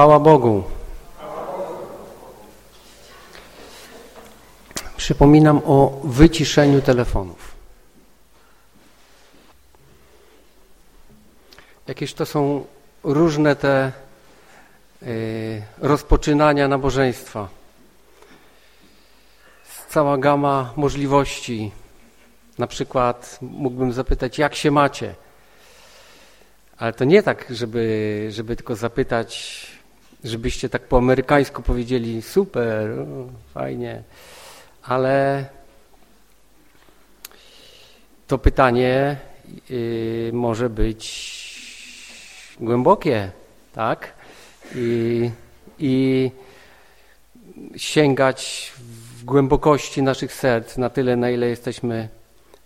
Chwała Bogu. Przypominam o wyciszeniu telefonów. Jakieś to są różne te y, rozpoczynania nabożeństwa. Cała gama możliwości. Na przykład mógłbym zapytać, jak się macie? Ale to nie tak, żeby, żeby tylko zapytać, żebyście tak po amerykańsku powiedzieli super, fajnie, ale to pytanie y, może być głębokie, tak? I, I sięgać w głębokości naszych serc na tyle, na ile jesteśmy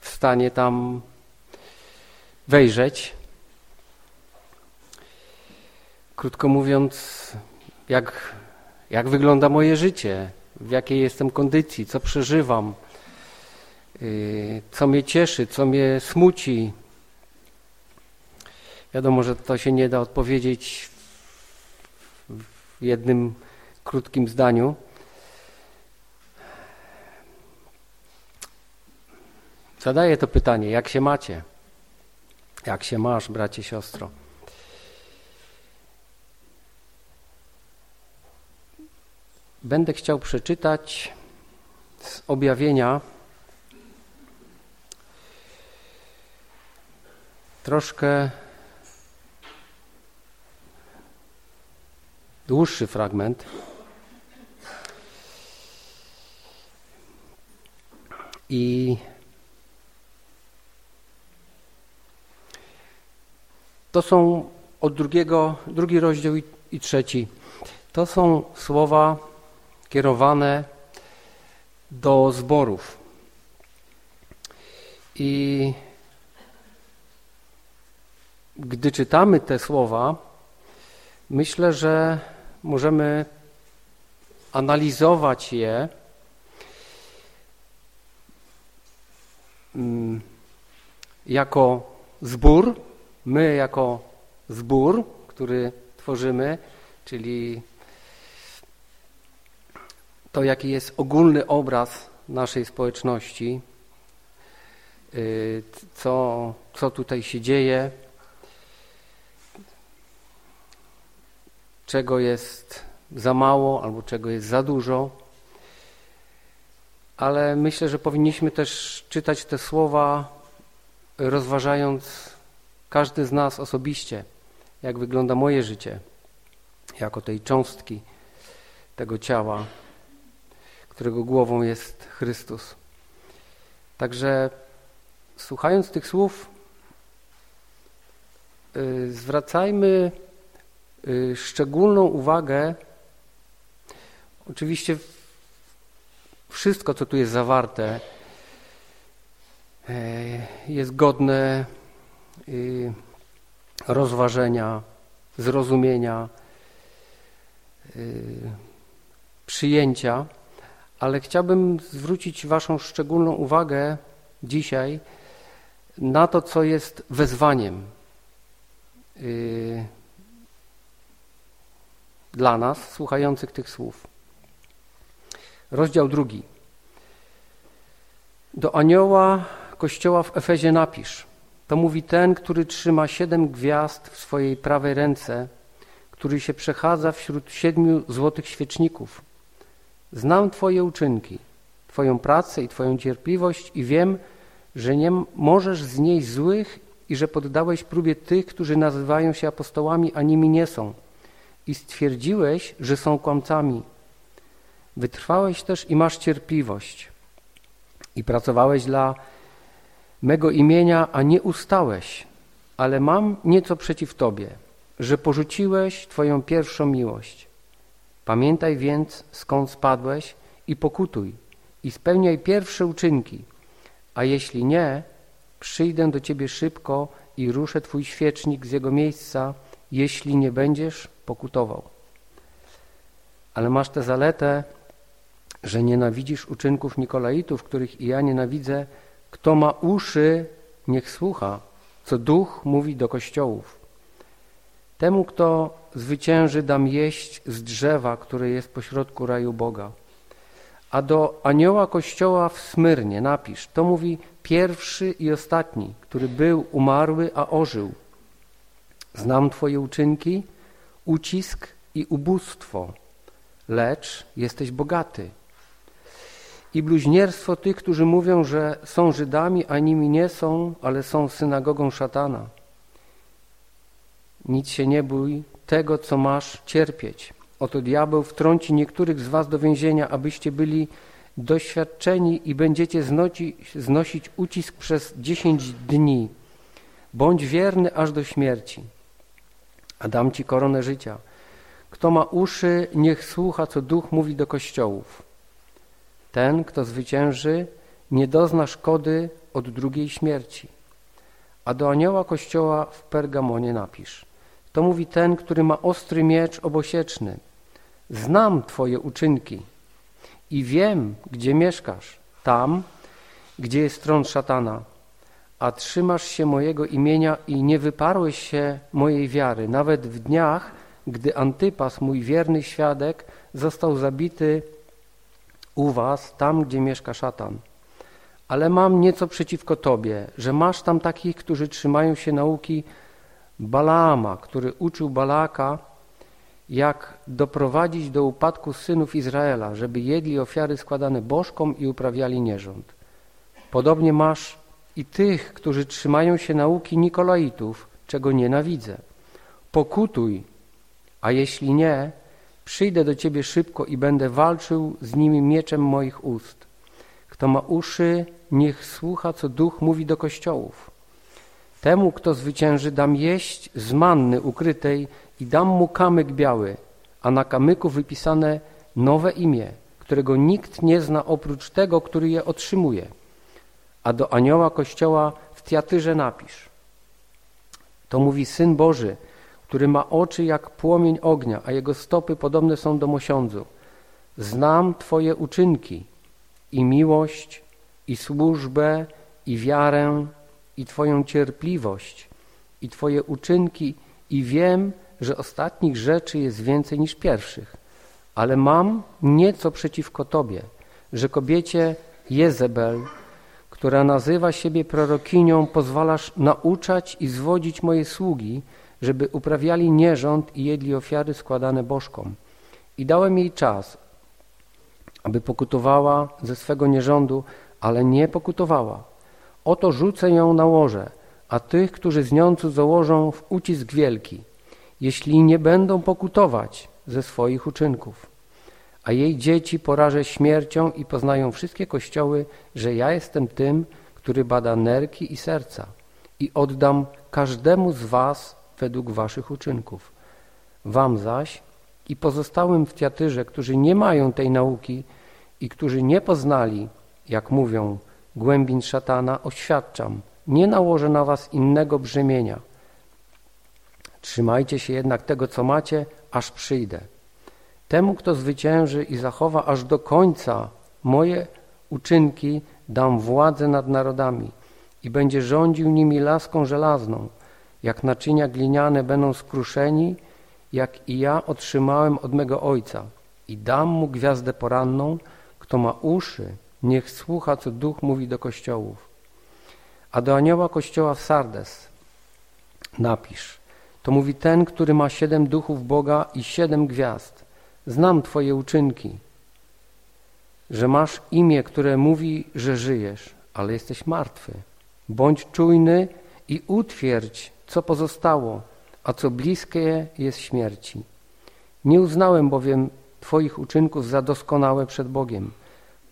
w stanie tam wejrzeć. Krótko mówiąc, jak, jak wygląda moje życie, w jakiej jestem kondycji, co przeżywam, yy, co mnie cieszy, co mnie smuci. Wiadomo, że to się nie da odpowiedzieć w jednym krótkim zdaniu. Zadaję to pytanie, jak się macie? Jak się masz, bracie, siostro? Będę chciał przeczytać z objawienia troszkę dłuższy fragment. I to są od drugiego, drugi rozdział i, i trzeci. To są słowa kierowane do zborów. I gdy czytamy te słowa, myślę, że możemy analizować je mm, jako zbór, my jako zbór, który tworzymy, czyli to, jaki jest ogólny obraz naszej społeczności, y, co, co tutaj się dzieje, czego jest za mało albo czego jest za dużo. Ale myślę, że powinniśmy też czytać te słowa, rozważając każdy z nas osobiście, jak wygląda moje życie, jako tej cząstki tego ciała, którego głową jest Chrystus. Także słuchając tych słów, y, zwracajmy y, szczególną uwagę, oczywiście wszystko, co tu jest zawarte, e, jest godne y, rozważenia, zrozumienia, przyjęcia ale chciałbym zwrócić Waszą szczególną uwagę dzisiaj na to, co jest wezwaniem yy, dla nas, słuchających tych słów. Rozdział drugi. Do anioła kościoła w Efezie napisz. To mówi ten, który trzyma siedem gwiazd w swojej prawej ręce, który się przechadza wśród siedmiu złotych świeczników. Znam Twoje uczynki, Twoją pracę i Twoją cierpliwość i wiem, że nie możesz znieść złych i że poddałeś próbie tych, którzy nazywają się apostołami, a nimi nie są. I stwierdziłeś, że są kłamcami. Wytrwałeś też i masz cierpliwość. I pracowałeś dla mego imienia, a nie ustałeś. Ale mam nieco przeciw Tobie, że porzuciłeś Twoją pierwszą miłość. Pamiętaj więc, skąd spadłeś i pokutuj i spełniaj pierwsze uczynki, a jeśli nie, przyjdę do ciebie szybko i ruszę twój świecznik z jego miejsca, jeśli nie będziesz pokutował. Ale masz tę zaletę, że nienawidzisz uczynków Nikolaitów, których i ja nienawidzę. Kto ma uszy, niech słucha, co duch mówi do kościołów. Temu, kto zwycięży, dam jeść z drzewa, które jest pośrodku raju Boga. A do anioła kościoła w Smyrnie napisz, to mówi pierwszy i ostatni, który był umarły, a ożył. Znam Twoje uczynki, ucisk i ubóstwo, lecz jesteś bogaty. I bluźnierstwo tych, którzy mówią, że są Żydami, a nimi nie są, ale są synagogą szatana. Nic się nie bój tego, co masz cierpieć. Oto diabeł wtrąci niektórych z was do więzienia, abyście byli doświadczeni i będziecie znosić, znosić ucisk przez dziesięć dni. Bądź wierny aż do śmierci, a dam ci koronę życia. Kto ma uszy, niech słucha, co Duch mówi do kościołów. Ten, kto zwycięży, nie dozna szkody od drugiej śmierci. A do anioła kościoła w Pergamonie napisz. To mówi ten, który ma ostry miecz obosieczny. Znam Twoje uczynki i wiem, gdzie mieszkasz, tam, gdzie jest tron szatana, a trzymasz się mojego imienia i nie wyparłeś się mojej wiary, nawet w dniach, gdy Antypas, mój wierny świadek, został zabity u was, tam, gdzie mieszka szatan. Ale mam nieco przeciwko tobie, że masz tam takich, którzy trzymają się nauki Balaama, który uczył Balaka, jak doprowadzić do upadku synów Izraela, żeby jedli ofiary składane bożkom i uprawiali nierząd. Podobnie masz i tych, którzy trzymają się nauki Nikolaitów, czego nienawidzę. Pokutuj, a jeśli nie, przyjdę do ciebie szybko i będę walczył z nimi mieczem moich ust. Kto ma uszy, niech słucha, co duch mówi do kościołów. Temu, kto zwycięży, dam jeść z manny ukrytej i dam mu kamyk biały, a na kamyku wypisane nowe imię, którego nikt nie zna oprócz tego, który je otrzymuje. A do anioła kościoła w Tiatyrze napisz. To mówi Syn Boży, który ma oczy jak płomień ognia, a jego stopy podobne są do mosiądzu. Znam Twoje uczynki i miłość, i służbę, i wiarę, i Twoją cierpliwość, i Twoje uczynki, i wiem, że ostatnich rzeczy jest więcej niż pierwszych. Ale mam nieco przeciwko Tobie, że kobiecie Jezebel, która nazywa siebie prorokinią, pozwalasz nauczać i zwodzić moje sługi, żeby uprawiali nierząd i jedli ofiary składane bożkom. I dałem jej czas, aby pokutowała ze swego nierządu, ale nie pokutowała. Oto rzucę ją na łoże, a tych, którzy z nią założą w ucisk wielki, jeśli nie będą pokutować ze swoich uczynków. A jej dzieci porażę śmiercią i poznają wszystkie kościoły, że ja jestem tym, który bada nerki i serca i oddam każdemu z was według waszych uczynków. Wam zaś i pozostałym w Tiatyrze, którzy nie mają tej nauki i którzy nie poznali, jak mówią, głębin szatana, oświadczam, nie nałożę na was innego brzemienia. Trzymajcie się jednak tego, co macie, aż przyjdę. Temu, kto zwycięży i zachowa aż do końca moje uczynki, dam władzę nad narodami i będzie rządził nimi laską żelazną. Jak naczynia gliniane będą skruszeni, jak i ja otrzymałem od mego Ojca. I dam mu gwiazdę poranną, kto ma uszy, niech słucha, co Duch mówi do kościołów. A do anioła kościoła w Sardes napisz. To mówi ten, który ma siedem duchów Boga i siedem gwiazd. Znam Twoje uczynki, że masz imię, które mówi, że żyjesz, ale jesteś martwy. Bądź czujny i utwierdź, co pozostało, a co bliskie jest śmierci. Nie uznałem bowiem Twoich uczynków za doskonałe przed Bogiem.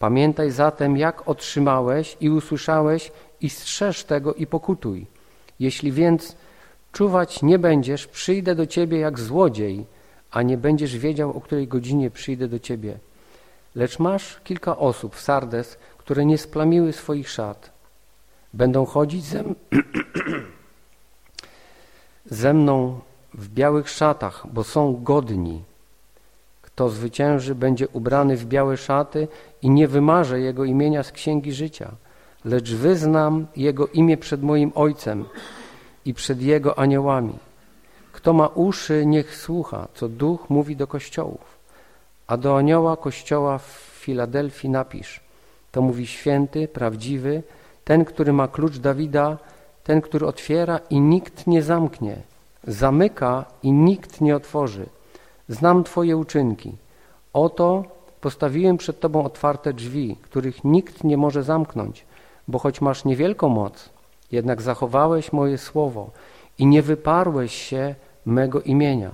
Pamiętaj zatem, jak otrzymałeś i usłyszałeś i strzeż tego i pokutuj. Jeśli więc czuwać nie będziesz, przyjdę do ciebie jak złodziej, a nie będziesz wiedział, o której godzinie przyjdę do ciebie. Lecz masz kilka osób w Sardes, które nie splamiły swoich szat. Będą chodzić ze, ze mną w białych szatach, bo są godni. Kto zwycięży, będzie ubrany w białe szaty i nie wymarzę Jego imienia z księgi życia, lecz wyznam Jego imię przed moim Ojcem i przed Jego aniołami. Kto ma uszy, niech słucha, co Duch mówi do kościołów. A do anioła kościoła w Filadelfii napisz. To mówi święty, prawdziwy, ten, który ma klucz Dawida, ten, który otwiera i nikt nie zamknie, zamyka i nikt nie otworzy. Znam Twoje uczynki. Oto postawiłem przed Tobą otwarte drzwi, których nikt nie może zamknąć, bo choć masz niewielką moc, jednak zachowałeś moje słowo i nie wyparłeś się mego imienia.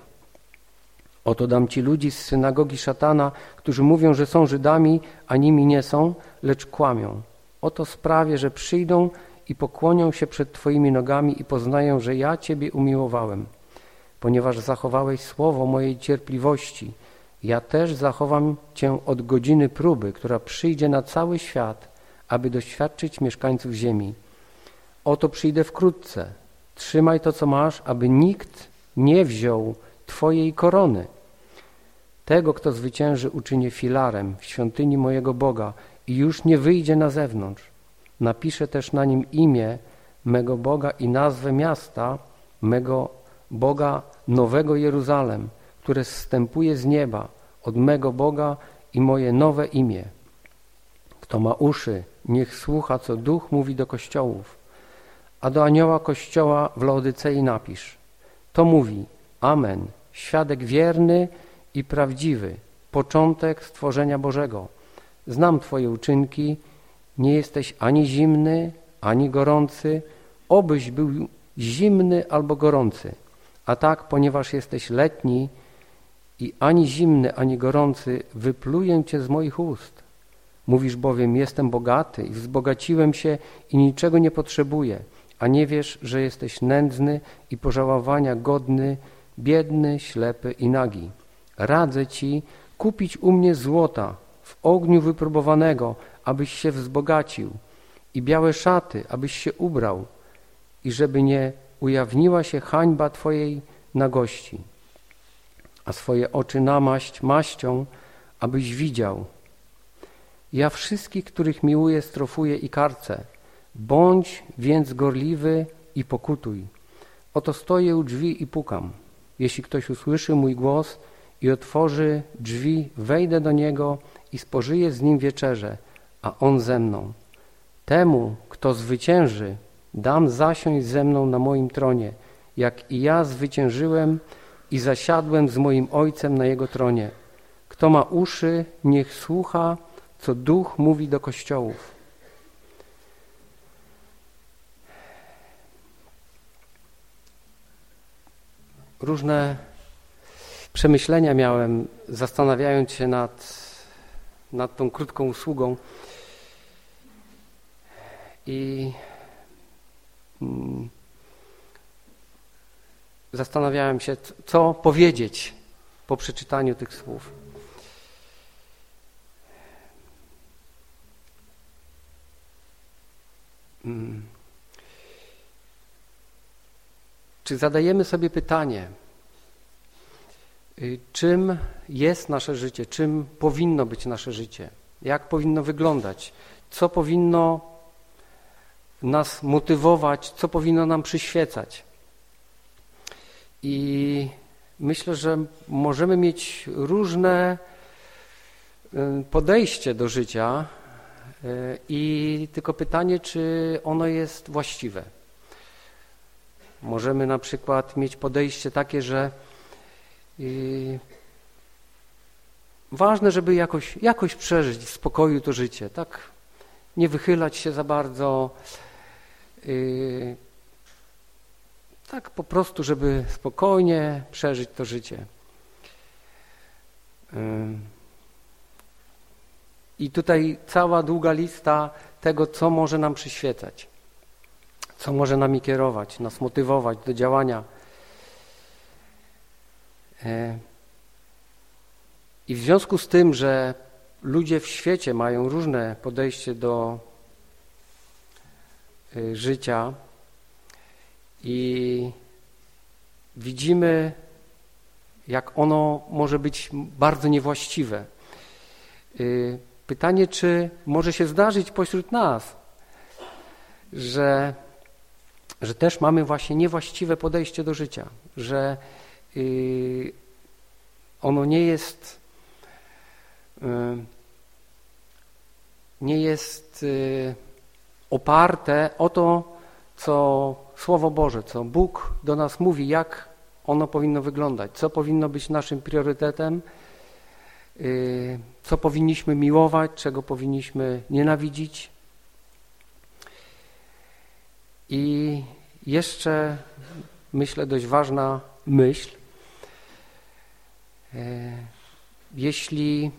Oto dam Ci ludzi z synagogi szatana, którzy mówią, że są Żydami, a nimi nie są, lecz kłamią. Oto sprawię, że przyjdą i pokłonią się przed Twoimi nogami i poznają, że ja Ciebie umiłowałem. Ponieważ zachowałeś słowo mojej cierpliwości, ja też zachowam Cię od godziny próby, która przyjdzie na cały świat, aby doświadczyć mieszkańców ziemi. Oto przyjdę wkrótce. Trzymaj to, co masz, aby nikt nie wziął Twojej korony. Tego, kto zwycięży, uczynię filarem w świątyni mojego Boga i już nie wyjdzie na zewnątrz. Napiszę też na nim imię mego Boga i nazwę miasta mego Boga Nowego Jeruzalem, które zstępuje z nieba od mego Boga i moje nowe imię. Kto ma uszy, niech słucha, co Duch mówi do kościołów. A do anioła kościoła w Laodycei napisz. To mówi Amen, świadek wierny i prawdziwy, początek stworzenia Bożego. Znam Twoje uczynki, nie jesteś ani zimny, ani gorący, obyś był zimny albo gorący. A tak, ponieważ jesteś letni i ani zimny, ani gorący, wypluję Cię z moich ust. Mówisz bowiem, jestem bogaty i wzbogaciłem się i niczego nie potrzebuję, a nie wiesz, że jesteś nędzny i pożałowania godny, biedny, ślepy i nagi. Radzę Ci kupić u mnie złota w ogniu wypróbowanego, abyś się wzbogacił i białe szaty, abyś się ubrał i żeby nie ujawniła się hańba Twojej nagości, a swoje oczy namaść maścią, abyś widział. Ja wszystkich, których miłuję, strofuję i karcę. Bądź więc gorliwy i pokutuj. Oto stoję u drzwi i pukam. Jeśli ktoś usłyszy mój głos i otworzy drzwi, wejdę do niego i spożyję z nim wieczerze, a on ze mną. Temu, kto zwycięży, dam zasiąść ze mną na moim tronie, jak i ja zwyciężyłem i zasiadłem z moim Ojcem na Jego tronie. Kto ma uszy, niech słucha, co Duch mówi do kościołów. Różne przemyślenia miałem, zastanawiając się nad, nad tą krótką usługą. I zastanawiałem się, co powiedzieć po przeczytaniu tych słów. Mm. Czy zadajemy sobie pytanie, y, czym jest nasze życie, czym powinno być nasze życie, jak powinno wyglądać, co powinno nas motywować, co powinno nam przyświecać. I myślę, że możemy mieć różne y, podejście do życia y, i tylko pytanie, czy ono jest właściwe. Możemy na przykład mieć podejście takie, że y, ważne, żeby jakoś, jakoś przeżyć w spokoju to życie, tak? Nie wychylać się za bardzo, tak po prostu, żeby spokojnie przeżyć to życie. Yy. I tutaj cała długa lista tego, co może nam przyświecać, co może nami kierować, nas motywować do działania. Yy. I w związku z tym, że ludzie w świecie mają różne podejście do Y, życia i widzimy, jak ono może być bardzo niewłaściwe. Y, pytanie, czy może się zdarzyć pośród nas, że że też mamy właśnie niewłaściwe podejście do życia, że yy, ono nie jest yy, nie jest oparte o to, co Słowo Boże, co Bóg do nas mówi, jak ono powinno wyglądać, co powinno być naszym priorytetem, yy, co powinniśmy miłować, czego powinniśmy nienawidzić. I jeszcze, myślę, dość ważna myśl. Yy, jeśli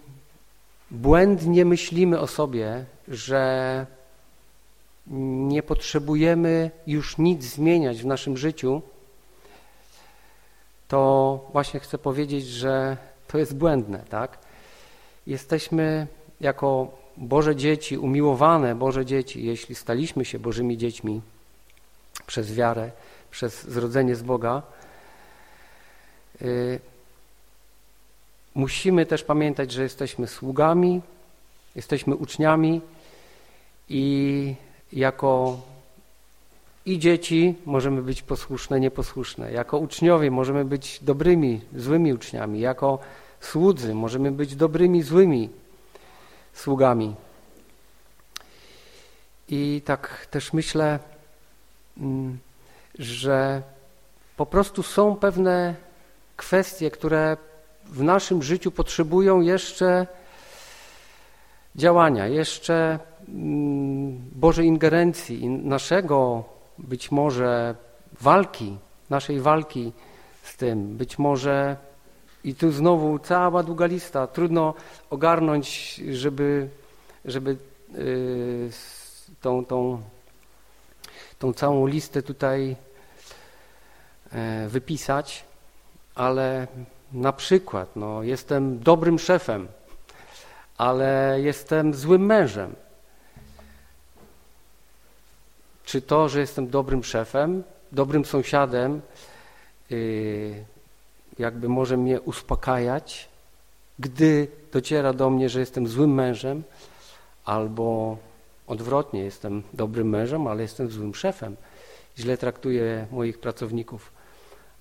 błędnie myślimy o sobie, że nie potrzebujemy już nic zmieniać w naszym życiu, to właśnie chcę powiedzieć, że to jest błędne, tak? Jesteśmy jako Boże dzieci, umiłowane Boże dzieci, jeśli staliśmy się Bożymi dziećmi przez wiarę, przez zrodzenie z Boga, yy, musimy też pamiętać, że jesteśmy sługami, jesteśmy uczniami i jako i dzieci możemy być posłuszne, nieposłuszne. Jako uczniowie możemy być dobrymi, złymi uczniami. Jako słudzy możemy być dobrymi, złymi sługami. I tak też myślę, mm, że po prostu są pewne kwestie, które w naszym życiu potrzebują jeszcze działania, jeszcze Bożej ingerencji, naszego być może walki, naszej walki z tym, być może i tu znowu cała długa lista, trudno ogarnąć, żeby, żeby yy, tą, tą, tą całą listę tutaj yy, wypisać, ale na przykład no, jestem dobrym szefem, ale jestem złym mężem. Czy to, że jestem dobrym szefem, dobrym sąsiadem, yy, jakby może mnie uspokajać, gdy dociera do mnie, że jestem złym mężem, albo odwrotnie, jestem dobrym mężem, ale jestem złym szefem. Źle traktuję moich pracowników,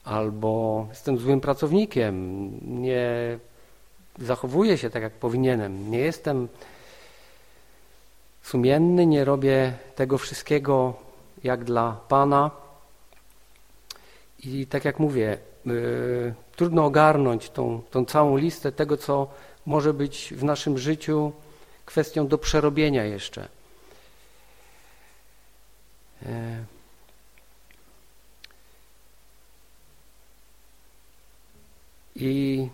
albo jestem złym pracownikiem, nie zachowuję się tak, jak powinienem, nie jestem sumienny, nie robię tego wszystkiego jak dla Pana. I tak jak mówię, yy, trudno ogarnąć tą, tą całą listę tego, co może być w naszym życiu kwestią do przerobienia jeszcze. Yy. I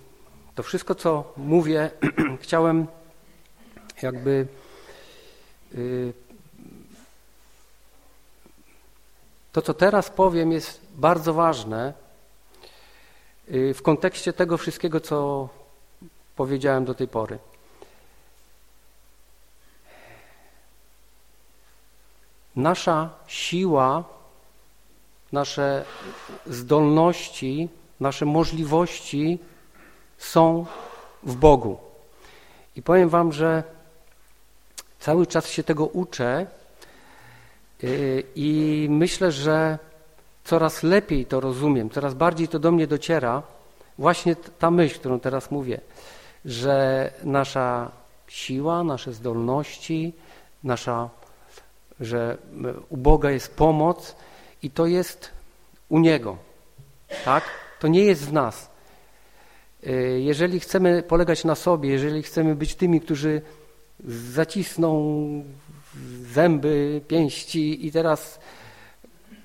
to wszystko, co mówię, chciałem jakby to, co teraz powiem, jest bardzo ważne y, w kontekście tego wszystkiego, co powiedziałem do tej pory. Nasza siła, nasze zdolności, nasze możliwości są w Bogu. I powiem Wam, że cały czas się tego uczę y, i myślę, że coraz lepiej to rozumiem, coraz bardziej to do mnie dociera. Właśnie ta myśl, którą teraz mówię, że nasza siła, nasze zdolności, nasza, że u Boga jest pomoc i to jest u Niego. Tak? To nie jest w nas. Y, jeżeli chcemy polegać na sobie, jeżeli chcemy być tymi, którzy zacisną zęby, pięści i teraz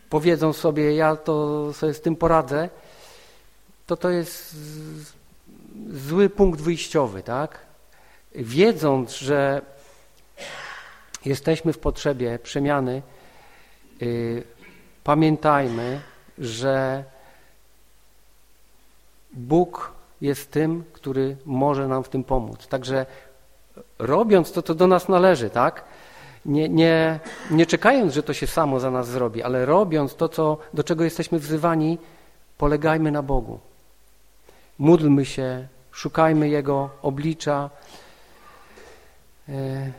powiedzą sobie, ja to sobie z tym poradzę, to to jest zły punkt wyjściowy, tak? Wiedząc, że jesteśmy w potrzebie przemiany, yy, pamiętajmy, że Bóg jest tym, który może nam w tym pomóc. Także robiąc to, co do nas należy, tak? Nie, nie, nie czekając, że to się samo za nas zrobi, ale robiąc to, co, do czego jesteśmy wzywani, polegajmy na Bogu. Módlmy się, szukajmy Jego oblicza. E,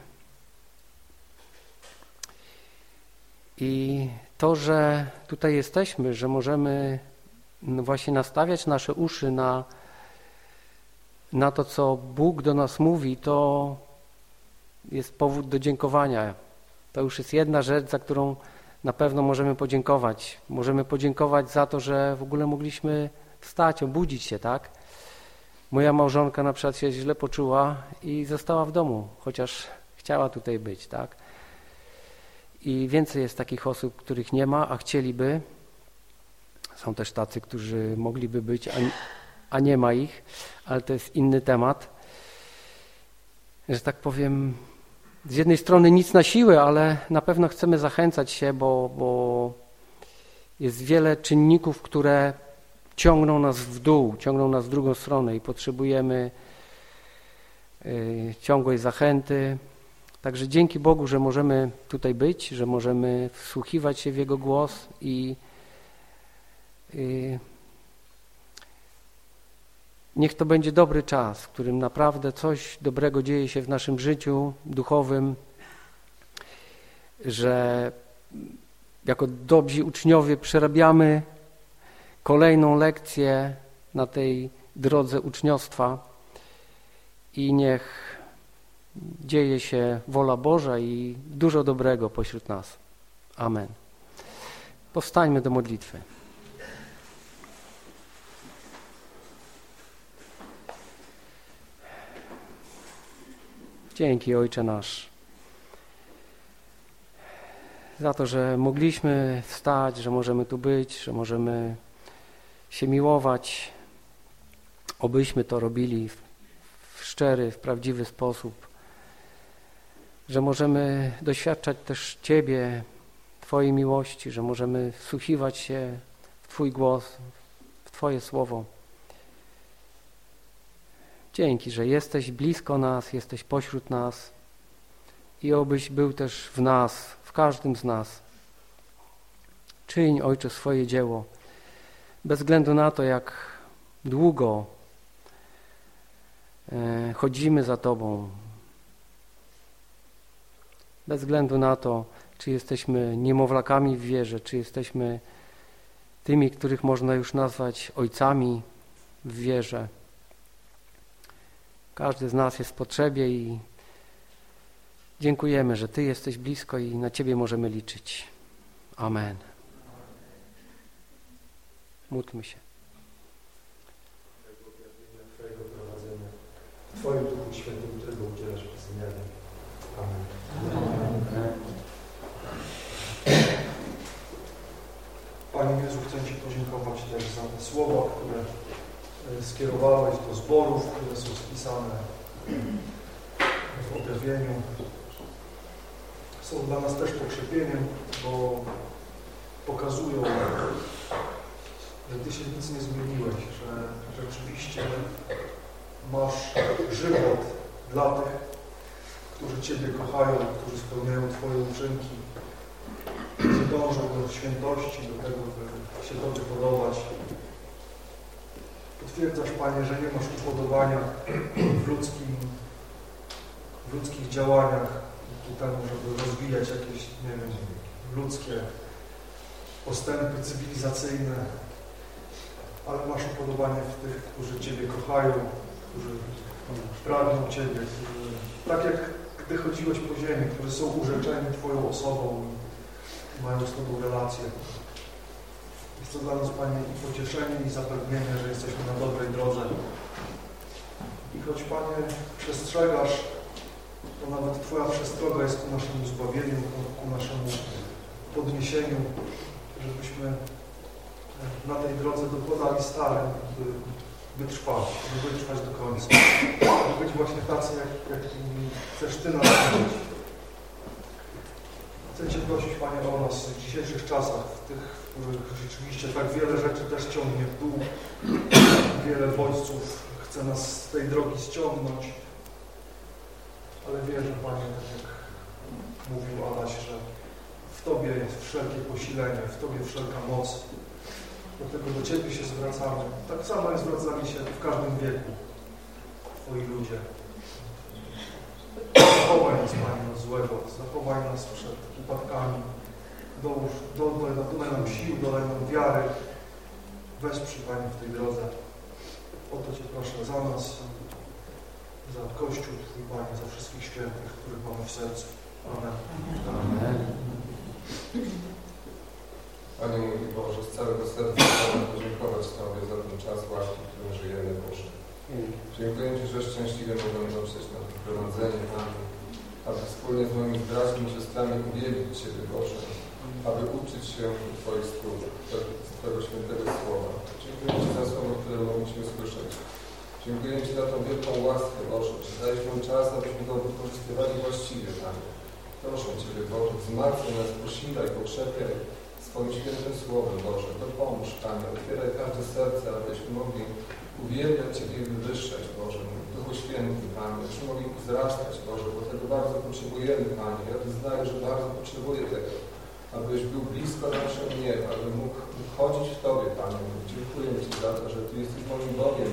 I to, że tutaj jesteśmy, że możemy właśnie nastawiać nasze uszy na, na to, co Bóg do nas mówi, to jest powód do dziękowania. To już jest jedna rzecz, za którą na pewno możemy podziękować. Możemy podziękować za to, że w ogóle mogliśmy wstać, obudzić się, tak? Moja małżonka na przykład się źle poczuła i została w domu, chociaż chciała tutaj być, tak? I więcej jest takich osób, których nie ma, a chcieliby. Są też tacy, którzy mogliby być, a, nie ma ich, ale to jest inny temat. Że tak powiem, z jednej strony nic na siłę, ale na pewno chcemy zachęcać się, bo, bo jest wiele czynników, które ciągną nas w dół, ciągną nas w drugą stronę i potrzebujemy y, ciągłej zachęty. Także dzięki Bogu, że możemy tutaj być, że możemy wsłuchiwać się w Jego głos i y, niech to będzie dobry czas, w którym naprawdę coś dobrego dzieje się w naszym życiu duchowym, że jako dobrzy uczniowie przerabiamy kolejną lekcję na tej drodze uczniostwa i niech dzieje się wola Boża i dużo dobrego pośród nas. Amen. Powstańmy do modlitwy. Dzięki Ojcze nasz za to, że mogliśmy wstać, że możemy tu być, że możemy się miłować, obyśmy to robili w szczery, w prawdziwy sposób, że możemy doświadczać też Ciebie, Twojej miłości, że możemy wsłuchiwać się w Twój głos, w Twoje słowo. Dzięki, że jesteś blisko nas, jesteś pośród nas i obyś był też w nas, w każdym z nas. Czyń, Ojcze, swoje dzieło bez względu na to, jak długo e, chodzimy za Tobą, bez względu na to, czy jesteśmy niemowlakami w wierze, czy jesteśmy tymi, których można już nazwać ojcami w wierze. Każdy z nas jest w potrzebie i dziękujemy, że Ty jesteś blisko i na Ciebie możemy liczyć. Amen. Módlmy się. Twoim Duchu Świętym, którego udzielasz przez zmianę. Amen. Panie Jezu, chcę Ci podziękować też za te słowa, które skierowałeś do zborów, które są spisane w objawieniu. Są dla nas też pokrzepieniem, bo pokazują że Ty się nic nie zmieniłeś, że rzeczywiście masz żywot dla tych, którzy Ciebie kochają, którzy spełniają Twoje uczynki, którzy dążą do świętości, do tego, by się Tobie podobać. Potwierdzasz, Panie, że nie masz upodobania w, ludzkim, w ludzkich działaniach ku temu, żeby rozwijać jakieś, nie wiem, ludzkie postępy cywilizacyjne, ale masz upodobanie w tych, którzy Ciebie kochają, którzy pragną Ciebie, którzy, tak jak Ty chodziłeś po ziemi, którzy są urzeczeni Twoją osobą i mają z Tobą relację. To dla nas, Panie, i pocieszenie, i zapewnienie, że jesteśmy na dobrej drodze. I choć, Panie, przestrzegasz, to nawet Twoja przestroga jest ku naszemu zbawieniu, ku naszemu podniesieniu, żebyśmy na tej drodze dokładali starań, by wytrwać, by wytrwać do końca. By być właśnie tacy, jak, jak chcesz Ty nas być. Chcę Cię prosić, Panie, o nas w dzisiejszych czasach, w tych, rzeczywiście tak wiele rzeczy też ciągnie w dół, wiele bodźców chce nas z tej drogi ściągnąć, ale wierzę, Panie, tak jak mówił Adaś, że w Tobie jest wszelkie posilenie, w Tobie wszelka moc, Dlatego do Ciebie się zwracamy. Tak samo jak zwracali się w każdym wieku Twoi ludzie. Zachowaj nas, Panie, od złego. Zachowaj nas przed upadkami. Dołóż, dodaj, dodaj nam sił, dodaj nam wiary. Wesprzyj Panie w tej drodze. O to Cię proszę za nas, za Kościół Twój Panie, za wszystkich świętych, których mamy w sercu. Amen. Amen. Panie mój Boże, z całego serca chcę podziękować Tobie za ten czas łaski, w którym żyjemy, Boże. Dziękuję Ci, że szczęśliwie mogę dotrzeć na to prowadzenie, Panie, aby wspólnie z moimi braćmi i siostrami uwielbić Ciebie, Boże, aby uczyć się Twoich słów, Twojego świętego słowa. Dziękuję Ci za słowo, które mogliśmy słyszeć. Dziękuję Ci za tą wielką łaskę, Boże, że dałeś nam czas, abyśmy go wykorzystywali właściwie, Panie. Proszę Ciebie, Boże, wzmacnij nas, posilaj, pokrzepiaj swoim świętym słowem, Boże. Dopomóż, Panie, otwieraj każde serce, abyśmy mogli uwielbiać Ciebie i wywyższać, Boże, Duchu Święty, Panie, abyśmy mogli wzrastać, Boże, bo tego bardzo potrzebujemy, Panie. Ja wyznaję, że bardzo potrzebuję tego, abyś był blisko naszego nieba, aby mógł chodzić w Tobie, Panie. Dziękuję Ci za to, że Ty jesteś moim Bogiem,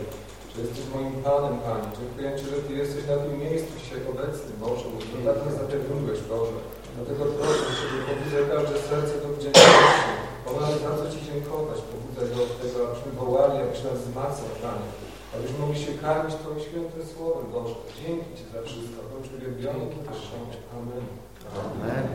że jesteś moim Panem, Panie. Dziękuję Ci, że Ty jesteś na tym miejscu dzisiaj obecny, Boże, bo to tak nas zapewniłeś, Boże. Dlatego proszę Ciebie, pobudzaj każde serce do wdzięczności. Pomagaj bardzo Ci dziękować, pobudzaj do tego, abyśmy wołali, abyś nas wzmacniał, Panie. Abyśmy mogli się karmić Twoim świętym słowem, Boże. Dzięki Ci za wszystko. Bądź uwielbiony wyższony. Amen. Amen.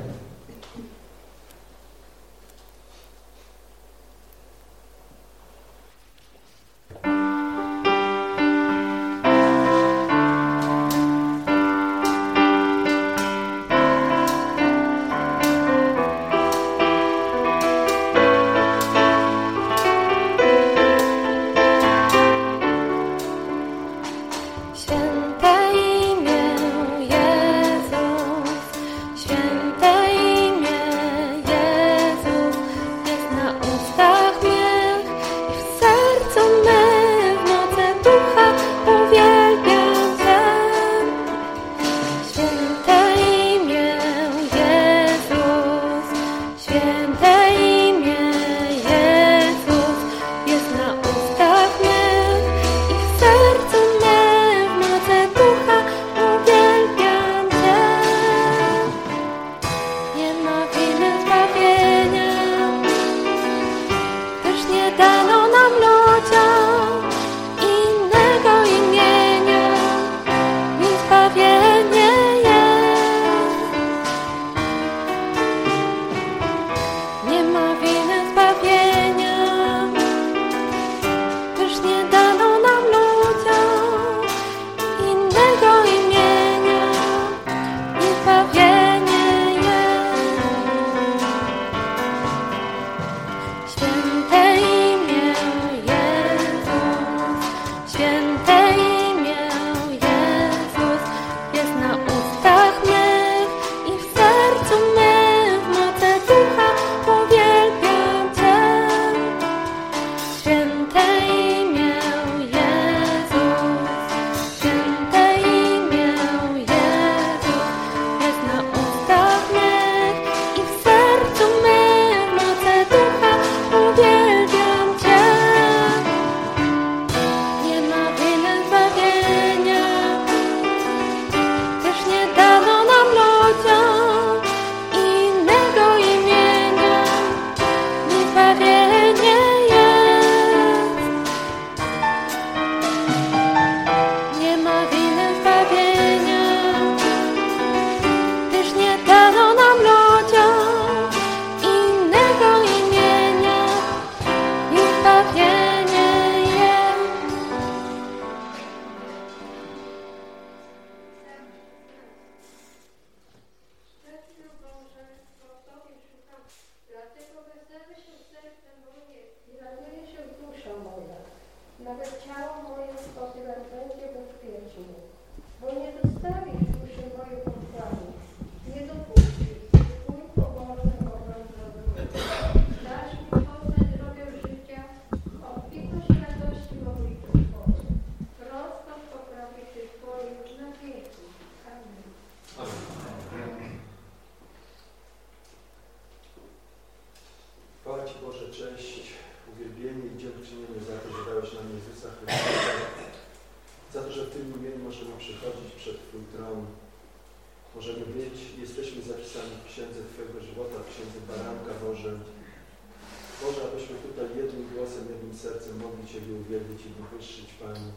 sercem mogli Ciebie uwielbić i wywyższyć, Panie.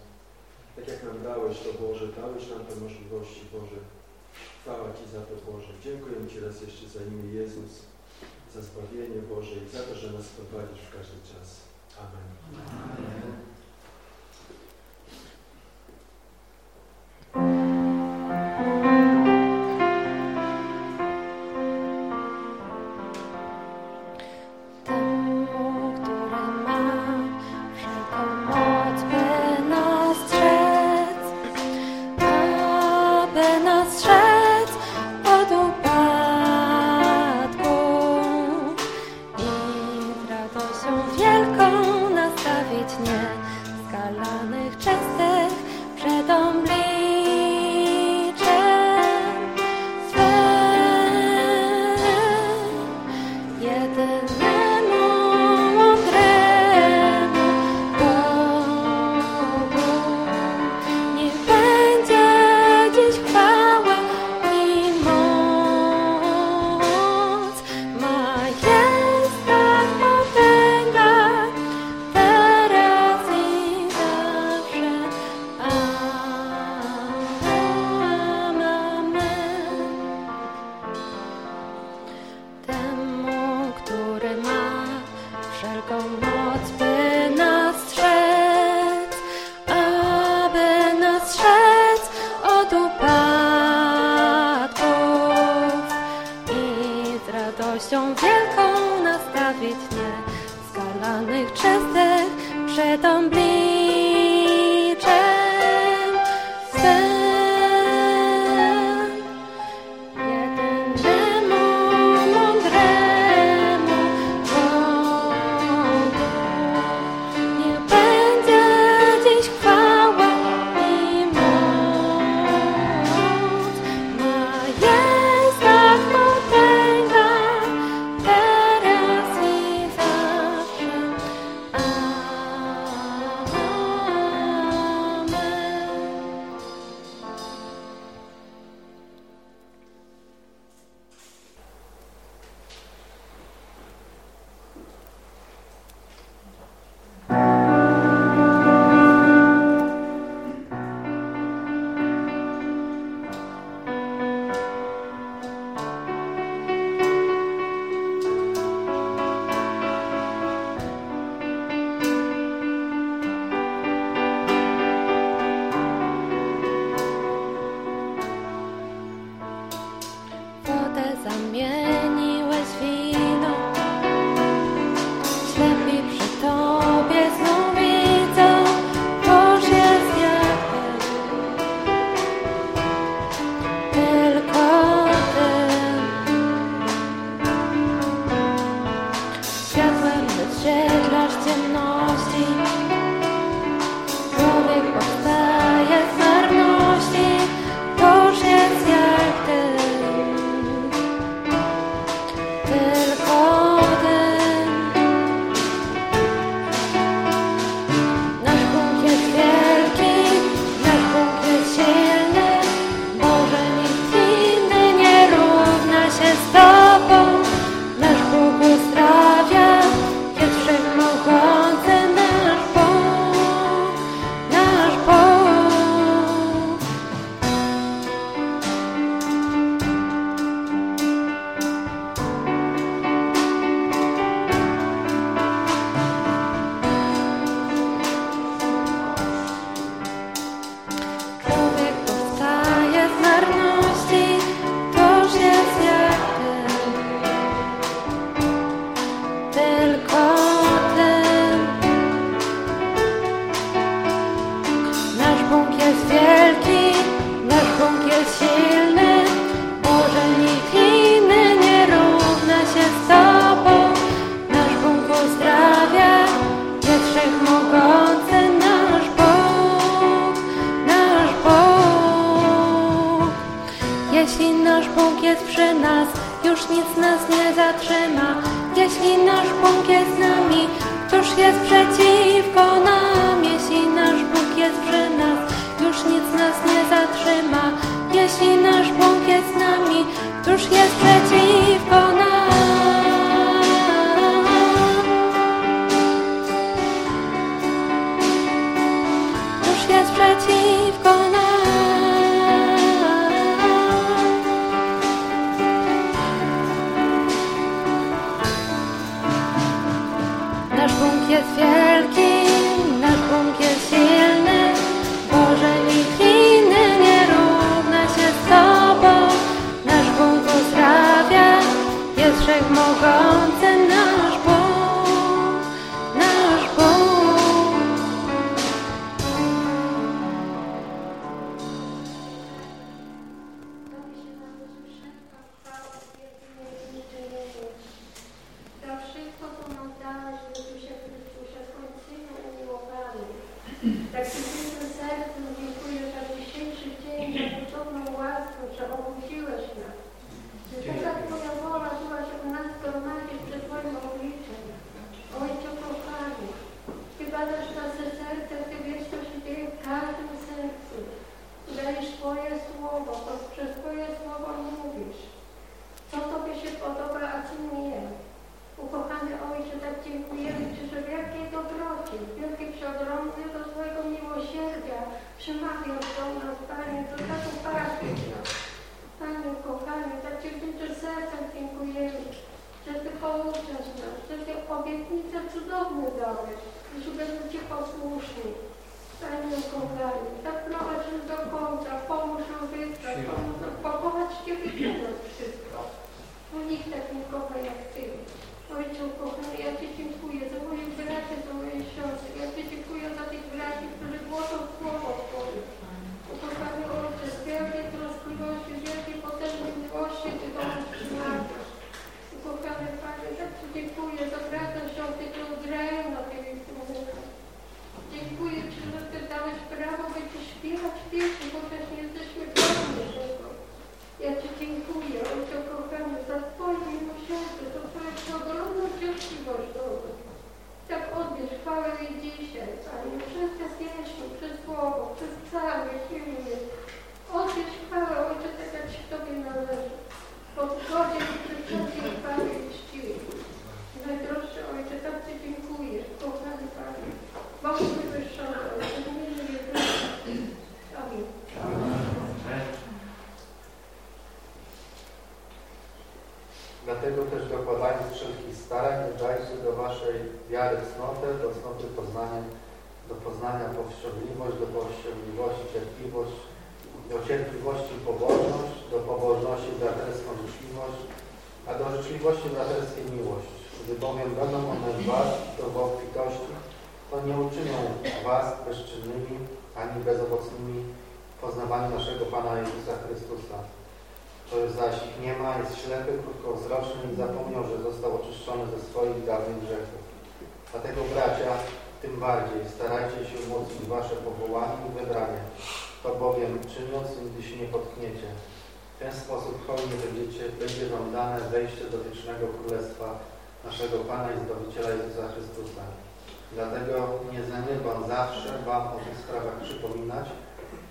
Tak jak nam dałeś to, Boże, dałeś nam te możliwości, Boże. Chwała Ci za to, Boże. Dziękuję Ci raz jeszcze za imię Jezus, za zbawienie, Boże, i za to, że nas prowadzisz w każdy czas. Amen. Amen.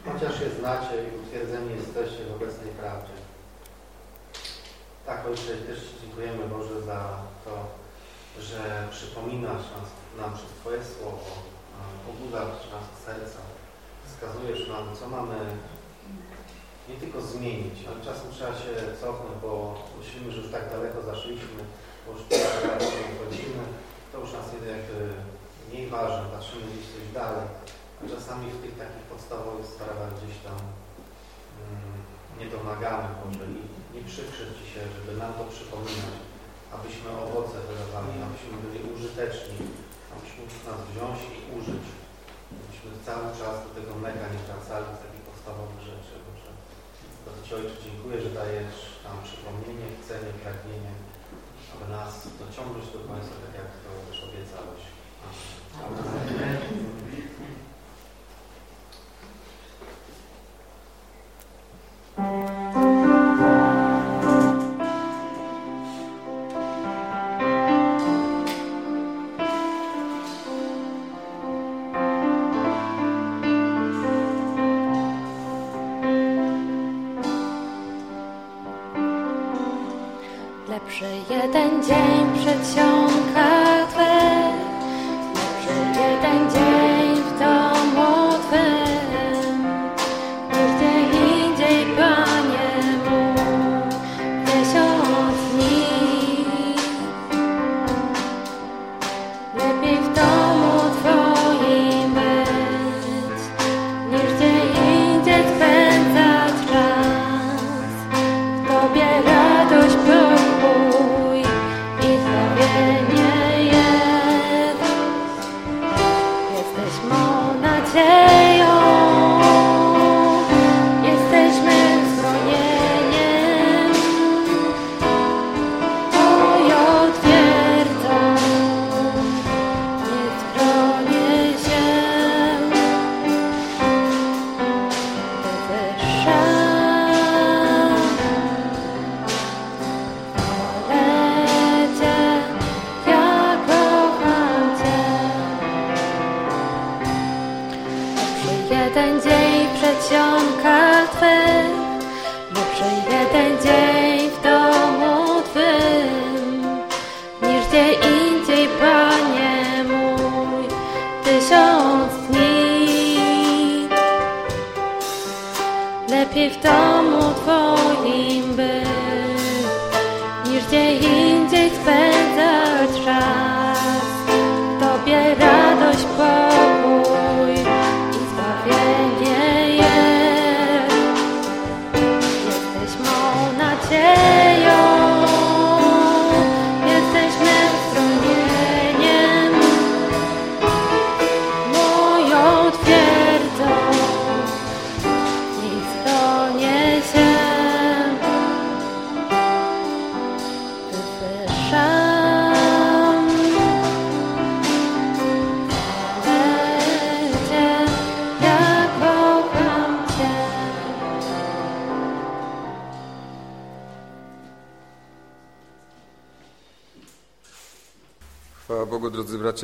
chociaż je znacie i utwierdzeni jesteście w obecnej prawdzie. Tak, Ojcze, też Ci dziękujemy, Boże, za to, że przypominasz nas, nam przez Twoje Słowo, pobudzasz nasze serca, wskazujesz nam, co mamy nie tylko zmienić, ale czasem trzeba się cofnąć, bo myślimy, że już tak daleko zaszliśmy, bo już tak daleko nie chodzimy, to już nas jednak e, mniej ważne, patrzymy gdzieś coś dalej czasami w tych takich podstawowych sprawach gdzieś tam mm, nie domagamy może i nie przykrzy się, żeby nam to przypominać, abyśmy owoce wydawali, abyśmy byli użyteczni, abyś mógł nas wziąć i użyć. Abyśmy cały czas do tego mega nie wracali, z takich podstawowych rzeczy. Boże, bardzo Ci Ojcze dziękuję, że dajesz nam przypomnienie, chcenie, pragnienie, aby nas dociągnąć do końca, tak jak to już obiecałeś. Amen. Amen.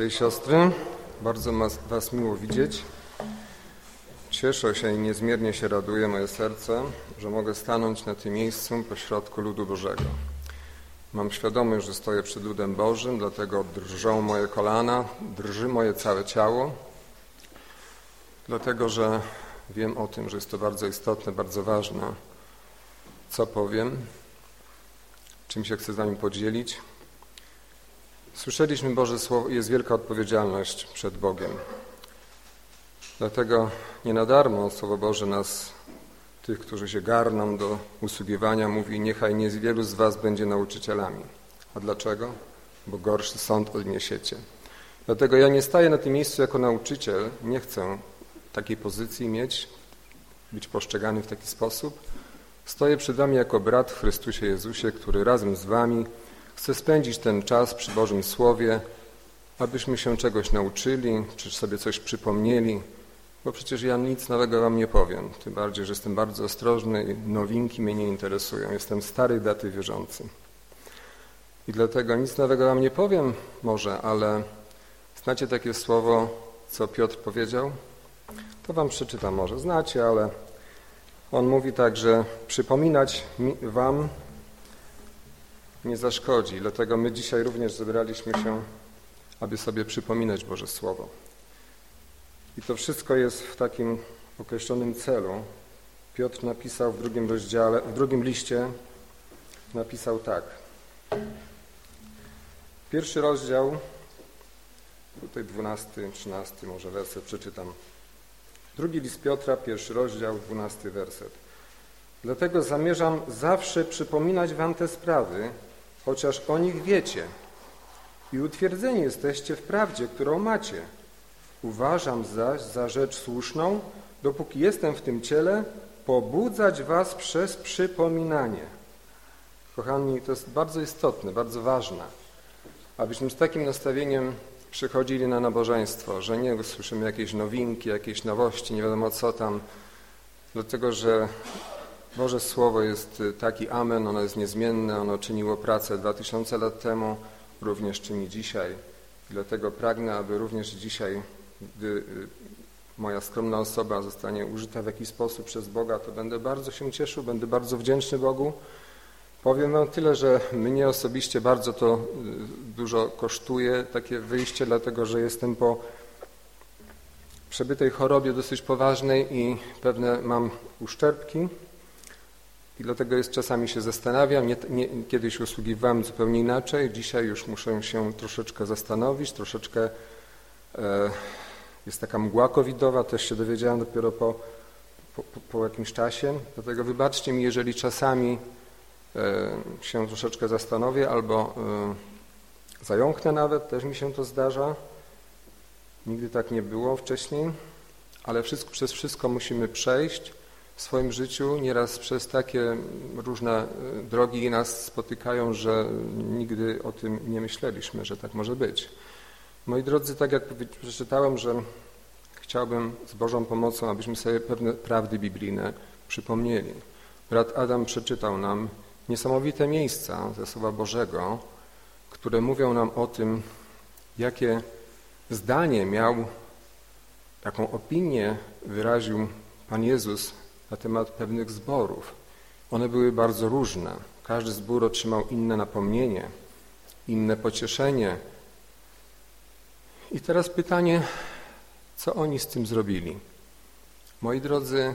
Bracia i siostry. Bardzo Was miło widzieć. Cieszę się i niezmiernie się raduje moje serce, że mogę stanąć na tym miejscu pośrodku ludu Bożego. Mam świadomość, że stoję przed ludem Bożym, dlatego drżą moje kolana, drży moje całe ciało, dlatego że wiem o tym, że jest to bardzo istotne, bardzo ważne, co powiem, czym się chcę z Wami podzielić. Słyszeliśmy Boże Słowo i jest wielka odpowiedzialność przed Bogiem. Dlatego nie na darmo Słowo Boże nas, tych, którzy się garną do usługiwania, mówi niechaj nie wielu z was będzie nauczycielami. A dlaczego? Bo gorszy sąd odniesiecie. Dlatego ja nie staję na tym miejscu jako nauczyciel, nie chcę takiej pozycji mieć, być postrzegany w taki sposób. Stoję przed wami jako brat w Chrystusie Jezusie, który razem z wami chce spędzić ten czas przy Bożym Słowie, abyśmy się czegoś nauczyli, czy sobie coś przypomnieli, bo przecież ja nic nowego wam nie powiem, tym bardziej, że jestem bardzo ostrożny i nowinki mnie nie interesują. Jestem stary daty wierzący. I dlatego nic nowego wam nie powiem może, ale znacie takie słowo, co Piotr powiedział? To wam przeczytam może. Znacie, ale on mówi tak, że przypominać mi, wam nie zaszkodzi. Dlatego my dzisiaj również zebraliśmy się, aby sobie przypominać Boże Słowo. I to wszystko jest w takim określonym celu. Piotr napisał w drugim rozdziale, w drugim liście napisał tak. Pierwszy rozdział, tutaj 12, 13 może werset przeczytam. Drugi list Piotra, pierwszy rozdział, 12 werset. Dlatego zamierzam zawsze przypominać wam te sprawy, chociaż o nich wiecie i utwierdzeni jesteście w prawdzie, którą macie. Uważam zaś za rzecz słuszną, dopóki jestem w tym ciele, pobudzać was przez przypominanie. Kochani, to jest bardzo istotne, bardzo ważne, abyśmy z takim nastawieniem przychodzili na nabożeństwo, że nie usłyszymy jakieś nowinki, jakieś nowości, nie wiadomo co tam, dlatego że Boże Słowo jest taki amen, ono jest niezmienne, ono czyniło pracę 2000 lat temu, również czyni dzisiaj. Dlatego pragnę, aby również dzisiaj, gdy moja skromna osoba zostanie użyta w jakiś sposób przez Boga, to będę bardzo się cieszył, będę bardzo wdzięczny Bogu Powiem Wam tyle, że mnie osobiście bardzo to y, dużo kosztuje, takie wyjście, dlatego że jestem po przebytej chorobie dosyć poważnej i pewne mam uszczerbki i dlatego jest czasami się zastanawiam. Nie, nie, kiedyś usługiwałem zupełnie inaczej, dzisiaj już muszę się troszeczkę zastanowić, troszeczkę e, jest taka mgła covidowa, też się dowiedziałem dopiero po, po, po jakimś czasie, dlatego wybaczcie mi, jeżeli czasami e, się troszeczkę zastanowię albo e, zająknę nawet, też mi się to zdarza. Nigdy tak nie było wcześniej, ale wszystko, przez wszystko musimy przejść w swoim życiu. Nieraz przez takie różne y, drogi nas spotykają, że nigdy o tym nie myśleliśmy, że tak może być. Moi drodzy, tak jak przeczytałem, że chciałbym z Bożą pomocą, abyśmy sobie pewne prawdy biblijne przypomnieli. Brat Adam przeczytał nam niesamowite miejsca ze Słowa Bożego, które mówią nam o tym, jakie zdanie miał, jaką opinię wyraził Pan Jezus na temat pewnych zborów. One były bardzo różne. Każdy zbór otrzymał inne napomnienie, inne pocieszenie. I teraz pytanie, co oni z tym zrobili? Moi drodzy,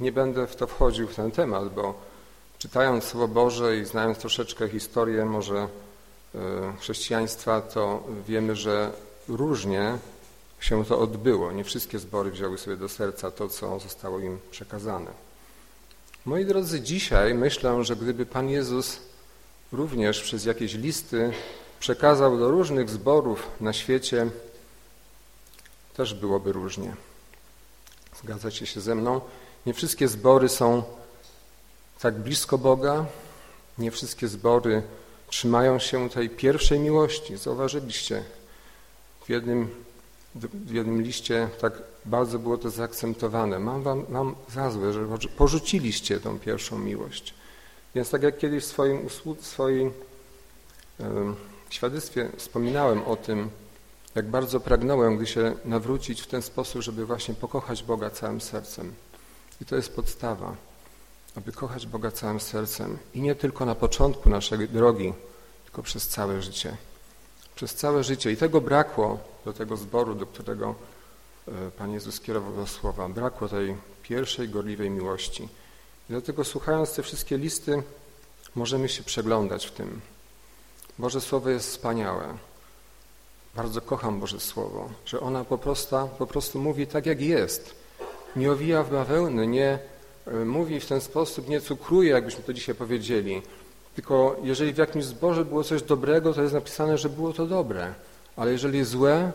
nie będę w to wchodził w ten temat, bo czytając Słowo Boże i znając troszeczkę historię może e, chrześcijaństwa, to wiemy, że różnie się to odbyło. Nie wszystkie zbory wzięły sobie do serca to, co zostało im przekazane. Moi drodzy, dzisiaj myślę, że gdyby Pan Jezus również przez jakieś listy przekazał do różnych zborów na świecie, też byłoby różnie. Zgadzacie się ze mną? Nie wszystkie zbory są tak blisko Boga, nie wszystkie zbory trzymają się tej pierwszej miłości. Zauważyliście, w jednym, w jednym liście tak bardzo było to zaakcentowane. Mam, wam, mam za złe, że porzuciliście tą pierwszą miłość. Więc tak jak kiedyś w swoim, w swoim świadectwie wspominałem o tym, jak bardzo pragnąłem, gdy się nawrócić w ten sposób, żeby właśnie pokochać Boga całym sercem. I to jest podstawa, aby kochać Boga całym sercem. I nie tylko na początku naszej drogi, tylko przez całe życie przez całe życie. I tego brakło do tego zboru, do którego e, Pan Jezus kierował słowa. Brakło tej pierwszej, gorliwej miłości. I dlatego słuchając te wszystkie listy, możemy się przeglądać w tym. Boże Słowo jest wspaniałe. Bardzo kocham Boże Słowo, że ona po prostu, po prostu mówi tak, jak jest. Nie owija w bawełny, nie e, mówi w ten sposób, nie cukruje, jakbyśmy to dzisiaj powiedzieli, tylko jeżeli w jakimś zborze było coś dobrego, to jest napisane, że było to dobre. Ale jeżeli złe,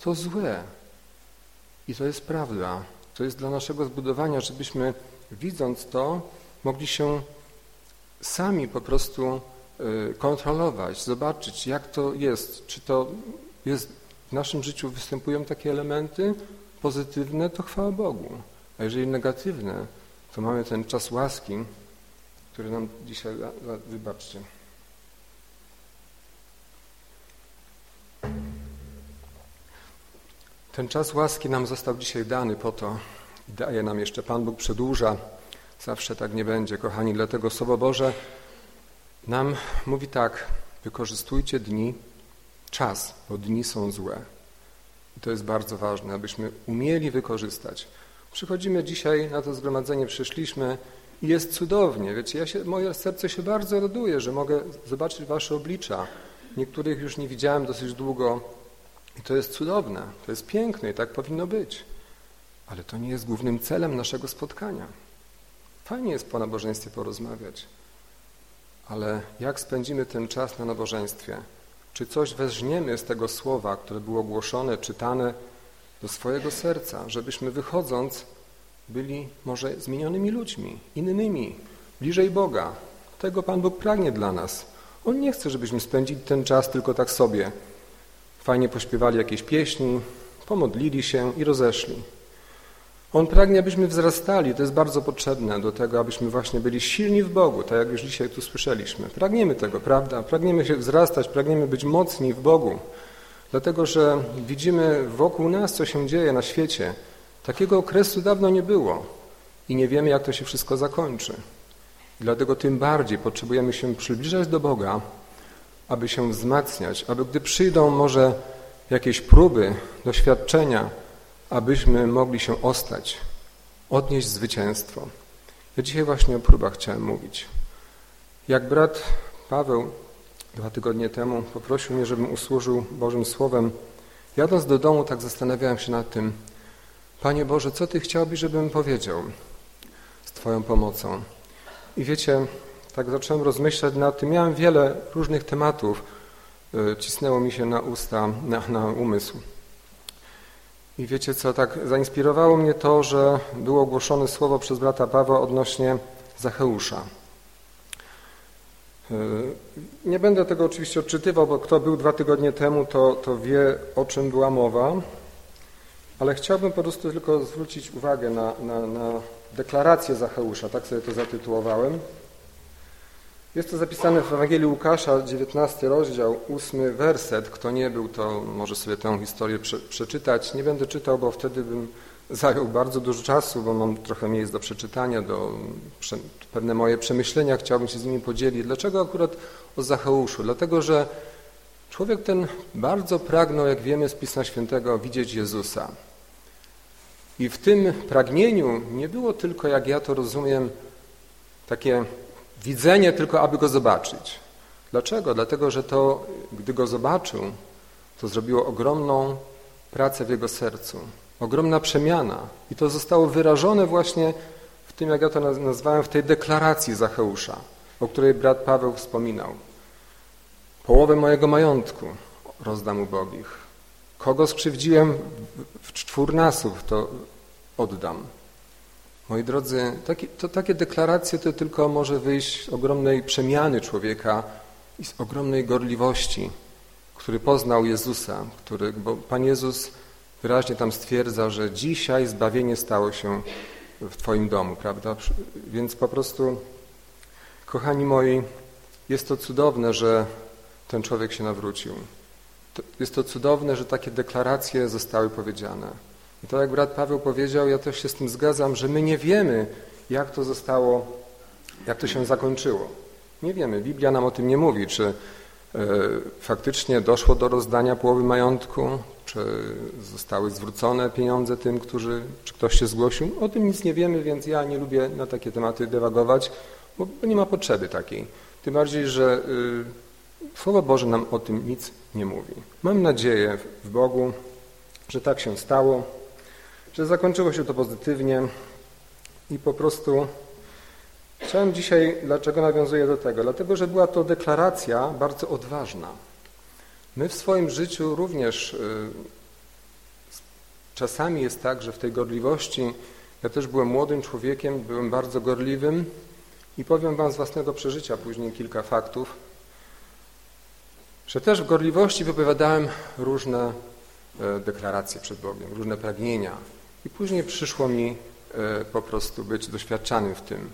to złe. I to jest prawda. To jest dla naszego zbudowania, żebyśmy widząc to, mogli się sami po prostu y, kontrolować, zobaczyć, jak to jest. Czy to jest w naszym życiu występują takie elementy pozytywne, to chwała Bogu. A jeżeli negatywne, to mamy ten czas łaski, który nam dzisiaj, wybaczcie. Ten czas łaski nam został dzisiaj dany po to daje nam jeszcze Pan Bóg przedłuża. Zawsze tak nie będzie, kochani, dlatego Słowo Boże nam mówi tak, wykorzystujcie dni, czas, bo dni są złe. I to jest bardzo ważne, abyśmy umieli wykorzystać. Przychodzimy dzisiaj na to zgromadzenie, przyszliśmy i jest cudownie. Wiecie, ja się, moje serce się bardzo raduje, że mogę zobaczyć wasze oblicza. Niektórych już nie widziałem dosyć długo i to jest cudowne, to jest piękne i tak powinno być. Ale to nie jest głównym celem naszego spotkania. Fajnie jest po nabożeństwie porozmawiać, ale jak spędzimy ten czas na nabożeństwie? Czy coś weźmiemy z tego słowa, które było głoszone, czytane do swojego serca, żebyśmy wychodząc byli może zmienionymi ludźmi, innymi, bliżej Boga. Tego Pan Bóg pragnie dla nas. On nie chce, żebyśmy spędzili ten czas tylko tak sobie. Fajnie pośpiewali jakieś pieśni, pomodlili się i rozeszli. On pragnie, abyśmy wzrastali. To jest bardzo potrzebne do tego, abyśmy właśnie byli silni w Bogu, tak jak już dzisiaj tu słyszeliśmy. Pragniemy tego, prawda? Pragniemy się wzrastać, pragniemy być mocni w Bogu. Dlatego, że widzimy wokół nas, co się dzieje na świecie. Takiego okresu dawno nie było i nie wiemy, jak to się wszystko zakończy. Dlatego tym bardziej potrzebujemy się przybliżać do Boga, aby się wzmacniać, aby gdy przyjdą może jakieś próby, doświadczenia, abyśmy mogli się ostać, odnieść zwycięstwo. Ja dzisiaj właśnie o próbach chciałem mówić. Jak brat Paweł dwa tygodnie temu poprosił mnie, żebym usłużył Bożym Słowem, jadąc do domu tak zastanawiałem się nad tym, Panie Boże, co Ty chciałbyś, żebym powiedział z Twoją pomocą? I wiecie, tak zacząłem rozmyślać nad tym. Miałem wiele różnych tematów, e, cisnęło mi się na usta, na, na umysł. I wiecie co, tak zainspirowało mnie to, że było ogłoszone słowo przez brata Pawła odnośnie Zacheusza. E, nie będę tego oczywiście odczytywał, bo kto był dwa tygodnie temu, to, to wie, o czym była mowa, ale chciałbym po prostu tylko zwrócić uwagę na, na, na deklarację Zacheusza, tak sobie to zatytułowałem. Jest to zapisane w Ewangelii Łukasza, 19 rozdział, 8 werset. Kto nie był, to może sobie tę historię prze, przeczytać. Nie będę czytał, bo wtedy bym zajął bardzo dużo czasu, bo mam trochę miejsc do przeczytania, do prze, pewne moje przemyślenia chciałbym się z nimi podzielić. Dlaczego akurat o Zacheuszu? Dlatego, że człowiek ten bardzo pragnął, jak wiemy z Pisma Świętego, widzieć Jezusa. I w tym pragnieniu nie było tylko, jak ja to rozumiem, takie widzenie tylko, aby go zobaczyć. Dlaczego? Dlatego, że to, gdy go zobaczył, to zrobiło ogromną pracę w jego sercu, ogromna przemiana. I to zostało wyrażone właśnie w tym, jak ja to nazwałem, w tej deklaracji Zacheusza, o której brat Paweł wspominał. Połowę mojego majątku rozdam ubogich. Kogo skrzywdziłem w czwórnasób, to oddam. Moi drodzy, takie, to, takie deklaracje to tylko może wyjść z ogromnej przemiany człowieka i z ogromnej gorliwości, który poznał Jezusa, który, bo Pan Jezus wyraźnie tam stwierdza, że dzisiaj zbawienie stało się w Twoim domu, prawda? Więc po prostu, kochani moi, jest to cudowne, że ten człowiek się nawrócił. Jest to cudowne, że takie deklaracje zostały powiedziane. I to jak brat Paweł powiedział, ja też się z tym zgadzam, że my nie wiemy, jak to zostało, jak to się zakończyło. Nie wiemy. Biblia nam o tym nie mówi, czy e, faktycznie doszło do rozdania połowy majątku, czy zostały zwrócone pieniądze tym, którzy, czy ktoś się zgłosił. O tym nic nie wiemy, więc ja nie lubię na takie tematy dewagować, bo nie ma potrzeby takiej. Tym bardziej, że y, Słowo Boże nam o tym nic nie mówi. Mam nadzieję w Bogu, że tak się stało, że zakończyło się to pozytywnie i po prostu chciałem dzisiaj, dlaczego nawiązuję do tego? Dlatego, że była to deklaracja bardzo odważna. My w swoim życiu również y, czasami jest tak, że w tej gorliwości, ja też byłem młodym człowiekiem, byłem bardzo gorliwym i powiem Wam z własnego przeżycia później kilka faktów, że też w gorliwości wypowiadałem różne e, deklaracje przed Bogiem, różne pragnienia, i później przyszło mi e, po prostu być doświadczanym w tym.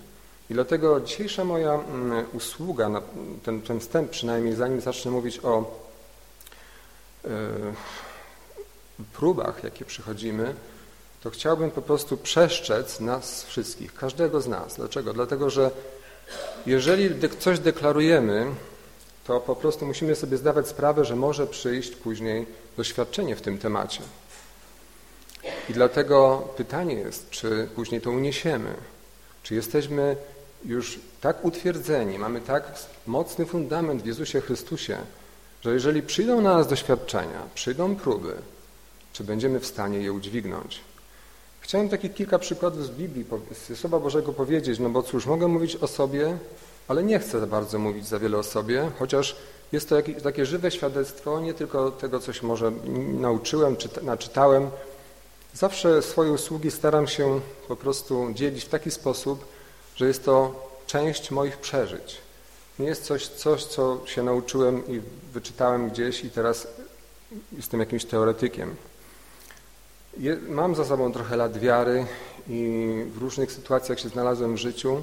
I dlatego dzisiejsza moja mm, usługa, ten, ten wstęp przynajmniej, zanim zacznę mówić o e, próbach, jakie przychodzimy, to chciałbym po prostu przeszczec nas wszystkich, każdego z nas. Dlaczego? Dlatego, że jeżeli coś deklarujemy, to po prostu musimy sobie zdawać sprawę, że może przyjść później doświadczenie w tym temacie. I dlatego pytanie jest, czy później to uniesiemy, czy jesteśmy już tak utwierdzeni, mamy tak mocny fundament w Jezusie Chrystusie, że jeżeli przyjdą na nas doświadczenia, przyjdą próby, czy będziemy w stanie je udźwignąć. Chciałem takich kilka przykładów z Biblii, z Słowa Bożego powiedzieć, no bo cóż, mogę mówić o sobie, ale nie chcę za bardzo mówić za wiele o sobie, chociaż jest to takie żywe świadectwo, nie tylko tego, coś może nauczyłem, czy naczytałem, Zawsze swoje usługi staram się po prostu dzielić w taki sposób, że jest to część moich przeżyć. Nie jest coś, coś co się nauczyłem i wyczytałem gdzieś i teraz jestem jakimś teoretykiem. Mam za sobą trochę lat wiary i w różnych sytuacjach się znalazłem w życiu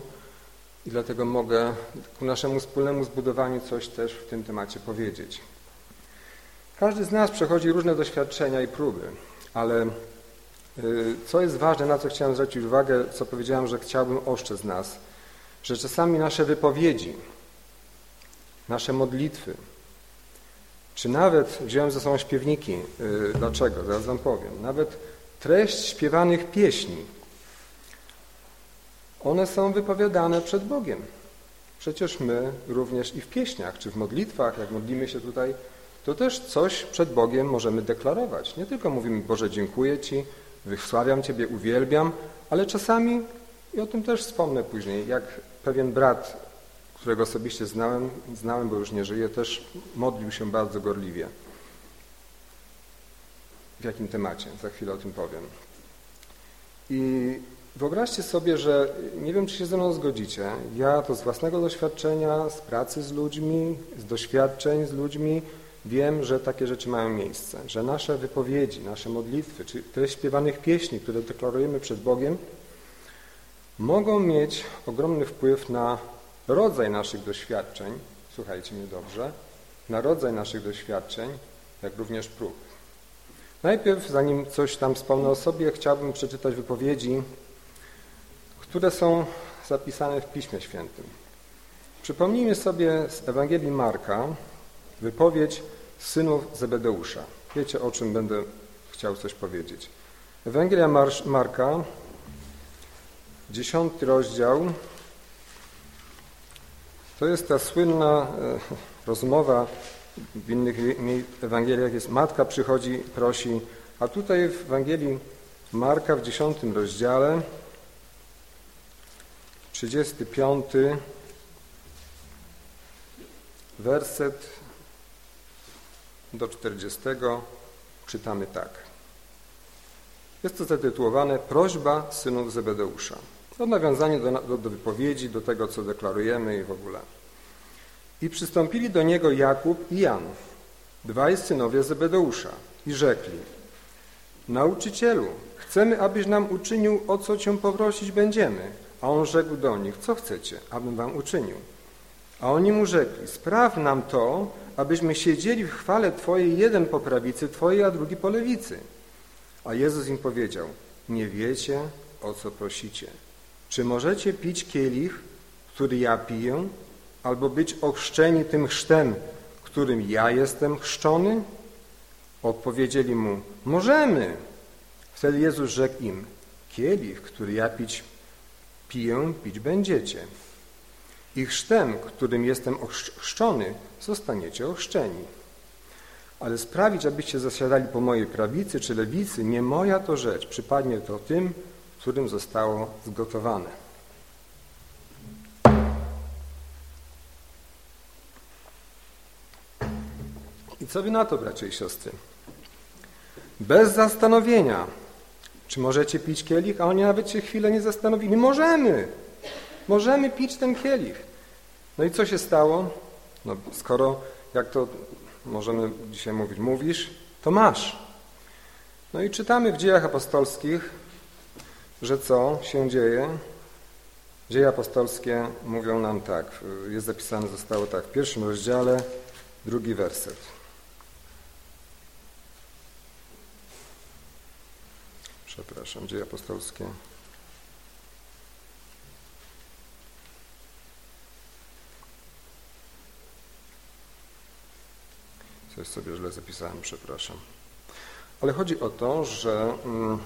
i dlatego mogę ku naszemu wspólnemu zbudowaniu coś też w tym temacie powiedzieć. Każdy z nas przechodzi różne doświadczenia i próby, ale co jest ważne, na co chciałem zwrócić uwagę, co powiedziałem, że chciałbym oszczędzić nas, że czasami nasze wypowiedzi, nasze modlitwy, czy nawet, wziąłem ze sobą śpiewniki, yy, dlaczego, zaraz wam powiem, nawet treść śpiewanych pieśni, one są wypowiadane przed Bogiem. Przecież my również i w pieśniach, czy w modlitwach, jak modlimy się tutaj, to też coś przed Bogiem możemy deklarować. Nie tylko mówimy, Boże, dziękuję Ci, wysławiam Ciebie, uwielbiam, ale czasami, i o tym też wspomnę później, jak pewien brat, którego osobiście znałem, znałem, bo już nie żyje, też modlił się bardzo gorliwie. W jakim temacie? Za chwilę o tym powiem. I Wyobraźcie sobie, że nie wiem, czy się ze mną zgodzicie. Ja to z własnego doświadczenia, z pracy z ludźmi, z doświadczeń z ludźmi wiem, że takie rzeczy mają miejsce, że nasze wypowiedzi, nasze modlitwy, czy treść śpiewanych pieśni, które deklarujemy przed Bogiem, mogą mieć ogromny wpływ na rodzaj naszych doświadczeń, słuchajcie mnie dobrze, na rodzaj naszych doświadczeń, jak również prób. Najpierw, zanim coś tam wspomnę o sobie, chciałbym przeczytać wypowiedzi które są zapisane w Piśmie Świętym. Przypomnijmy sobie z Ewangelii Marka wypowiedź synów Zebedeusza. Wiecie, o czym będę chciał coś powiedzieć. Ewangelia Marka, dziesiąty rozdział, to jest ta słynna e, rozmowa, w innych Ewangeliach jest matka przychodzi, prosi, a tutaj w Ewangelii Marka w dziesiątym rozdziale 35 werset do 40 czytamy tak. Jest to zatytułowane Prośba synów Zebedeusza. To nawiązanie do, do, do wypowiedzi, do tego, co deklarujemy i w ogóle. I przystąpili do niego Jakub i Jan, dwaj synowie Zebedeusza, i rzekli Nauczycielu, chcemy, abyś nam uczynił, o co Cię poprosić będziemy. A on rzekł do nich, co chcecie, abym wam uczynił? A oni mu rzekli, spraw nam to, abyśmy siedzieli w chwale Twojej jeden po prawicy Twojej, a drugi po lewicy. A Jezus im powiedział, nie wiecie, o co prosicie. Czy możecie pić kielich, który ja piję, albo być ochrzczeni tym chrztem, którym ja jestem chrzczony? Odpowiedzieli mu, możemy. Wtedy Jezus rzekł im, kielich, który ja pić piję, pić będziecie. I chrztem, którym jestem ochrzczony, zostaniecie ochrzczeni. Ale sprawić, abyście zasiadali po mojej prawicy czy lewicy, nie moja to rzecz, przypadnie to tym, którym zostało zgotowane. I co wy na to, bracia i siostry? Bez zastanowienia czy możecie pić kielich? A oni nawet się chwilę nie zastanowili. Możemy! Możemy pić ten kielich. No i co się stało? No, skoro, jak to możemy dzisiaj mówić, mówisz, to masz. No i czytamy w dziejach apostolskich, że co się dzieje? Dzieje apostolskie mówią nam tak, jest zapisane zostało tak w pierwszym rozdziale, drugi werset. przepraszam, dzieje apostolskie. Coś sobie źle zapisałem, przepraszam. Ale chodzi o to, że mm,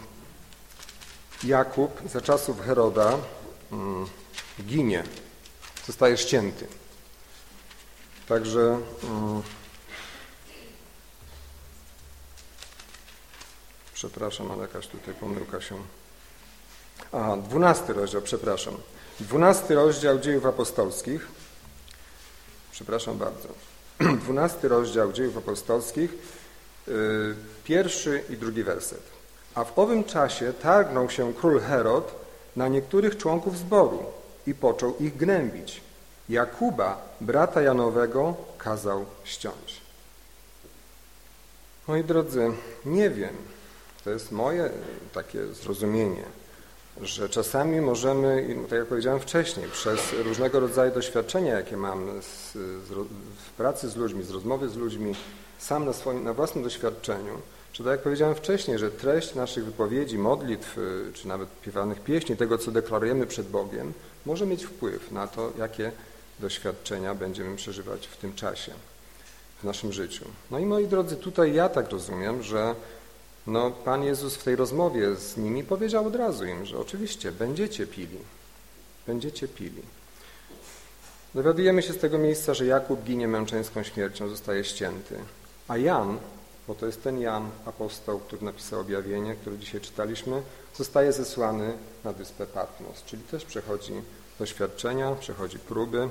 Jakub za czasów Heroda mm, ginie, zostaje ścięty. Także mm, Przepraszam, ale jakaś tutaj pomyłka się... Aha, dwunasty rozdział, przepraszam. Dwunasty rozdział dziejów apostolskich. Przepraszam bardzo. Dwunasty rozdział dziejów apostolskich, yy, pierwszy i drugi werset. A w owym czasie targnął się król Herod na niektórych członków zboru i począł ich gnębić. Jakuba, brata Janowego, kazał ściąć. Moi drodzy, nie wiem, to jest moje takie zrozumienie, że czasami możemy, tak jak powiedziałem wcześniej, przez różnego rodzaju doświadczenia, jakie mam z, z, w pracy z ludźmi, z rozmowy z ludźmi, sam na, swoim, na własnym doświadczeniu, Że tak jak powiedziałem wcześniej, że treść naszych wypowiedzi, modlitw, y, czy nawet piewanych pieśni, tego co deklarujemy przed Bogiem, może mieć wpływ na to, jakie doświadczenia będziemy przeżywać w tym czasie, w naszym życiu. No i moi drodzy, tutaj ja tak rozumiem, że no, Pan Jezus w tej rozmowie z nimi powiedział od razu im, że oczywiście będziecie pili, będziecie pili. Dowiadujemy się z tego miejsca, że Jakub ginie męczeńską śmiercią, zostaje ścięty, a Jan, bo to jest ten Jan, apostoł, który napisał objawienie, które dzisiaj czytaliśmy, zostaje zesłany na wyspę Patmos, czyli też przechodzi doświadczenia, przechodzi próby.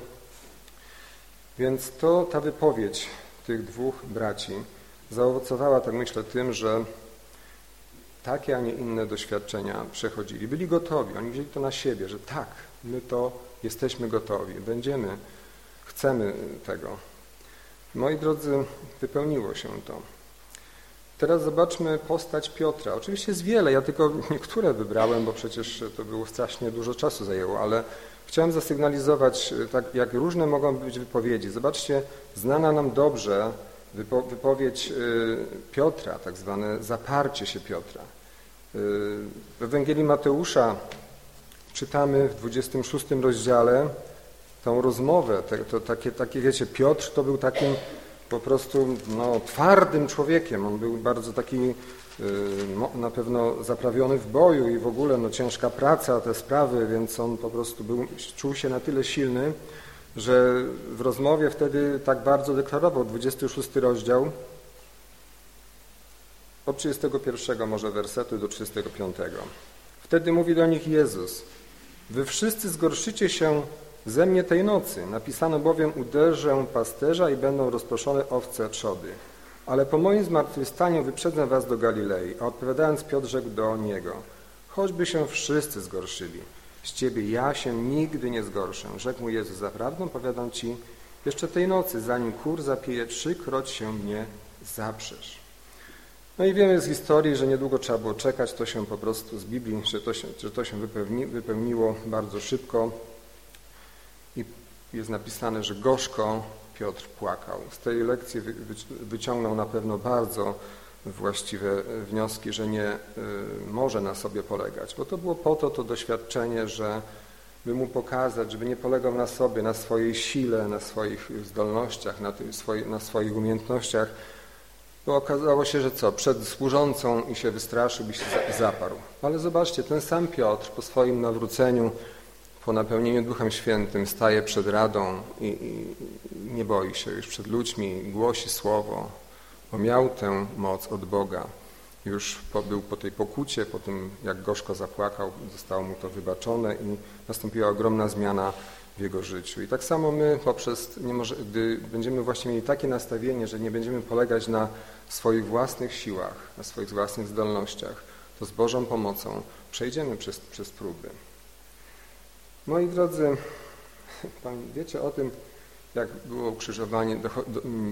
Więc to ta wypowiedź tych dwóch braci zaowocowała, tak myślę, tym, że takie, a nie inne doświadczenia przechodzili. Byli gotowi, oni wzięli to na siebie, że tak, my to jesteśmy gotowi, będziemy, chcemy tego. Moi drodzy, wypełniło się to. Teraz zobaczmy postać Piotra. Oczywiście jest wiele, ja tylko niektóre wybrałem, bo przecież to było strasznie dużo czasu zajęło, ale chciałem zasygnalizować, tak jak różne mogą być wypowiedzi. Zobaczcie, znana nam dobrze wypowiedź y, Piotra, tak zwane zaparcie się Piotra. Y, w Ewangelii Mateusza czytamy w 26 rozdziale tą rozmowę, to takie, takie, wiecie, Piotr to był takim po prostu no, twardym człowiekiem, on był bardzo taki y, na pewno zaprawiony w boju i w ogóle no, ciężka praca, te sprawy, więc on po prostu był, czuł się na tyle silny, że w rozmowie wtedy tak bardzo deklarował, 26 rozdział, od 31 może wersetu do 35. Wtedy mówi do nich Jezus, wy wszyscy zgorszycie się ze mnie tej nocy. Napisano bowiem, uderzę pasterza i będą rozproszone owce trzody. Ale po moim zmartwychwstaniu wyprzedzę was do Galilei. A odpowiadając Piotr rzekł do niego, choćby się wszyscy zgorszyli, z Ciebie ja się nigdy nie zgorszę. Rzekł mu Jezus, zaprawdę powiadam Ci, jeszcze tej nocy, zanim kur zapije, trzykroć się mnie zaprzesz. No i wiemy z historii, że niedługo trzeba było czekać, to się po prostu z Biblii, że to się, że to się wypełni, wypełniło bardzo szybko i jest napisane, że gorzko Piotr płakał. Z tej lekcji wyciągnął na pewno bardzo właściwe wnioski, że nie y, może na sobie polegać, bo to było po to to doświadczenie, że by mu pokazać, żeby nie polegał na sobie, na swojej sile, na swoich zdolnościach, na, tym, na swoich umiejętnościach, to okazało się, że co? Przed służącą i się wystraszył i się zaparł. Ale zobaczcie, ten sam Piotr po swoim nawróceniu, po napełnieniu Duchem Świętym staje przed radą i, i nie boi się już przed ludźmi, głosi słowo, bo miał tę moc od Boga. Już po, był po tej pokucie, po tym jak gorzko zapłakał, zostało mu to wybaczone i nastąpiła ogromna zmiana w jego życiu. I tak samo my poprzez, może, gdy będziemy właśnie mieli takie nastawienie, że nie będziemy polegać na swoich własnych siłach, na swoich własnych zdolnościach, to z Bożą pomocą przejdziemy przez, przez próby. Moi drodzy, wiecie o tym, jak było ukrzyżowanie,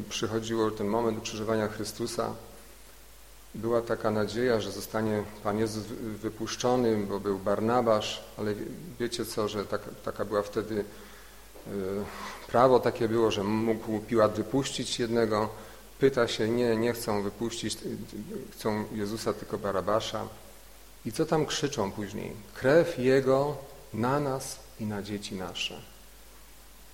przychodziło ten moment ukrzyżowania Chrystusa, była taka nadzieja, że zostanie Pan Jezus wypuszczony, bo był Barnabasz, ale wiecie co, że tak, taka była wtedy y, prawo takie było, że mógł Piłat wypuścić jednego. Pyta się, nie, nie chcą wypuścić, chcą Jezusa, tylko Barabasza. I co tam krzyczą później? Krew Jego na nas i na dzieci nasze.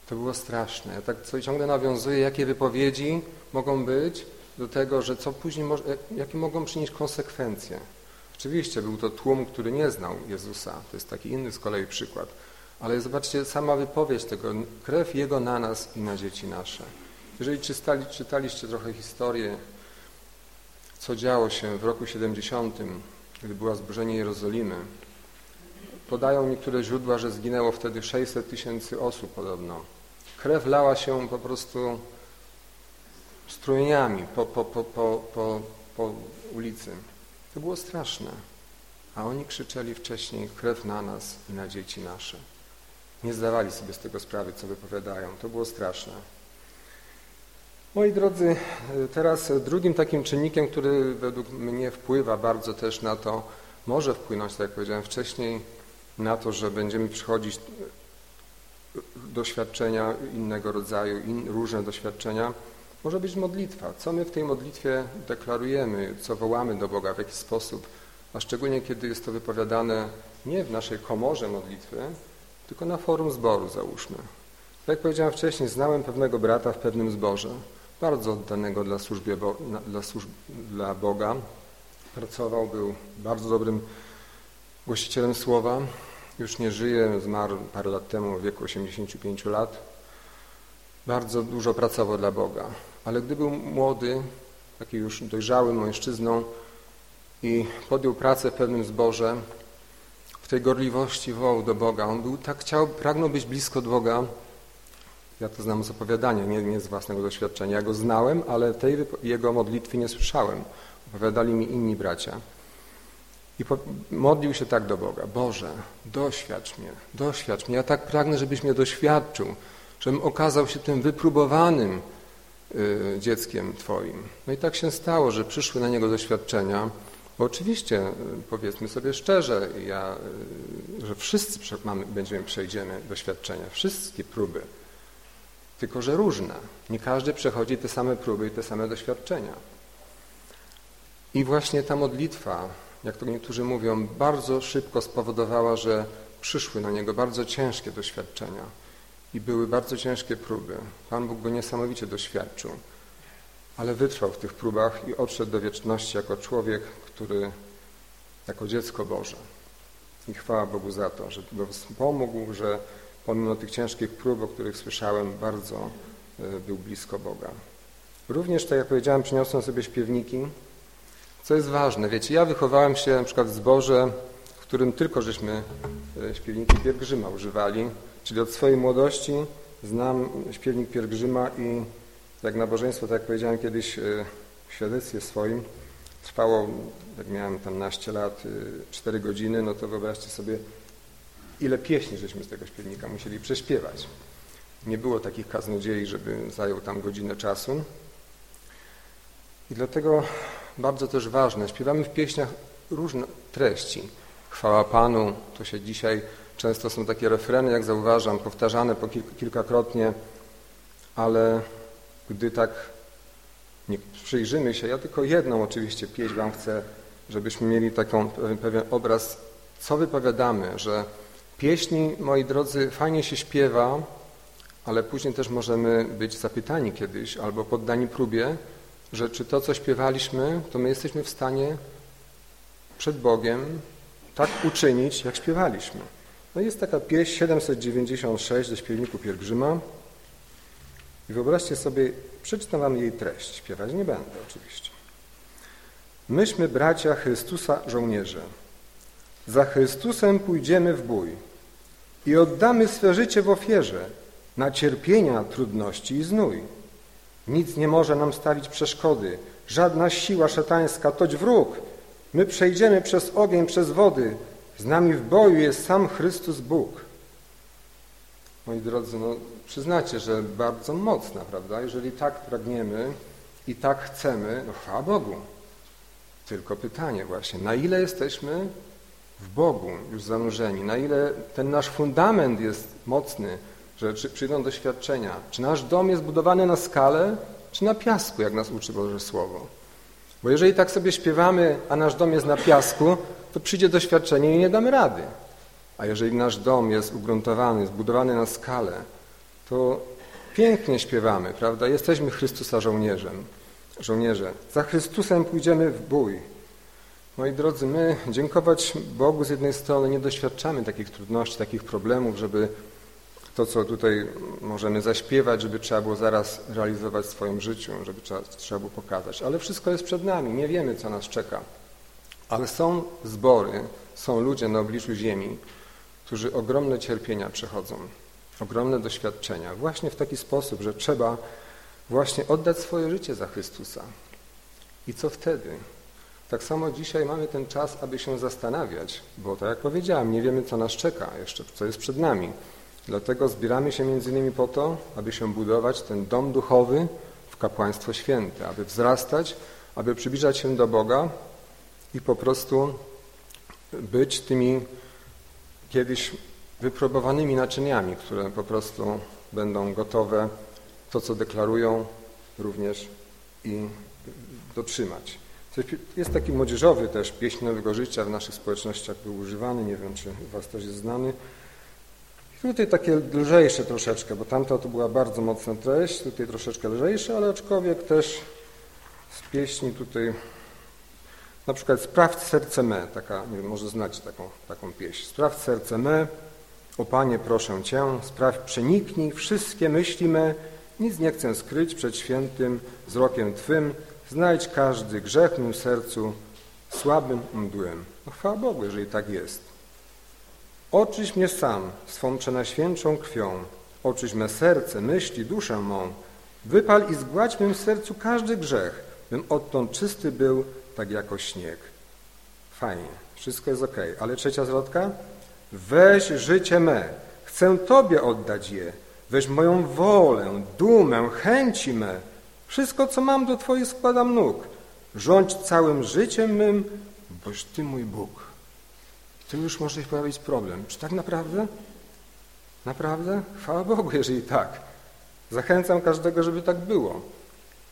To było straszne. Ja tak ciągle nawiązuję, jakie wypowiedzi mogą być, do tego, że co później, może, jakie mogą przynieść konsekwencje. Oczywiście był to tłum, który nie znał Jezusa, to jest taki inny z kolei przykład, ale zobaczcie, sama wypowiedź tego, krew Jego na nas i na dzieci nasze. Jeżeli czytali, czytaliście trochę historię, co działo się w roku 70, gdy było zburzenie Jerozolimy, podają niektóre źródła, że zginęło wtedy 600 tysięcy osób podobno. Krew lała się po prostu strumieniami po, po, po, po, po, po ulicy. To było straszne. A oni krzyczeli wcześniej krew na nas i na dzieci nasze. Nie zdawali sobie z tego sprawy, co wypowiadają. To było straszne. Moi drodzy, teraz drugim takim czynnikiem, który według mnie wpływa bardzo też na to, może wpłynąć, tak jak powiedziałem wcześniej, na to, że będziemy przychodzić doświadczenia innego rodzaju, in, różne doświadczenia, może być modlitwa. Co my w tej modlitwie deklarujemy, co wołamy do Boga, w jaki sposób, a szczególnie kiedy jest to wypowiadane nie w naszej komorze modlitwy, tylko na forum zboru załóżmy. Tak jak powiedziałem wcześniej, znałem pewnego brata w pewnym zborze, bardzo oddanego dla, służbie, dla, służb, dla Boga. Pracował, był bardzo dobrym głosicielem słowa. Już nie żyje, zmarł parę lat temu w wieku 85 lat. Bardzo dużo pracował dla Boga. Ale gdy był młody, taki już dojrzałym mężczyzną i podjął pracę w pewnym zborze, w tej gorliwości wołał do Boga. On był tak chciał, pragnął być blisko Boga. Ja to znam z opowiadania, nie, nie z własnego doświadczenia. Ja go znałem, ale tej jego modlitwy nie słyszałem. Opowiadali mi inni bracia. I modlił się tak do Boga. Boże, doświadcz mnie, doświadcz mnie. Ja tak pragnę, żebyś mnie doświadczył, żebym okazał się tym wypróbowanym y, dzieckiem Twoim. No i tak się stało, że przyszły na niego doświadczenia, bo oczywiście, y, powiedzmy sobie szczerze, ja, y, że wszyscy mamy, będziemy, przejdziemy doświadczenia, wszystkie próby, tylko że różne. Nie każdy przechodzi te same próby i te same doświadczenia. I właśnie ta modlitwa, jak to niektórzy mówią, bardzo szybko spowodowała, że przyszły na niego bardzo ciężkie doświadczenia i były bardzo ciężkie próby. Pan Bóg go niesamowicie doświadczył, ale wytrwał w tych próbach i odszedł do wieczności jako człowiek, który jako dziecko Boże. I chwała Bogu za to, że pomógł, że pomimo tych ciężkich prób, o których słyszałem, bardzo e, był blisko Boga. Również, tak jak powiedziałem, przyniosłem sobie śpiewniki, co jest ważne. Wiecie, ja wychowałem się na przykład w zborze, w którym tylko żeśmy e, śpiewniki pielgrzyma używali, czyli od swojej młodości znam śpiewnik pielgrzyma i jak nabożeństwo, tak jak powiedziałem kiedyś e, w świadectwie swoim, trwało, jak miałem tam naście lat, 4 godziny, no to wyobraźcie sobie, ile pieśni żeśmy z tego śpiewnika musieli prześpiewać. Nie było takich kaznodziei, żeby zajął tam godzinę czasu. I dlatego bardzo też ważne, śpiewamy w pieśniach różne treści. Chwała Panu, to się dzisiaj często są takie refreny, jak zauważam, powtarzane po kilkakrotnie, ale gdy tak nie przyjrzymy się, ja tylko jedną oczywiście pieśń Wam chcę, żebyśmy mieli taką pewien obraz, co wypowiadamy, że Pieśni, moi drodzy, fajnie się śpiewa, ale później też możemy być zapytani kiedyś albo poddani próbie, że czy to, co śpiewaliśmy, to my jesteśmy w stanie przed Bogiem tak uczynić, jak śpiewaliśmy. No jest taka pieśń 796 ze śpiewniku Pielgrzyma i wyobraźcie sobie, przeczytam wam jej treść, śpiewać nie będę oczywiście. Myśmy bracia Chrystusa żołnierze, za Chrystusem pójdziemy w bój i oddamy swe życie w ofierze na cierpienia, trudności i znój. Nic nie może nam stawić przeszkody, żadna siła szatańska, toć wróg. My przejdziemy przez ogień, przez wody. Z nami w boju jest sam Chrystus Bóg. Moi drodzy, no, przyznacie, że bardzo mocna, prawda? Jeżeli tak pragniemy i tak chcemy, no chwała Bogu. Tylko pytanie właśnie, na ile jesteśmy w Bogu już zanurzeni, na ile ten nasz fundament jest mocny, że czy przyjdą doświadczenia, czy nasz dom jest budowany na skalę, czy na piasku, jak nas uczy Boże Słowo. Bo jeżeli tak sobie śpiewamy, a nasz dom jest na piasku, to przyjdzie doświadczenie i nie damy rady. A jeżeli nasz dom jest ugruntowany, zbudowany na skalę, to pięknie śpiewamy, prawda? Jesteśmy Chrystusa żołnierzem. Żołnierze. Za Chrystusem pójdziemy w bój. Moi drodzy, my dziękować Bogu z jednej strony nie doświadczamy takich trudności, takich problemów, żeby to, co tutaj możemy zaśpiewać, żeby trzeba było zaraz realizować w swoim życiu, żeby trzeba, trzeba było pokazać. Ale wszystko jest przed nami, nie wiemy, co nas czeka. Ale są zbory, są ludzie na obliczu ziemi, którzy ogromne cierpienia przechodzą, ogromne doświadczenia, właśnie w taki sposób, że trzeba właśnie oddać swoje życie za Chrystusa. I co wtedy? Tak samo dzisiaj mamy ten czas, aby się zastanawiać, bo tak jak powiedziałem, nie wiemy, co nas czeka jeszcze, co jest przed nami. Dlatego zbieramy się między innymi po to, aby się budować ten dom duchowy w kapłaństwo święte, aby wzrastać, aby przybliżać się do Boga i po prostu być tymi kiedyś wypróbowanymi naczyniami, które po prostu będą gotowe, to co deklarują, również i dotrzymać. Jest taki młodzieżowy też pieśń Nowego Życia w naszych społecznościach był używany, nie wiem czy Was też jest znany. Tutaj takie lżejsze troszeczkę, bo tamta to była bardzo mocna treść, tutaj troszeczkę lżejsze, ale aczkolwiek też z pieśni tutaj na przykład Sprawdź serce me, taka, nie wiem, może znacie taką, taką pieśń. Sprawdź serce me, o Panie proszę Cię, spraw przeniknij wszystkie myśli me, nic nie chcę skryć przed świętym wzrokiem Twym, znajdź każdy grzech w mym sercu, słabym mdłem. No chwała Bogu, jeżeli tak jest. Oczyś mnie sam swą przenajświętszą krwią, oczyś me serce, myśli, duszę mą, wypal i zgładź mym sercu każdy grzech, bym odtąd czysty był, tak jako śnieg. Fajnie, wszystko jest ok, ale trzecia zwrotka? Weź życie me, chcę Tobie oddać je, weź moją wolę, dumę, chęci me, wszystko, co mam do Twoich składam nóg. Rządź całym życiem mym, boś Ty mój Bóg. Tu już może się pojawić problem. Czy tak naprawdę? Naprawdę? Chwała Bogu, jeżeli tak. Zachęcam każdego, żeby tak było.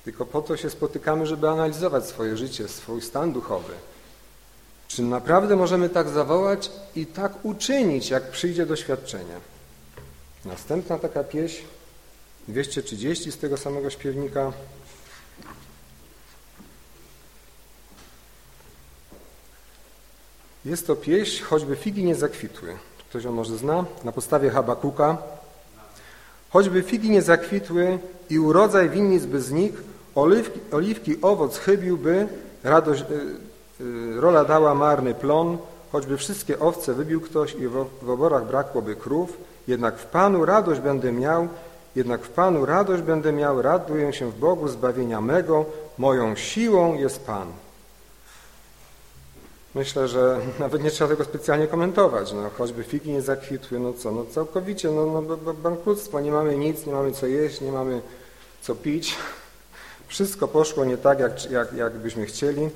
Tylko po to się spotykamy, żeby analizować swoje życie, swój stan duchowy. Czy naprawdę możemy tak zawołać i tak uczynić, jak przyjdzie doświadczenie? Następna taka pieśń, 230 z tego samego śpiewnika. Jest to pieśń, choćby figi nie zakwitły. Ktoś ją może zna? Na podstawie Habakuka. Choćby figi nie zakwitły i urodzaj winnic by znikł, oliwki, oliwki owoc chybiłby, radość, y, y, rola dała marny plon, choćby wszystkie owce wybił ktoś i w, w oborach brakłoby krów, jednak w Panu radość będę miał, jednak w Panu radość będę miał, raduję się w Bogu zbawienia mego, moją siłą jest Pan. Myślę, że nawet nie trzeba tego specjalnie komentować. No, choćby figi nie zakwitły, no co, no całkowicie, no, no bankructwo, nie mamy nic, nie mamy co jeść, nie mamy co pić. Wszystko poszło nie tak, jak, jak, jak byśmy chcieli,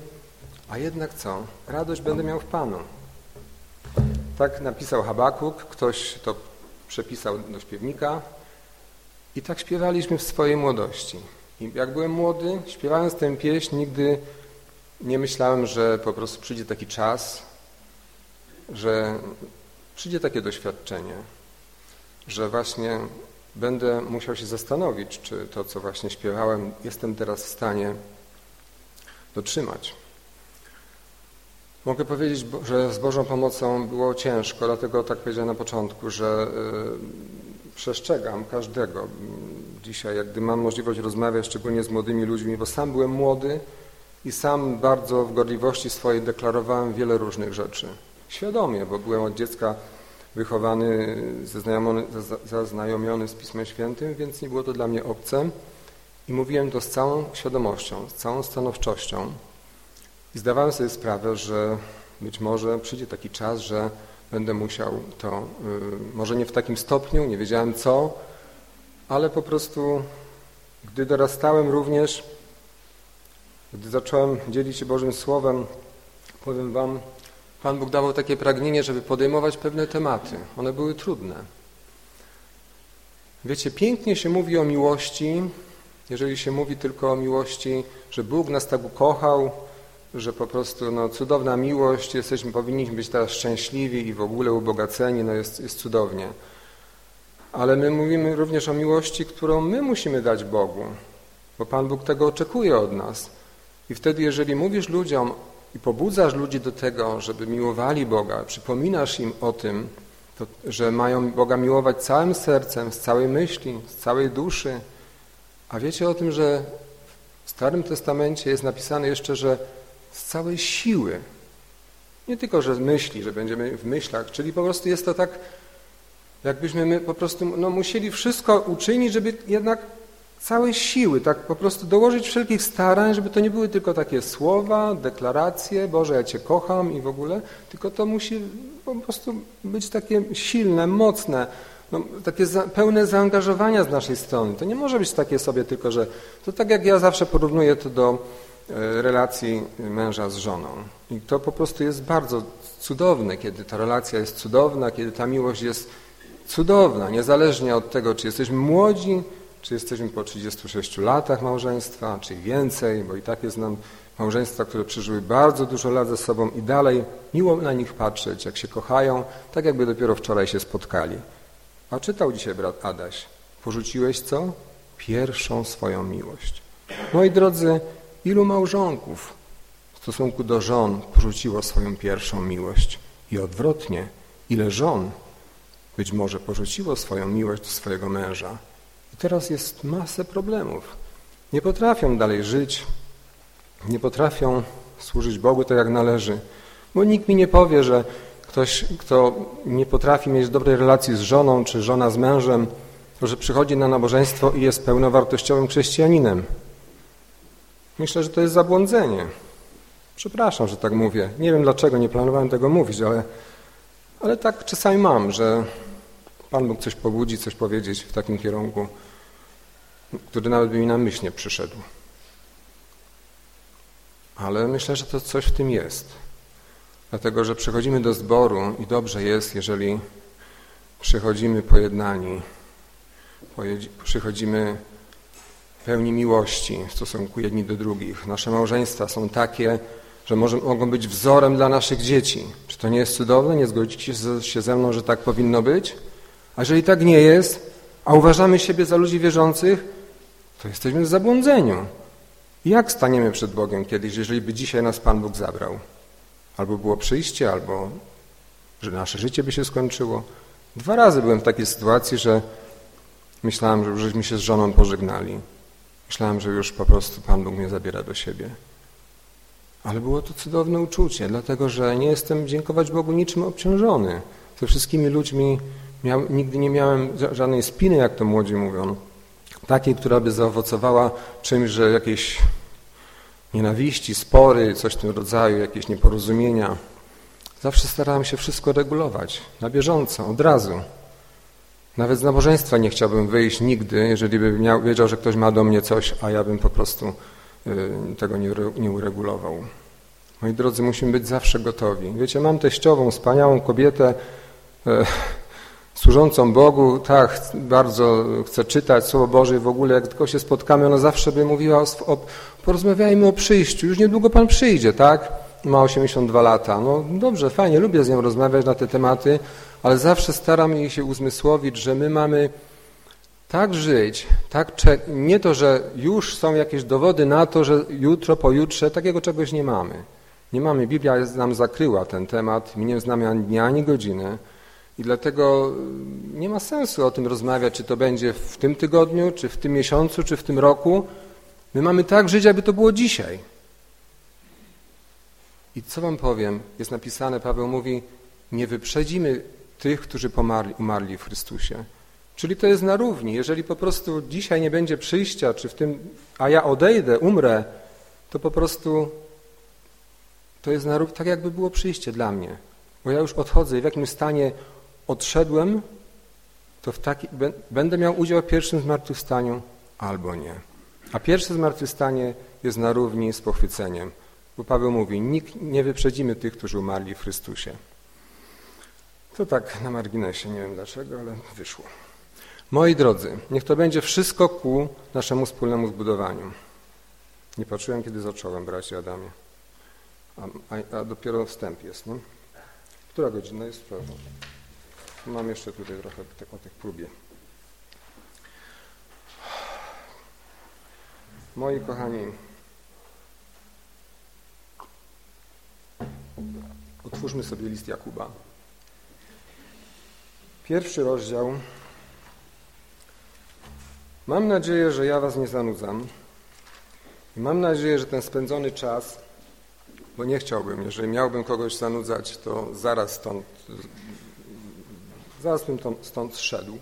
a jednak co? Radość będę miał w Panu. Tak napisał Habakuk, ktoś to przepisał do śpiewnika i tak śpiewaliśmy w swojej młodości. I jak byłem młody, śpiewając tę pieśń, nigdy nie myślałem, że po prostu przyjdzie taki czas, że przyjdzie takie doświadczenie, że właśnie będę musiał się zastanowić, czy to, co właśnie śpiewałem, jestem teraz w stanie dotrzymać. Mogę powiedzieć, że z Bożą pomocą było ciężko, dlatego tak powiedziałem na początku, że y, przestrzegam każdego. Dzisiaj, jak gdy mam możliwość rozmawiać, szczególnie z młodymi ludźmi, bo sam byłem młody i sam bardzo w gorliwości swojej deklarowałem wiele różnych rzeczy. Świadomie, bo byłem od dziecka wychowany, zaznajomiony z Pismem Świętym, więc nie było to dla mnie obce i mówiłem to z całą świadomością, z całą stanowczością i zdawałem sobie sprawę, że być może przyjdzie taki czas, że będę musiał to, y, może nie w takim stopniu, nie wiedziałem co, ale po prostu, gdy dorastałem również, gdy zacząłem dzielić się Bożym Słowem, powiem Wam, Pan Bóg dawał takie pragnienie, żeby podejmować pewne tematy. One były trudne. Wiecie, pięknie się mówi o miłości, jeżeli się mówi tylko o miłości, że Bóg nas tak ukochał, że po prostu no, cudowna miłość, jesteśmy, powinniśmy być teraz szczęśliwi i w ogóle ubogaceni, no jest, jest cudownie. Ale my mówimy również o miłości, którą my musimy dać Bogu, bo Pan Bóg tego oczekuje od nas. I wtedy, jeżeli mówisz ludziom i pobudzasz ludzi do tego, żeby miłowali Boga, przypominasz im o tym, to, że mają Boga miłować całym sercem, z całej myśli, z całej duszy. A wiecie o tym, że w Starym Testamencie jest napisane jeszcze, że z całej siły. Nie tylko, że myśli, że będziemy w myślach, czyli po prostu jest to tak, jakbyśmy my po prostu no, musieli wszystko uczynić, żeby jednak całej siły, tak po prostu dołożyć wszelkich starań, żeby to nie były tylko takie słowa, deklaracje, Boże, ja Cię kocham i w ogóle, tylko to musi po prostu być takie silne, mocne, no, takie za, pełne zaangażowania z naszej strony. To nie może być takie sobie tylko, że to tak jak ja zawsze porównuję to do e, relacji męża z żoną. I to po prostu jest bardzo cudowne, kiedy ta relacja jest cudowna, kiedy ta miłość jest cudowna, niezależnie od tego, czy jesteśmy młodzi, Czy jesteśmy po 36 latach małżeństwa, czy więcej, bo i takie znam małżeństwa, które przeżyły bardzo dużo lat ze sobą i dalej miło na nich patrzeć, jak się kochają, tak jakby dopiero wczoraj się spotkali. A czytał dzisiaj brat Adaś, porzuciłeś co? Pierwszą swoją miłość. Moi drodzy, ilu małżonków w stosunku do żon porzuciło swoją pierwszą miłość i odwrotnie, ile żon być może porzuciło swoją miłość do swojego męża teraz jest masę problemów. Nie potrafią dalej żyć, nie potrafią służyć Bogu tak jak należy, bo nikt mi nie powie, że ktoś, kto nie potrafi mieć dobrej relacji z żoną, czy żona z mężem, że przychodzi na nabożeństwo i jest pełnowartościowym chrześcijaninem. Myślę, że to jest zabłądzenie. Przepraszam, że tak mówię. Nie wiem dlaczego, nie planowałem tego mówić, ale, ale tak czasami mam, że Pan Bóg coś pobudzi, coś powiedzieć w takim kierunku, który nawet by mi na myśl nie przyszedł. Ale myślę, że to coś w tym jest. Dlatego, że przychodzimy do zboru i dobrze jest, jeżeli przychodzimy pojednani, przychodzimy pełni miłości w stosunku jedni do drugich. Nasze małżeństwa są takie, że może, mogą być wzorem dla naszych dzieci. Czy to nie jest cudowne? Nie zgodzicie się ze mną, że tak powinno być? A jeżeli tak nie jest, a uważamy siebie za ludzi wierzących, to jesteśmy w zabłądzeniu. Jak staniemy przed Bogiem kiedyś, jeżeli by dzisiaj nas Pan Bóg zabrał? Albo było przyjście, albo że nasze życie by się skończyło. Dwa razy byłem w takiej sytuacji, że myślałem, że żeśmy się z żoną pożegnali. Myślałem, że już po prostu Pan Bóg mnie zabiera do siebie. Ale było to cudowne uczucie, dlatego że nie jestem dziękować Bogu niczym obciążony. Ze wszystkimi ludźmi miał, nigdy nie miałem żadnej spiny, jak to młodzi mówią. Takiej, która by zaowocowała czymś, że jakieś nienawiści, spory, coś w tym rodzaju, jakieś nieporozumienia. Zawsze starałem się wszystko regulować, na bieżąco, od razu. Nawet z nabożeństwa nie chciałbym wyjść nigdy, jeżeli bym miał, wiedział, że ktoś ma do mnie coś, a ja bym po prostu y, tego nie, nie uregulował. Moi drodzy, musimy być zawsze gotowi. Wiecie, mam teściową, wspaniałą kobietę, y, służącą Bogu, tak, bardzo chcę czytać Słowo Boże i w ogóle jak tylko się spotkamy, ona zawsze by mówiła, o, porozmawiajmy o przyjściu, już niedługo Pan przyjdzie, tak? Ma 82 lata. No dobrze, fajnie, lubię z nią rozmawiać na te tematy, ale zawsze staram jej się uzmysłowić, że my mamy tak żyć, tak nie to, że już są jakieś dowody na to, że jutro, pojutrze, takiego czegoś nie mamy. Nie mamy, Biblia nam zakryła ten temat, my nie znamy ani dnia, ani godziny i dlatego nie ma sensu o tym rozmawiać, czy to będzie w tym tygodniu, czy w tym miesiącu, czy w tym roku. My mamy tak żyć, aby to było dzisiaj. I co wam powiem? Jest napisane, Paweł mówi, nie wyprzedzimy tych, którzy pomarli, umarli w Chrystusie. Czyli to jest na równi. Jeżeli po prostu dzisiaj nie będzie przyjścia, czy w tym, a ja odejdę, umrę, to po prostu to jest na równi, tak jakby było przyjście dla mnie. Bo ja już odchodzę i w jakim stanie odszedłem, to w taki, będę miał udział w pierwszym zmartwychwstaniu albo nie. A pierwsze zmartwychwstanie jest na równi z pochwyceniem. Bo Paweł mówi, nikt nie wyprzedzimy tych, którzy umarli w Chrystusie. To tak na marginesie, nie wiem dlaczego, ale wyszło. Moi drodzy, niech to będzie wszystko ku naszemu wspólnemu zbudowaniu. Nie patrzyłem, kiedy zacząłem, bracie Adamie. A, a, a dopiero wstęp jest, nie? Która godzina jest? Proszę. Mam jeszcze tutaj trochę tak, o tych próbie. Moi kochani, otwórzmy sobie list Jakuba. Pierwszy rozdział. Mam nadzieję, że ja Was nie zanudzam. I mam nadzieję, że ten spędzony czas, bo nie chciałbym, jeżeli miałbym kogoś zanudzać, to zaraz stąd, zaraz bym stąd zszedł.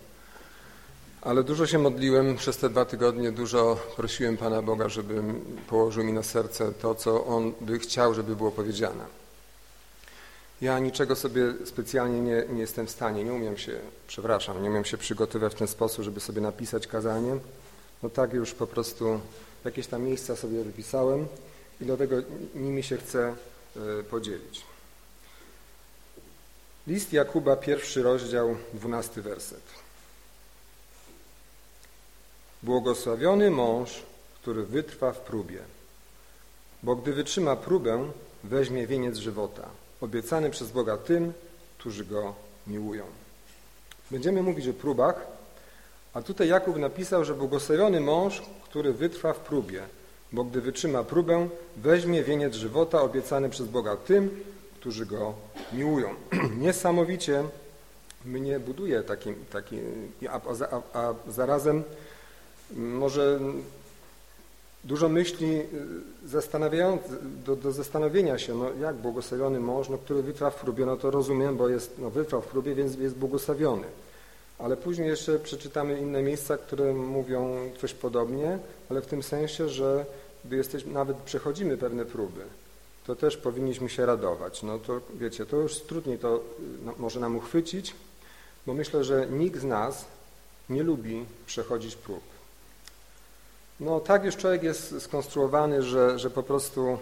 Ale dużo się modliłem przez te dwa tygodnie, dużo prosiłem Pana Boga, żeby położył mi na serce to, co On by chciał, żeby było powiedziane. Ja niczego sobie specjalnie nie, nie jestem w stanie, nie umiem się, przepraszam, nie umiem się przygotować w ten sposób, żeby sobie napisać kazanie. No tak już po prostu jakieś tam miejsca sobie wypisałem i dlatego nimi się chcę y, podzielić. List Jakuba, pierwszy rozdział, dwunasty werset. Błogosławiony mąż, który wytrwa w próbie. Bo gdy wytrzyma próbę, weźmie wieniec żywota, obiecany przez Boga tym, którzy Go miłują. Będziemy mówić o próbach, a tutaj Jakub napisał, że błogosławiony mąż, który wytrwa w próbie, bo gdy wytrzyma próbę, weźmie wieniec żywota obiecany przez Boga tym, którzy Go miłują. Niesamowicie mnie buduje taki, taki a, a, a zarazem może dużo myśli y, do, do, zastanowienia się, no jak błogosławiony mąż, no, który wytrwa w próbie, no to rozumiem, bo jest, no, wytrwał w próbie, więc jest błogosławiony. Ale później jeszcze przeczytamy inne miejsca, które mówią coś podobnie, ale w tym sensie, że gdy nawet przechodzimy pewne próby, to też powinniśmy się radować. No to wiecie, to już trudniej to no, może nam uchwycić, bo myślę, że nikt z nas nie lubi przechodzić prób. No tak już człowiek jest skonstruowany, że, że po prostu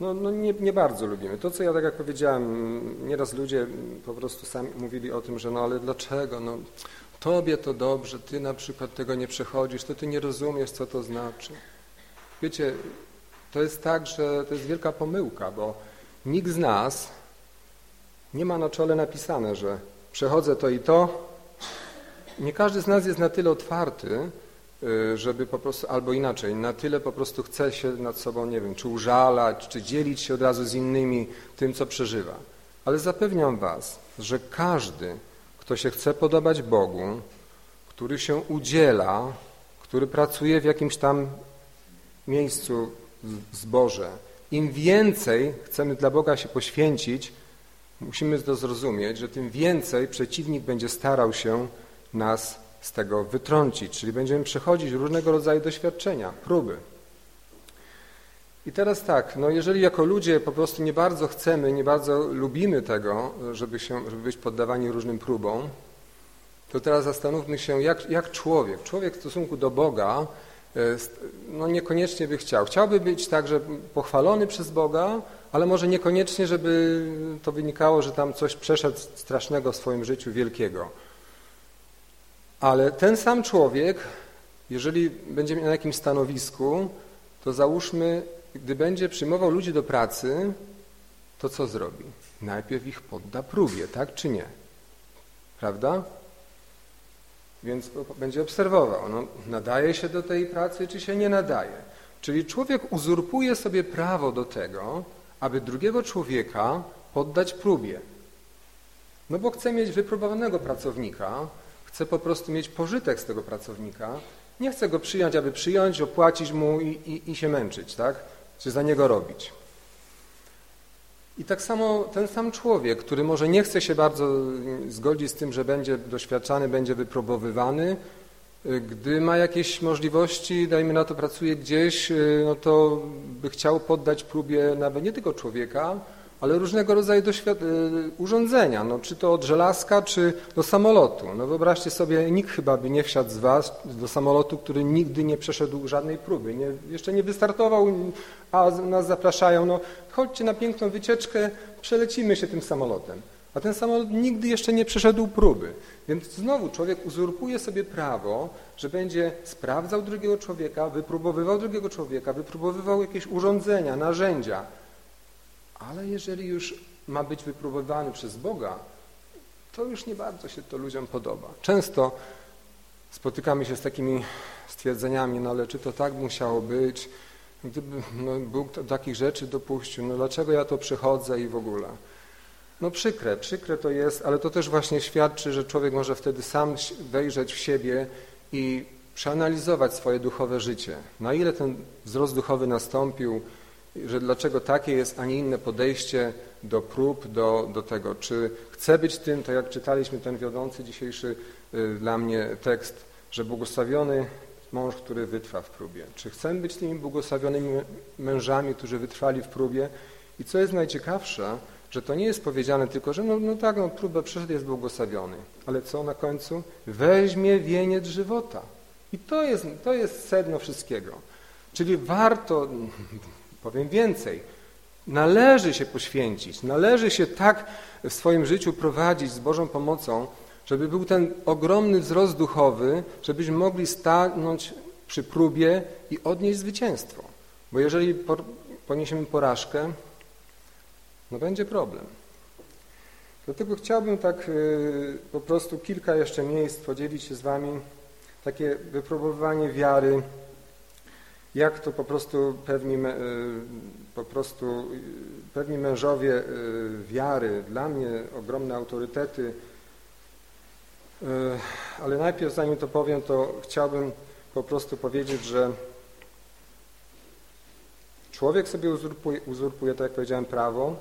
no, no nie, nie, bardzo lubimy. To, co ja tak jak powiedziałem, nieraz ludzie po prostu sami mówili o tym, że no ale dlaczego, no tobie to dobrze, ty na przykład tego nie przechodzisz, to ty nie rozumiesz, co to znaczy. Wiecie, to jest tak, że to jest wielka pomyłka, bo nikt z nas nie ma na czole napisane, że przechodzę to i to. Nie każdy z nas jest na tyle otwarty, y, żeby po prostu, albo inaczej, na tyle po prostu chce się nad sobą, nie wiem, czy użalać, czy dzielić się od razu z innymi tym, co przeżywa. Ale zapewniam Was, że każdy, kto się chce podobać Bogu, który się udziela, który pracuje w jakimś tam miejscu zboże, im więcej chcemy dla Boga się poświęcić, musimy to zrozumieć, że tym więcej przeciwnik będzie starał się nas z tego wytrącić, czyli będziemy przechodzić różnego rodzaju doświadczenia, próby. I teraz tak, no jeżeli jako ludzie po prostu nie bardzo chcemy, nie bardzo lubimy tego, żeby, się, żeby być poddawani różnym próbom, to teraz zastanówmy się, jak, jak człowiek, człowiek w stosunku do Boga, no niekoniecznie by chciał. Chciałby być także pochwalony przez Boga, ale może niekoniecznie, żeby to wynikało, że tam coś przeszedł strasznego w swoim życiu, wielkiego. Ale ten sam człowiek, jeżeli będzie na jakimś stanowisku, to załóżmy, gdy będzie przyjmował ludzi do pracy, to co zrobi? Najpierw ich podda próbie, tak czy nie? Prawda? Więc będzie obserwował, no, nadaje się do tej pracy, czy się nie nadaje. Czyli człowiek uzurpuje sobie prawo do tego, aby drugiego człowieka poddać próbie. No bo chce mieć wypróbowanego pracownika, chce po prostu mieć pożytek z tego pracownika, nie chce go przyjąć, aby przyjąć, opłacić mu i, i, i się męczyć, tak? Czy za niego robić. I tak samo ten sam człowiek, który może nie chce się bardzo zgodzić z tym, że będzie doświadczany, będzie wypróbowywany, gdy ma jakieś możliwości, dajmy na to, pracuje gdzieś, y, no to by chciał poddać próbie nawet nie tylko człowieka, ale różnego rodzaju y, urządzenia, no, czy to od żelazka, czy do samolotu. No wyobraźcie sobie, nikt chyba by nie wsiadł z Was do samolotu, który nigdy nie przeszedł żadnej próby, nie, jeszcze nie wystartował, a nas zapraszają, no chodźcie na piękną wycieczkę, przelecimy się tym samolotem. A ten samolot nigdy jeszcze nie przeszedł próby. Więc znowu człowiek uzurpuje sobie prawo, że będzie sprawdzał drugiego człowieka, wypróbowywał drugiego człowieka, wypróbowywał jakieś urządzenia, narzędzia. Ale jeżeli już ma być wypróbowany przez Boga, to już nie bardzo się to ludziom podoba. Często spotykamy się z takimi stwierdzeniami, no ale czy to tak musiało być, gdyby no, Bóg takich rzeczy dopuścił, no dlaczego ja to przechodzę i w ogóle. No przykre, przykre to jest, ale to też właśnie świadczy, że człowiek może wtedy sam wejrzeć w siebie i przeanalizować swoje duchowe życie. Na ile ten wzrost duchowy nastąpił, że dlaczego takie jest, a nie inne podejście do prób, do, do tego. Czy chcę być tym, tak jak czytaliśmy ten wiodący dzisiejszy y, dla mnie tekst, że błogosławiony mąż, który wytrwa w próbie. Czy chcemy być tymi błogosławionymi mężami, którzy wytrwali w próbie? I co jest najciekawsze, że to nie jest powiedziane tylko, że no, no tak, no próbę przeszedł, jest błogosławiony. Ale co na końcu? Weźmie wieniec żywota. I to jest, to jest sedno wszystkiego. Czyli warto, powiem więcej, należy się poświęcić, należy się tak w swoim życiu prowadzić z Bożą pomocą, żeby był ten ogromny wzrost duchowy, żebyśmy mogli stanąć przy próbie i odnieść zwycięstwo. Bo jeżeli poniesiemy porażkę, no będzie problem. Dlatego chciałbym tak y, po prostu kilka jeszcze miejsc podzielić się z Wami, takie wypróbowanie wiary, jak to po prostu pewni, y, po prostu y, pewni mężowie wiary, dla mnie ogromne autorytety, ale najpierw zanim to powiem, to chciałbym po prostu powiedzieć, że człowiek sobie uzurpuje, uzurpuje tak jak powiedziałem, prawo,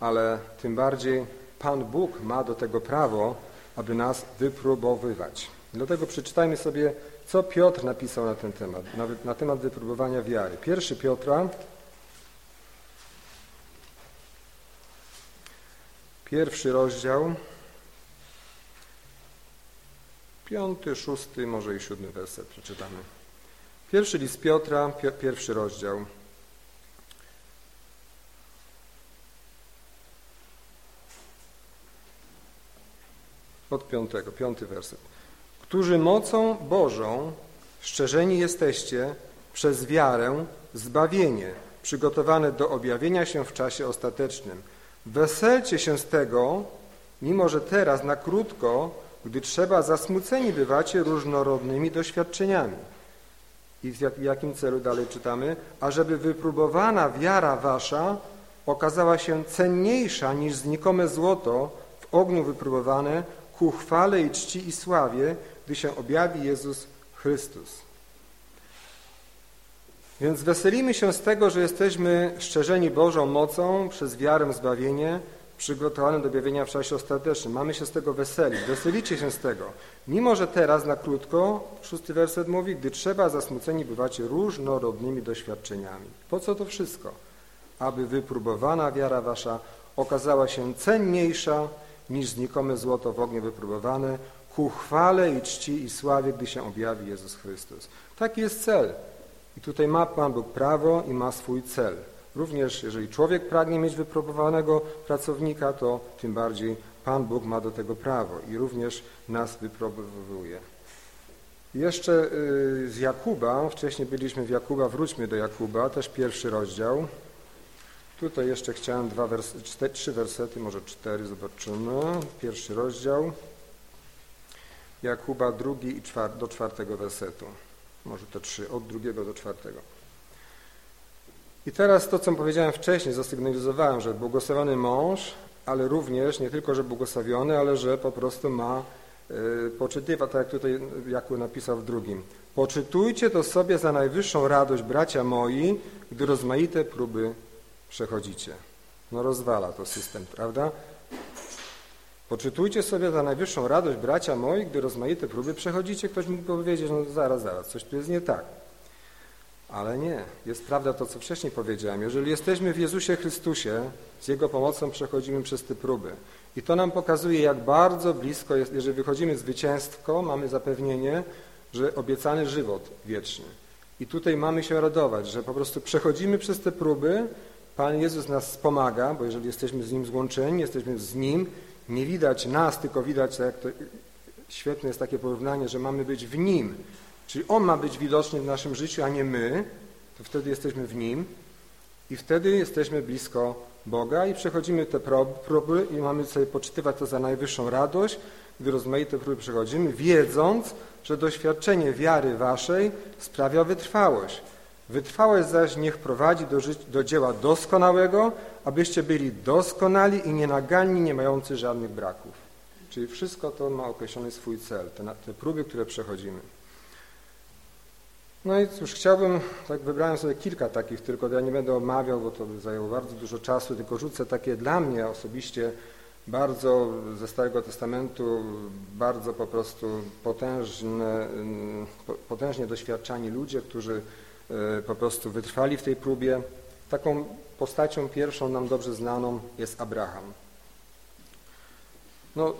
ale tym bardziej Pan Bóg ma do tego prawo, aby nas wypróbowywać. Dlatego przeczytajmy sobie, co Piotr napisał na ten temat, na, na temat wypróbowania wiary. Pierwszy Piotra, pierwszy rozdział, piąty, szósty, może i siódmy werset przeczytamy. Pierwszy list Piotra, pierwszy rozdział. od piątego, piąty werset. Którzy mocą Bożą szczerzeni jesteście przez wiarę zbawienie, przygotowane do objawienia się w czasie ostatecznym. Weselcie się z tego, mimo że teraz na krótko, gdy trzeba, zasmuceni bywacie różnorodnymi doświadczeniami. I w jakim celu dalej czytamy? Ażeby wypróbowana wiara wasza okazała się cenniejsza niż znikome złoto w ogniu wypróbowane, ku chwale i czci i sławie, gdy się objawi Jezus Chrystus. Więc weselimy się z tego, że jesteśmy szczerzeni Bożą mocą przez wiarę zbawienie, przygotowane do objawienia w czasie ostatecznym. Mamy się z tego weselić. Weselicie się z tego. Mimo, że teraz na krótko, szósty werset mówi, gdy trzeba, zasmuceni bywacie różnorodnymi doświadczeniami. Po co to wszystko? Aby wypróbowana wiara wasza okazała się cenniejsza niż znikome złoto w ogniu wypróbowane, ku chwale i czci i sławie, gdy się objawi Jezus Chrystus. Taki jest cel. I tutaj ma Pan Bóg prawo i ma swój cel. Również jeżeli człowiek pragnie mieć wypróbowanego pracownika, to tym bardziej Pan Bóg ma do tego prawo i również nas wypróbowuje. Jeszcze y, z Jakuba, wcześniej byliśmy w Jakuba, wróćmy do Jakuba, też pierwszy rozdział. Tutaj jeszcze chciałem dwa wers trzy wersety, może cztery, zobaczymy. Pierwszy rozdział. Jakuba drugi i czwart, do czwartego wersetu. Może te trzy, od drugiego do czwartego. I teraz to, co powiedziałem wcześniej, zasygnalizowałem, że błogosławiony mąż, ale również nie tylko, że błogosławiony, ale że po prostu ma y, poczytywać, tak jak tutaj Jakub napisał w drugim. Poczytujcie to sobie za najwyższą radość, bracia moi, gdy rozmaite próby przechodzicie. No rozwala to system, prawda? Poczytujcie sobie za najwyższą radość, bracia moi, gdy rozmaite próby przechodzicie. Ktoś mógł powiedzieć, no zaraz, zaraz, coś tu jest nie tak. Ale nie, jest prawda to, co wcześniej powiedziałem. Jeżeli jesteśmy w Jezusie Chrystusie, z Jego pomocą przechodzimy przez te próby. I to nam pokazuje, jak bardzo blisko jest, jeżeli wychodzimy zwycięstwo, mamy zapewnienie, że obiecany żywot wieczny. I tutaj mamy się radować, że po prostu przechodzimy przez te próby, Pan Jezus nas wspomaga, bo jeżeli jesteśmy z Nim złączeni, jesteśmy z Nim, nie widać nas, tylko widać, tak jak to świetne jest takie porównanie, że mamy być w Nim. Czyli On ma być widoczny w naszym życiu, a nie my, to wtedy jesteśmy w Nim i wtedy jesteśmy blisko Boga i przechodzimy te próby i mamy sobie poczytywać to za najwyższą radość, gdy rozmaite próby przechodzimy, wiedząc, że doświadczenie wiary waszej sprawia wytrwałość. Wytrwałość zaś niech prowadzi do, do dzieła doskonałego, abyście byli doskonali i nienaganni, nie mający żadnych braków. Czyli wszystko to ma określony swój cel, te, te próby, które przechodzimy. No i cóż, chciałbym, tak wybrałem sobie kilka takich tylko, ja nie będę omawiał, bo to by zajęło bardzo dużo czasu, tylko rzucę takie dla mnie osobiście bardzo ze Starego Testamentu, bardzo po prostu potężne, potężnie doświadczani ludzie, którzy E, po prostu wytrwali w tej próbie. Taką postacią pierwszą nam dobrze znaną jest Abraham. No,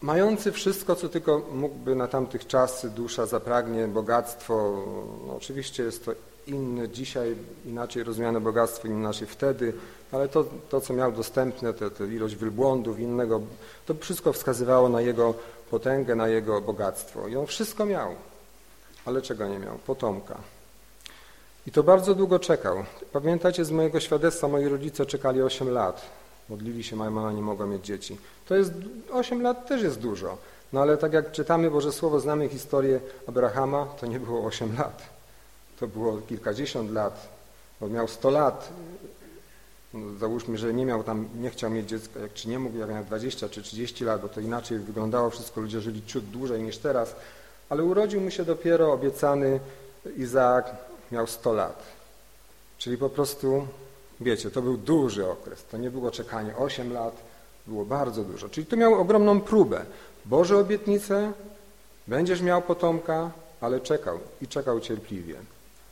mający wszystko, co tylko mógłby na tamtych czasy dusza zapragnie, bogactwo, no oczywiście jest to inny dzisiaj, inaczej rozumiane bogactwo, inaczej wtedy, ale to, to co miał dostępne, tę ilość wielbłądów, innego, to wszystko wskazywało na jego potęgę, na jego bogactwo. I on wszystko miał, ale czego nie miał? Potomka. I to bardzo długo czekał. Pamiętacie z mojego świadectwa, moi rodzice czekali 8 lat. Modlili się, mama nie mogła mieć dzieci. To jest, 8 lat też jest dużo. No ale tak jak czytamy Boże Słowo, znamy historię Abrahama, to nie było 8 lat. To było kilkadziesiąt lat. bo miał 100 lat. No, załóżmy, że nie miał tam, nie chciał mieć dziecka, jak czy nie mógł, jak miał 20 czy 30 lat, bo to inaczej wyglądało wszystko, ludzie żyli ciut dłużej niż teraz. Ale urodził mu się dopiero obiecany Izaak, miał 100 lat. Czyli po prostu, wiecie, to był duży okres. To nie było czekanie 8 lat, było bardzo dużo. Czyli to miał ogromną próbę. Boże obietnice, będziesz miał potomka, ale czekał i czekał cierpliwie.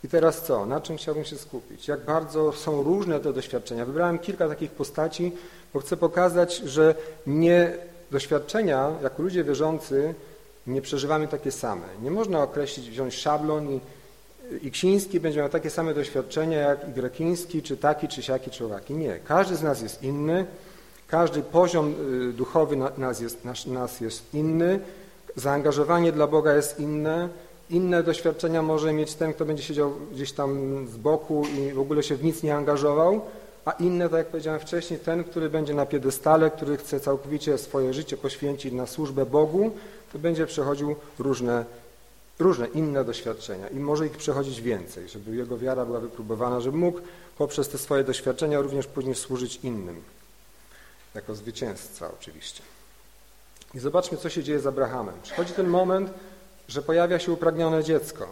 I teraz co? Na czym chciałbym się skupić? Jak bardzo są różne te doświadczenia. Wybrałem kilka takich postaci, bo chcę pokazać, że nie doświadczenia, jako ludzie wierzący, nie przeżywamy takie same. Nie można określić, wziąć szablon i Iksiński będzie miał takie same doświadczenia jak Igrekiński, czy taki, czy siaki, czy owaki. Nie. Każdy z nas jest inny, każdy poziom y, duchowy nas jest, nas jest inny, zaangażowanie dla Boga jest inne, inne doświadczenia może mieć ten, kto będzie siedział gdzieś tam z boku i w ogóle się w nic nie angażował, a inne, tak jak powiedziałem wcześniej, ten, który będzie na piedestale, który chce całkowicie swoje życie poświęcić na służbę Bogu, to będzie przechodził różne różne inne doświadczenia i może ich przechodzić więcej, żeby jego wiara była wypróbowana, żeby mógł poprzez te swoje doświadczenia również później służyć innym, jako zwycięzca oczywiście. I zobaczmy, co się dzieje z Abrahamem. Przychodzi ten moment, że pojawia się upragnione dziecko.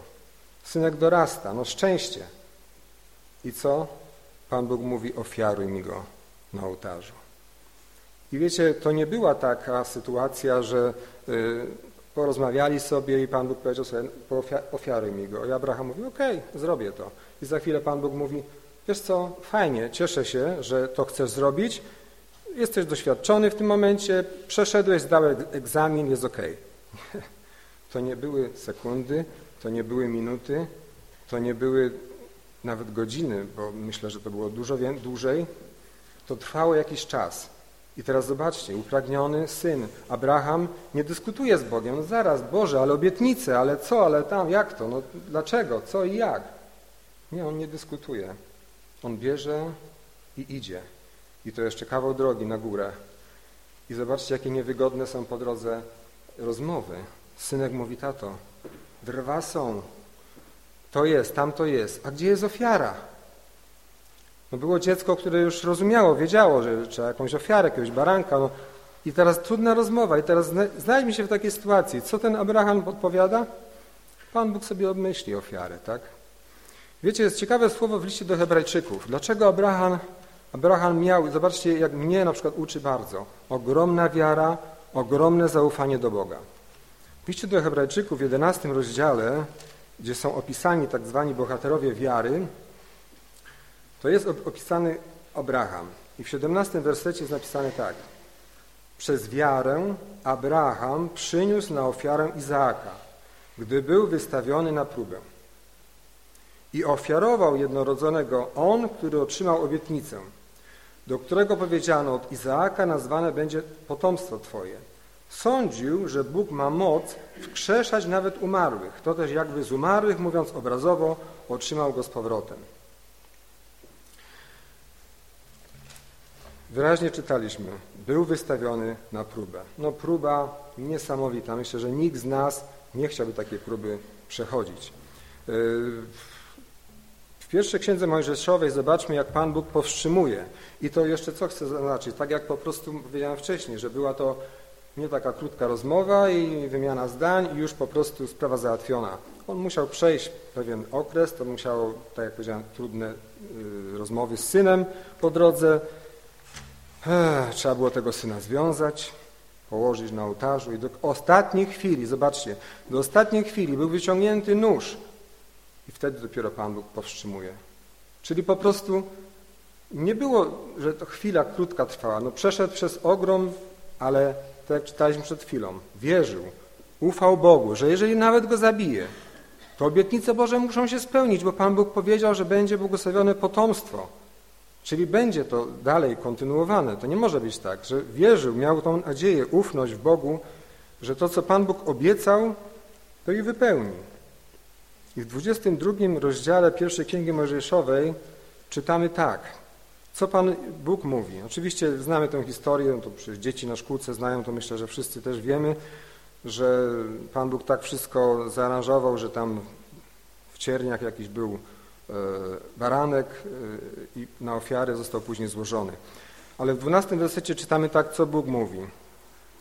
Synek dorasta, no szczęście. I co? Pan Bóg mówi, ofiaruj mi go na ołtarzu. I wiecie, to nie była taka sytuacja, że y, Porozmawiali sobie i Pan Bóg powiedział sobie, ofiaruj mi go. I Abraham mówi, okej, okay, zrobię to. I za chwilę Pan Bóg mówi, wiesz co, fajnie, cieszę się, że to chcesz zrobić, jesteś doświadczony w tym momencie, przeszedłeś, zdałeś egzamin, jest okej. Okay. To nie były sekundy, to nie były minuty, to nie były nawet godziny, bo myślę, że to było dużo dłużej. To trwało jakiś czas. I teraz zobaczcie, upragniony syn Abraham nie dyskutuje z Bogiem. No zaraz, Boże, ale obietnice, ale co, ale tam, jak to? No dlaczego, co i jak? Nie, on nie dyskutuje. On bierze i idzie. I to jeszcze kawał drogi na górę. I zobaczcie, jakie niewygodne są po drodze rozmowy. Synek mówi, tato, drwa są, to jest, tam to jest, a gdzie jest ofiara? No było dziecko, które już rozumiało, wiedziało, że trzeba jakąś ofiarę, jakiegoś baranka. No. I teraz trudna rozmowa. I teraz znajdźmy się w takiej sytuacji. Co ten Abraham odpowiada? Pan Bóg sobie obmyśli ofiarę, tak? Wiecie, jest ciekawe słowo w liście do hebrajczyków. Dlaczego Abraham, Abraham miał, zobaczcie, jak mnie na przykład uczy bardzo, ogromna wiara, ogromne zaufanie do Boga. W liście do hebrajczyków w 11 rozdziale, gdzie są opisani tak zwani bohaterowie wiary, to jest opisany Abraham. I w 17 wersecie jest napisane tak. Przez wiarę Abraham przyniósł na ofiarę Izaaka, gdy był wystawiony na próbę. I ofiarował jednorodzonego on, który otrzymał obietnicę, do którego powiedziano od Izaaka nazwane będzie potomstwo Twoje. Sądził, że Bóg ma moc wkrzeszać nawet umarłych. To też jakby z umarłych, mówiąc obrazowo, otrzymał go z powrotem. Wyraźnie czytaliśmy, był wystawiony na próbę. No próba niesamowita. Myślę, że nikt z nas nie chciałby takiej próby przechodzić. Yy, w pierwszej księdze Mojżeszowej zobaczmy, jak Pan Bóg powstrzymuje. I to jeszcze co chcę zaznaczyć, tak jak po prostu powiedziałem wcześniej, że była to nie taka krótka rozmowa i wymiana zdań i już po prostu sprawa załatwiona. On musiał przejść pewien okres, to musiało, tak jak powiedziałem, trudne yy, rozmowy z synem po drodze, Ech, trzeba było tego syna związać, położyć na ołtarzu i do ostatniej chwili, zobaczcie, do ostatniej chwili był wyciągnięty nóż i wtedy dopiero Pan Bóg powstrzymuje. Czyli po prostu nie było, że to chwila krótka trwała. No przeszedł przez ogrom, ale tak jak czytaliśmy przed chwilą, wierzył, ufał Bogu, że jeżeli nawet go zabije, To obietnice Boże muszą się spełnić, bo Pan Bóg powiedział, że będzie błogosławione potomstwo. Czyli będzie to dalej kontynuowane. To nie może być tak, że wierzył, miał tą nadzieję, ufność w Bogu, że to, co Pan Bóg obiecał, to i wypełni. I w 22 rozdziale pierwszej Księgi Mojżeszowej czytamy tak. Co Pan Bóg mówi? Oczywiście znamy tę historię, to przecież dzieci na szkółce znają, to myślę, że wszyscy też wiemy, że Pan Bóg tak wszystko zaaranżował, że tam w cierniach jakiś był baranek e, i na ofiarę został później złożony. Ale w 12 wersecie czytamy tak, co Bóg mówi.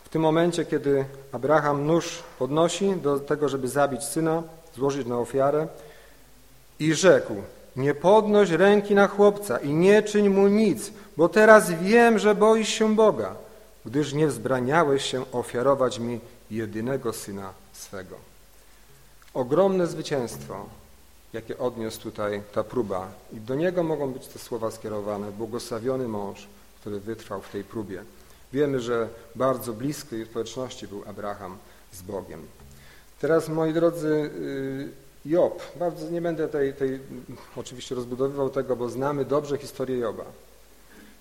W tym momencie, kiedy Abraham nóż podnosi do tego, żeby zabić syna, złożyć na ofiarę i rzekł, nie podnoś ręki na chłopca i nie czyń mu nic, bo teraz wiem, że boisz się Boga, gdyż nie wzbraniałeś się ofiarować mi jedynego Syna swego. Ogromne zwycięstwo, jakie odniósł tutaj ta próba i do niego mogą być te słowa skierowane. Błogosławiony mąż, który wytrwał w tej próbie. Wiemy, że bardzo bliskiej społeczności był Abraham z Bogiem. Teraz, moi drodzy, y, Job. Bardzo nie będę tej, tej oczywiście rozbudowywał tego, bo znamy dobrze historię Joba.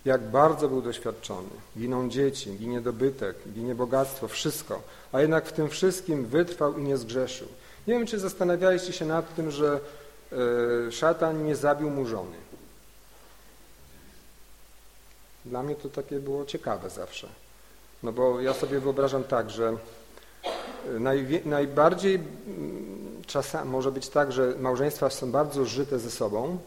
Jak bardzo był doświadczony. Giną dzieci, ginie dobytek, ginie bogactwo, wszystko. A jednak w tym wszystkim wytrwał i nie zgrzeszył. Nie wiem, czy zastanawialiście się nad tym, że szatan nie zabił mu żony. Dla mnie to takie było ciekawe zawsze. No bo ja sobie wyobrażam tak, że Naj, najbardziej czasami może być tak, że małżeństwa są bardzo żyte ze sobą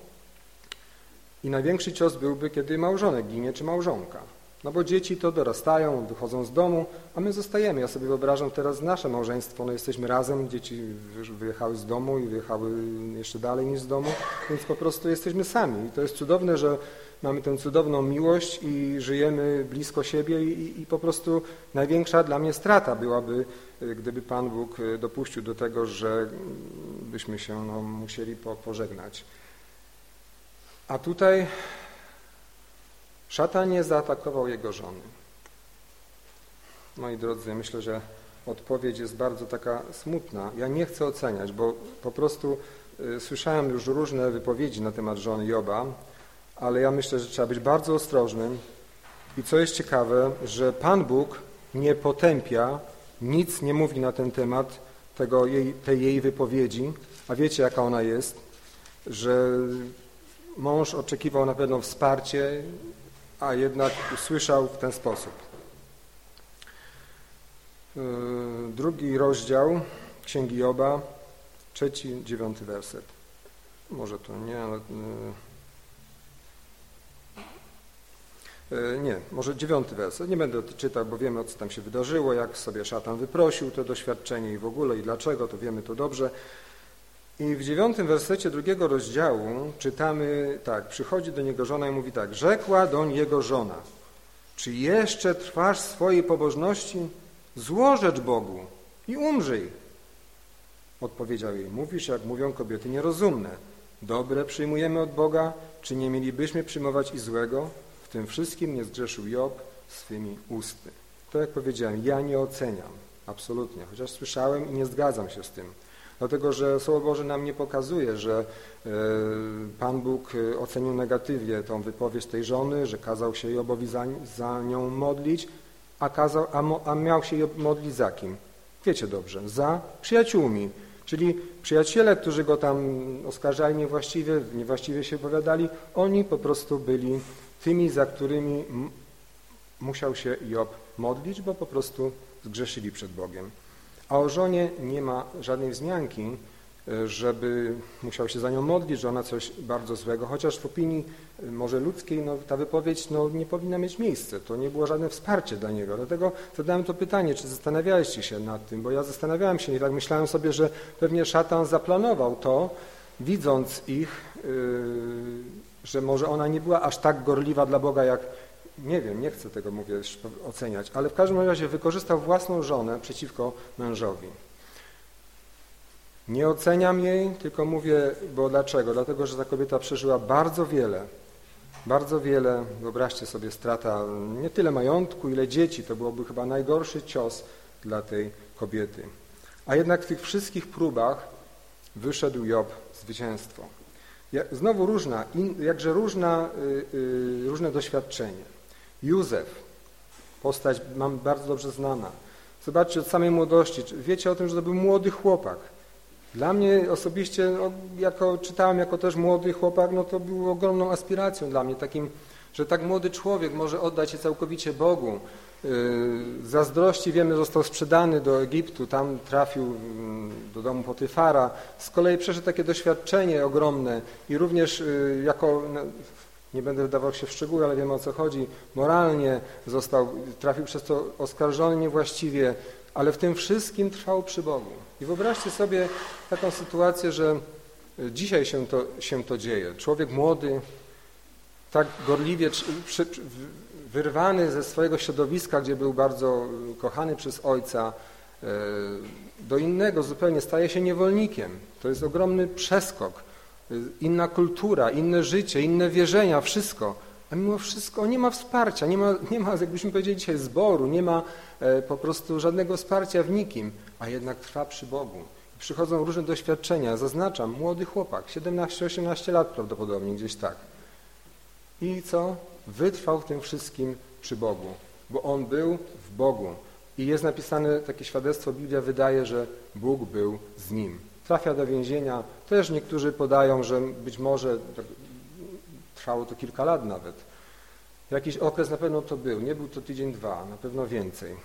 i największy cios byłby, kiedy małżonek ginie czy małżonka. No bo dzieci to dorastają, wychodzą z domu, a my zostajemy. Ja sobie wyobrażam teraz nasze małżeństwo, no jesteśmy razem, dzieci wyjechały z domu i wyjechały jeszcze dalej niż z domu, więc po prostu jesteśmy sami. I to jest cudowne, że mamy tę cudowną miłość i żyjemy blisko siebie i, i po prostu największa dla mnie strata byłaby, y, gdyby Pan Bóg y, dopuścił do tego, że mm, byśmy się no, musieli po, pożegnać. A tutaj szatan nie zaatakował jego żony. Moi drodzy, myślę, że odpowiedź jest bardzo taka smutna. Ja nie chcę oceniać, bo po prostu y, słyszałem już różne wypowiedzi na temat żony Joba, ale ja myślę, że trzeba być bardzo ostrożnym. I co jest ciekawe, że Pan Bóg nie potępia, nic nie mówi na ten temat tego jej, tej jej wypowiedzi, a wiecie jaka ona jest, że mąż oczekiwał na pewno wsparcie, a jednak usłyszał w ten sposób. Yy, drugi rozdział Księgi Joba, trzeci, dziewiąty werset. Może to nie, ale yy, E, nie, może dziewiąty werset. Nie będę czytał, bo wiemy, co tam się wydarzyło, jak sobie szatan wyprosił to doświadczenie i w ogóle i dlaczego, to wiemy to dobrze. I w dziewiątym wersecie drugiego rozdziału czytamy tak, przychodzi do niego żona i mówi tak, rzekła doń jego żona, czy jeszcze trwasz swojej pobożności? Złożecz Bogu i umrzyj. Odpowiedział jej, mówisz jak mówią kobiety nierozumne. Dobre przyjmujemy od Boga, czy nie mielibyśmy przyjmować i złego? tym wszystkim nie zgrzeszył Job swymi usty. To jak powiedziałem, ja nie oceniam, absolutnie, chociaż słyszałem i nie zgadzam się z tym. Dlatego, że Słowo Boże nam nie pokazuje, że e, Pan Bóg e, ocenił negatywnie tą wypowiedź tej żony, że kazał się Jobowi za, za nią modlić, a, kazał, a, mo, a miał się modlić za kim? Wiecie dobrze, za przyjaciółmi, czyli przyjaciele, którzy go tam oskarżali niewłaściwie, niewłaściwie się opowiadali, oni po prostu byli tymi, za którymi musiał się Job modlić, bo po prostu zgrzeszyli przed Bogiem. A o żonie nie ma żadnej wzmianki, e, żeby musiał się za nią modlić, że ona coś bardzo złego, chociaż w opinii e, może ludzkiej no, ta wypowiedź no, nie powinna mieć miejsca. To nie było żadne wsparcie dla niego. Dlatego zadałem to pytanie, czy zastanawialiście się nad tym, bo ja zastanawiałem się i tak myślałem sobie, że pewnie szatan zaplanował to, widząc ich, yy, że może ona nie była aż tak gorliwa dla Boga, jak nie wiem, nie chcę tego mówię oceniać, ale w każdym razie wykorzystał własną żonę przeciwko mężowi. Nie oceniam jej, tylko mówię, bo dlaczego? Dlatego, że ta kobieta przeżyła bardzo wiele, bardzo wiele, wyobraźcie sobie, strata nie tyle majątku, ile dzieci, to byłoby chyba najgorszy cios dla tej kobiety. A jednak w tych wszystkich próbach wyszedł Job zwycięstwo. Znowu różna, jakże różna, y, y, różne doświadczenie. Józef, postać mam bardzo dobrze znana. Zobaczcie, od samej młodości. Wiecie o tym, że to był młody chłopak. Dla mnie osobiście, no, jako czytałem jako też młody chłopak, no to było ogromną aspiracją dla mnie, takim, że tak młody człowiek może oddać się całkowicie Bogu. Yy, zazdrości wiemy, został sprzedany do Egiptu, tam trafił mm, do domu Potyfara. Z kolei przeszedł takie doświadczenie ogromne i również yy, jako, no, nie będę wdawał się w szczegóły, ale wiemy o co chodzi, moralnie został, trafił przez to oskarżony niewłaściwie, ale w tym wszystkim trwał przy Bogu. I wyobraźcie sobie taką sytuację, że dzisiaj się to, się to dzieje. Człowiek młody, tak gorliwie wyrwany ze swojego środowiska, gdzie był bardzo kochany przez ojca, e, do innego zupełnie staje się niewolnikiem. To jest ogromny przeskok. Inna kultura, inne życie, inne wierzenia, wszystko. A mimo wszystko nie ma wsparcia, nie ma, nie ma jakbyśmy powiedzieli dzisiaj, zboru, nie ma e, po prostu żadnego wsparcia w nikim, a jednak trwa przy Bogu. Przychodzą różne doświadczenia. Zaznaczam, młody chłopak, 17-18 lat prawdopodobnie, gdzieś tak. I co? Wytrwał tym wszystkim przy Bogu, bo on był w Bogu. I jest napisane takie świadectwo, Biblia wydaje, że Bóg był z nim. Trafia do więzienia. Też niektórzy podają, że być może tak trwało to kilka lat nawet. Jakiś okres na pewno to był. Nie był to tydzień, dwa, na pewno więcej.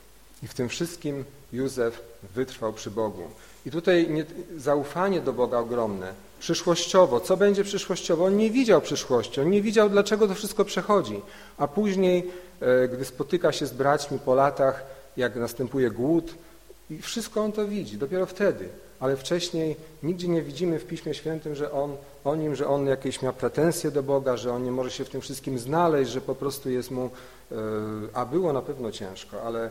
I w tym wszystkim Józef wytrwał przy Bogu. I tutaj nie, zaufanie do Boga ogromne przyszłościowo. Co będzie przyszłościowo? On nie widział przyszłości, on nie widział, dlaczego to wszystko przechodzi. A później, e, gdy spotyka się z braćmi po latach, jak następuje głód, i wszystko on to widzi, dopiero wtedy. Ale wcześniej nigdzie nie widzimy w Piśmie Świętym, że on, o nim, że on jakieś miał pretensje do Boga, że on nie może się w tym wszystkim znaleźć, że po prostu jest mu, e, a było na pewno ciężko, ale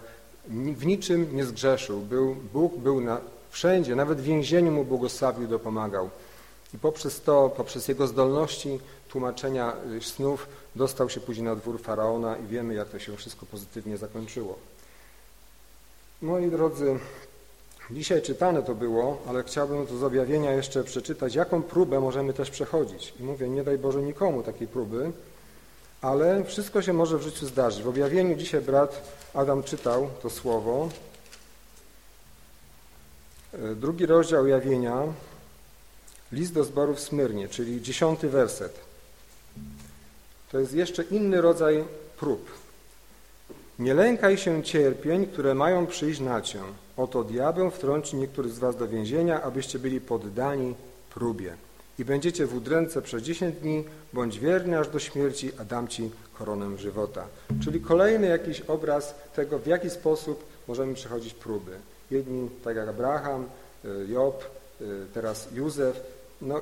w niczym nie zgrzeszył. Był, Bóg był na, wszędzie, nawet w więzieniu mu błogosławił, dopomagał. I poprzez to, poprzez jego zdolności tłumaczenia y, snów dostał się później na dwór Faraona i wiemy, jak to się wszystko pozytywnie zakończyło. Moi drodzy, dzisiaj czytane to było, ale chciałbym to z objawienia jeszcze przeczytać, jaką próbę możemy też przechodzić. I mówię, nie daj Boże nikomu takiej próby, ale wszystko się może w życiu zdarzyć. W objawieniu dzisiaj brat Adam czytał to słowo. Y, drugi rozdział objawienia, List do zboru w Smyrnie, czyli dziesiąty werset. To jest jeszcze inny rodzaj prób. Nie lękaj się cierpień, które mają przyjść na cię. Oto diabeł wtrąci niektórych z was do więzienia, abyście byli poddani próbie. I będziecie w udręce przez dziesięć dni, bądź wierny aż do śmierci, a dam ci koronę żywota. Czyli kolejny jakiś obraz tego, w jaki sposób możemy przechodzić próby. Jedni, tak jak Abraham, y, Job, y, teraz Józef, no,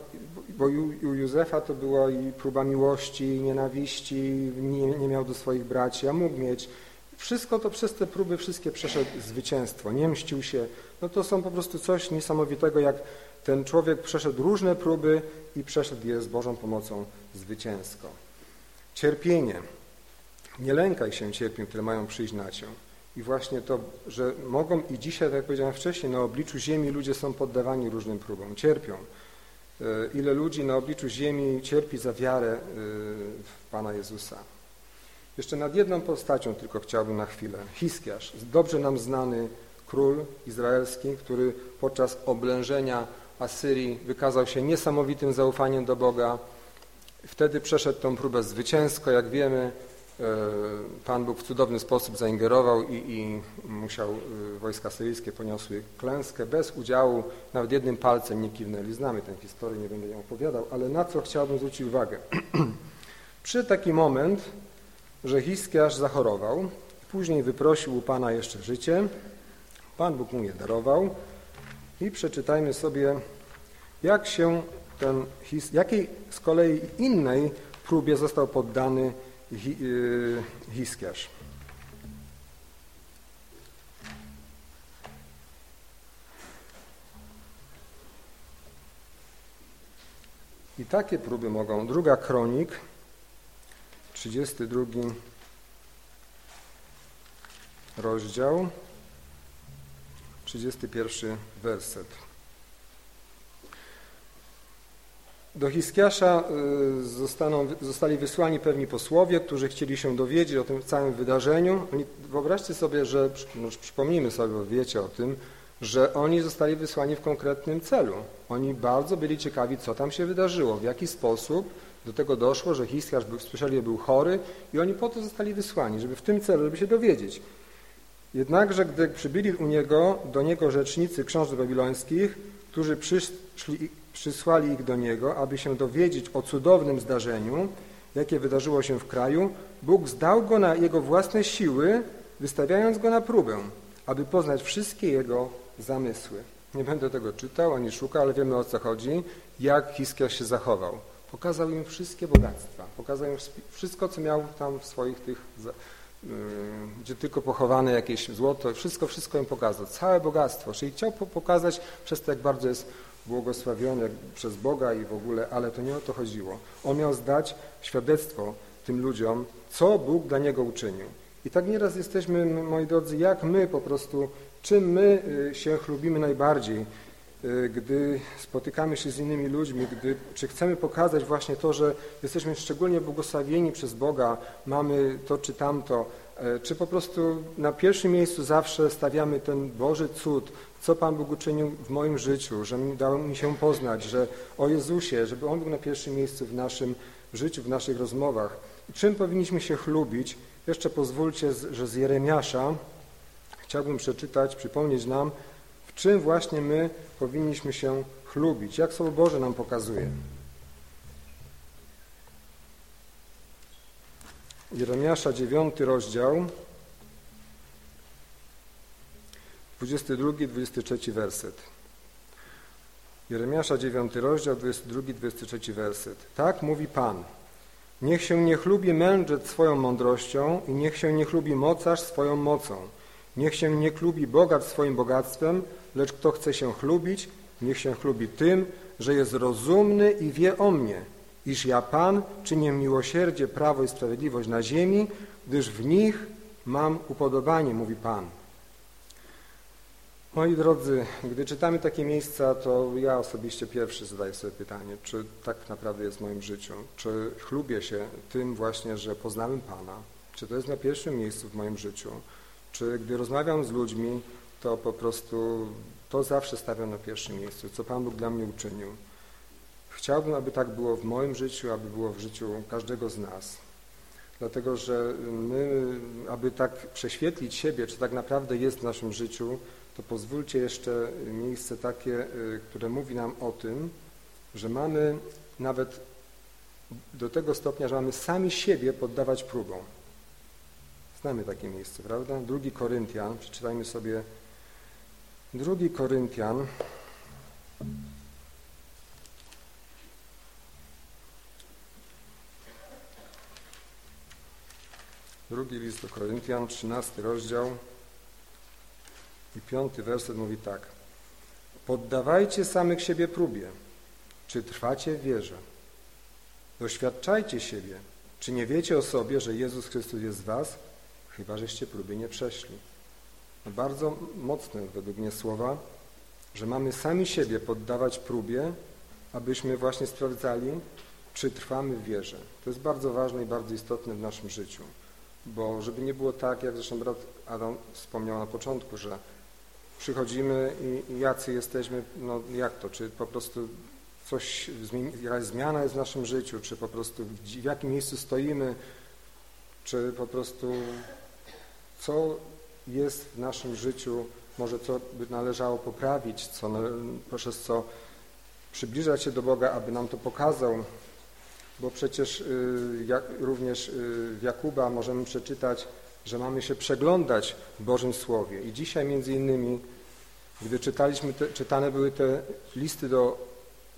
bo u, Józefa to była i próba miłości, nienawiści, nie, nie miał do swoich braci, a mógł mieć. Wszystko to przez te próby, wszystkie przeszedł zwycięstwo, nie mścił się. No to są po prostu coś niesamowitego, jak ten człowiek przeszedł różne próby i przeszedł je z Bożą pomocą zwycięsko. Cierpienie. Nie lękaj się cierpień, które mają przyjść na cię. I właśnie to, że mogą i dzisiaj, tak jak powiedziałem wcześniej, na obliczu ziemi ludzie są poddawani różnym próbom, cierpią. E, ile ludzi na obliczu ziemi cierpi za wiarę e, w Pana Jezusa. Jeszcze nad jedną postacią tylko chciałbym na chwilę. Hiskiarz, dobrze nam znany król izraelski, który podczas oblężenia Asyrii wykazał się niesamowitym zaufaniem do Boga. Wtedy przeszedł tą próbę zwycięsko, jak wiemy, E, Pan Bóg w cudowny sposób zaingerował i, i musiał, e, wojska syryjskie poniosły klęskę bez udziału, nawet jednym palcem nie kiwnęli. Znamy tę historię, nie będę ją opowiadał, ale na co chciałbym zwrócić uwagę. Przy taki moment, że Hiskiarz zachorował, później wyprosił u Pana jeszcze życie, Pan Bóg mu je darował i przeczytajmy sobie, jak się ten, jakiej z kolei innej próbie został poddany Y, Hiskiarz. I takie próby mogą. Druga kronik, 32 rozdział, 31 werset. Do Hiskiasza y, zostaną, zostali wysłani pewni posłowie, którzy chcieli się dowiedzieć o tym całym wydarzeniu. Oni, wyobraźcie sobie, że, no, przypomnijmy sobie, wiecie o tym, że oni zostali wysłani w konkretnym celu. Oni bardzo byli ciekawi, co tam się wydarzyło, w jaki sposób do tego doszło, że Hiskiasz był, słyszeli, był chory i oni po to zostali wysłani, żeby w tym celu, żeby się dowiedzieć. Jednakże, gdy przybyli u niego, do niego rzecznicy książąt babilońskich, którzy przyszli, przysłali ich do niego, aby się dowiedzieć o cudownym zdarzeniu, jakie wydarzyło się w kraju, Bóg zdał go na jego własne siły, wystawiając go na próbę, aby poznać wszystkie jego zamysły. Nie będę tego czytał ani szukał, ale wiemy o co chodzi, jak Hiskiasz się zachował. Pokazał im wszystkie bogactwa, pokazał im wszystko, co miał tam w swoich tych, yy, gdzie tylko pochowane jakieś złoto, wszystko, wszystko im pokazał, całe bogactwo, czyli chciał pokazać przez to, jak bardzo jest błogosławiony przez Boga i w ogóle, ale to nie o to chodziło. On miał zdać świadectwo tym ludziom, co Bóg dla niego uczynił. I tak nieraz jesteśmy, moi drodzy, jak my po prostu, czym my y, się chlubimy najbardziej, y, gdy spotykamy się z innymi ludźmi, gdy, czy chcemy pokazać właśnie to, że jesteśmy szczególnie błogosławieni przez Boga, mamy to czy tamto, y, czy po prostu na pierwszym miejscu zawsze stawiamy ten Boży cud, co Pan Bóg uczynił w moim życiu, że dał mi się poznać, że o Jezusie, żeby On był na pierwszym miejscu w naszym życiu, w naszych rozmowach. I czym powinniśmy się chlubić? Jeszcze pozwólcie, że z Jeremiasza chciałbym przeczytać, przypomnieć nam, czym właśnie my powinniśmy się chlubić, jak Słowo Boże nam pokazuje. Jeremiasza, dziewiąty rozdział, 22-23 werset. Jeremiasza 9 rozdział, 22-23 werset. Tak mówi Pan. Niech się nie chlubi mędrzec swoją mądrością i niech się nie chlubi mocarz swoją mocą. Niech się nie chlubi bogat swoim bogactwem, lecz kto chce się chlubić, niech się chlubi tym, że jest rozumny i wie o mnie, iż ja Pan czynię miłosierdzie, prawo i sprawiedliwość na ziemi, gdyż w nich mam upodobanie, mówi Pan. Moi drodzy, gdy czytamy takie miejsca, to ja osobiście pierwszy zadaję sobie pytanie, czy tak naprawdę jest w moim życiu, czy chlubię się tym właśnie, że poznałem Pana, czy to jest na pierwszym miejscu w moim życiu, czy gdy rozmawiam z ludźmi, to po prostu to zawsze stawiam na pierwszym miejscu, co Pan Bóg dla mnie uczynił. Chciałbym, aby tak było w moim życiu, aby było w życiu każdego z nas. Dlatego, że my, aby tak prześwietlić siebie, czy tak naprawdę jest w naszym życiu, to pozwólcie jeszcze miejsce takie, y, które mówi nam o tym, że mamy nawet do tego stopnia, że mamy sami siebie poddawać próbom. Znamy takie miejsce, prawda? Drugi Koryntian, przeczytajmy sobie drugi Koryntian, Drugi list do Koryntian, 13 rozdział, i piąty werset mówi tak. Poddawajcie samych siebie próbie, czy trwacie w wierze. Doświadczajcie siebie, czy nie wiecie o sobie, że Jezus Chrystus jest w was, chyba żeście próby nie przeszli. Bardzo mocne według mnie słowa, że mamy sami siebie poddawać próbie, abyśmy właśnie sprawdzali, czy trwamy w wierze. To jest bardzo ważne i bardzo istotne w naszym życiu, bo żeby nie było tak, jak zresztą brat Adam wspomniał na początku, że przychodzimy i jacy jesteśmy, no jak to, czy po prostu coś, jakaś zmiana jest w naszym życiu, czy po prostu w jakim miejscu stoimy, czy po prostu co jest w naszym życiu, może co by należało poprawić, co, poprzez co przybliżać się do Boga, aby nam to pokazał, bo przecież y, jak, również y, w Jakuba możemy przeczytać, że mamy się przeglądać w Bożym Słowie. I dzisiaj między innymi, gdy czytaliśmy te, czytane były te listy do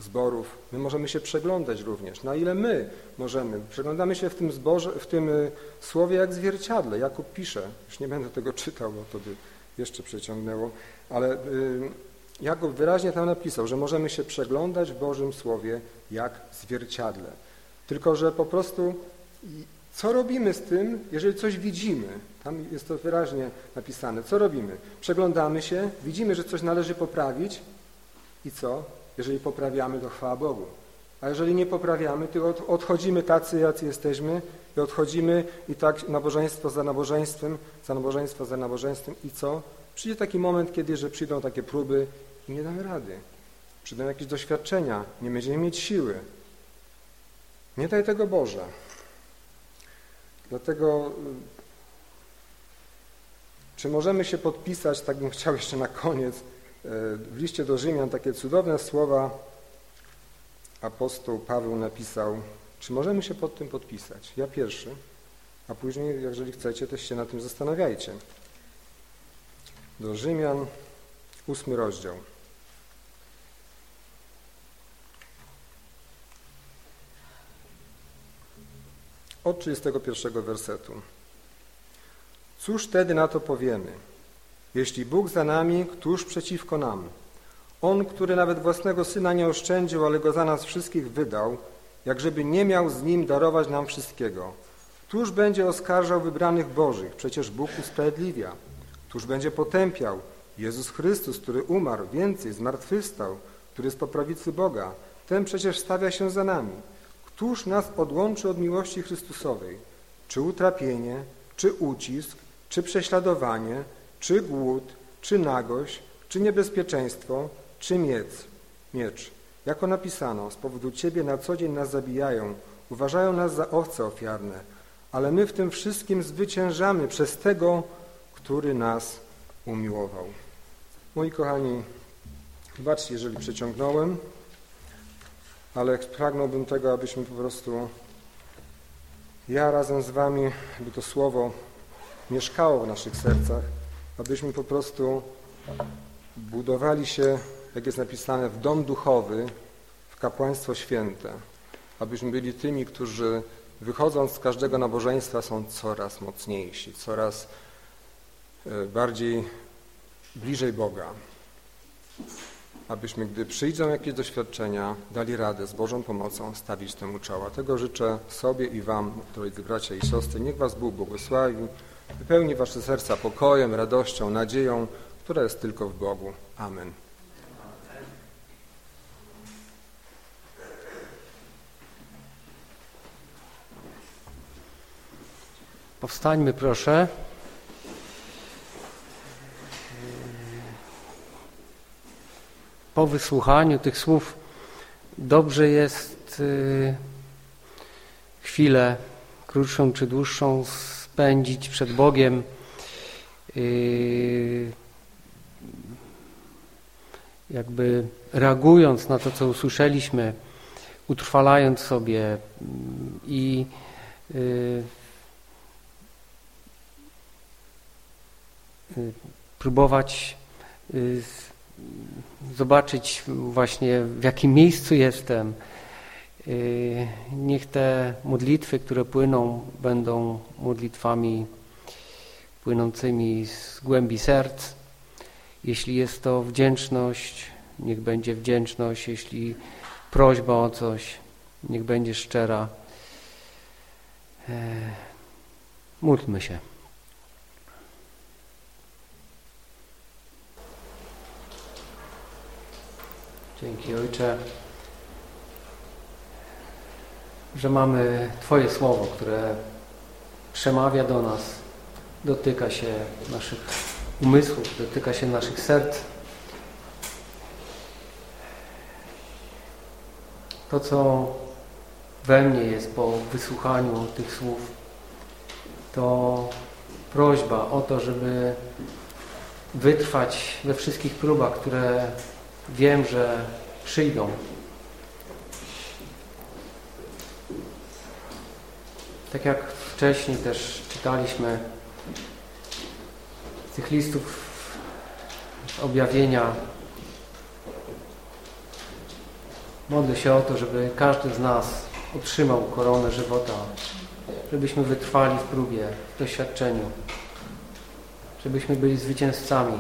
zborów, my możemy się przeglądać również. Na ile my możemy? Przeglądamy się w tym, zborze, w tym y, słowie jak zwierciadle. Jakub pisze, już nie będę tego czytał, bo to by jeszcze przeciągnęło, ale y, Jakub wyraźnie tam napisał, że możemy się przeglądać w Bożym Słowie jak zwierciadle. Tylko, że po prostu co robimy z tym, jeżeli coś widzimy? Tam jest to wyraźnie napisane. Co robimy? Przeglądamy się, widzimy, że coś należy poprawić i co? Jeżeli poprawiamy, to chwała Bogu. A jeżeli nie poprawiamy, to odchodzimy tacy, jacy jesteśmy i odchodzimy i tak nabożeństwo za nabożeństwem, za nabożeństwo za nabożeństwem i co? Przyjdzie taki moment, kiedy że przyjdą takie próby i nie damy rady. Przyjdą jakieś doświadczenia, nie będziemy mieć siły. Nie daj tego Boże. Dlatego czy możemy się podpisać, tak bym chciał jeszcze na koniec, w liście do Rzymian takie cudowne słowa apostoł Paweł napisał, czy możemy się pod tym podpisać? Ja pierwszy, a później, jeżeli chcecie, też się na tym zastanawiajcie. Do Rzymian, ósmy rozdział. Od 31 wersetu. Cóż wtedy na to powiemy? Jeśli Bóg za nami, któż przeciwko nam? On, który nawet własnego Syna nie oszczędził, ale Go za nas wszystkich wydał, jakżeby nie miał z Nim darować nam wszystkiego. Któż będzie oskarżał wybranych Bożych? Przecież Bóg usprawiedliwia. Któż będzie potępiał? Jezus Chrystus, który umarł, więcej, zmartwychwstał, który jest po prawicy Boga. Ten przecież stawia się za nami. Któż nas odłączy od miłości Chrystusowej? Czy utrapienie, czy ucisk, czy prześladowanie, czy głód, czy nagość, czy niebezpieczeństwo, czy miec, miecz. Jako napisano, z powodu Ciebie na co dzień nas zabijają, uważają nas za owce ofiarne, ale my w tym wszystkim zwyciężamy przez Tego, który nas umiłował. Moi kochani, wybaczcie, jeżeli przeciągnąłem, ale pragnąłbym tego, abyśmy po prostu ja razem z Wami, by to słowo mieszkało w naszych sercach, abyśmy po prostu budowali się, jak jest napisane, w dom duchowy, w kapłaństwo święte, abyśmy byli tymi, którzy wychodząc z każdego nabożeństwa są coraz mocniejsi, coraz e, bardziej bliżej Boga. Abyśmy, gdy przyjdą jakieś doświadczenia, dali radę z Bożą pomocą stawić temu czoła. Tego życzę sobie i Wam, drodzy bracia i siostry. Niech Was Bóg błogosławi. Wypełni wasze serca pokojem, radością, nadzieją, która jest tylko w Bogu. Amen. Powstańmy proszę. Po wysłuchaniu tych słów dobrze jest y, chwilę, krótszą czy dłuższą, spędzić przed Bogiem. Yy, jakby reagując na to, co usłyszeliśmy, utrwalając sobie mm, i yy, yy, próbować zobaczyć właśnie w jakim miejscu jestem, Y, niech te modlitwy, które płyną, będą modlitwami płynącymi z głębi serc. Jeśli jest to wdzięczność, niech będzie wdzięczność. Jeśli prośba o coś, niech będzie szczera. E, módlmy się. Dzięki Ojcze że mamy Twoje Słowo, które przemawia do nas, dotyka się naszych umysłów, dotyka się naszych serc. To, co we mnie jest po wysłuchaniu tych słów, to prośba o to, żeby wytrwać we wszystkich próbach, które wiem, że przyjdą. Tak jak wcześniej też czytaliśmy z tych listów objawienia, modlę się o to, żeby każdy z nas otrzymał koronę żywota, żebyśmy wytrwali w próbie, w doświadczeniu, żebyśmy byli zwycięzcami.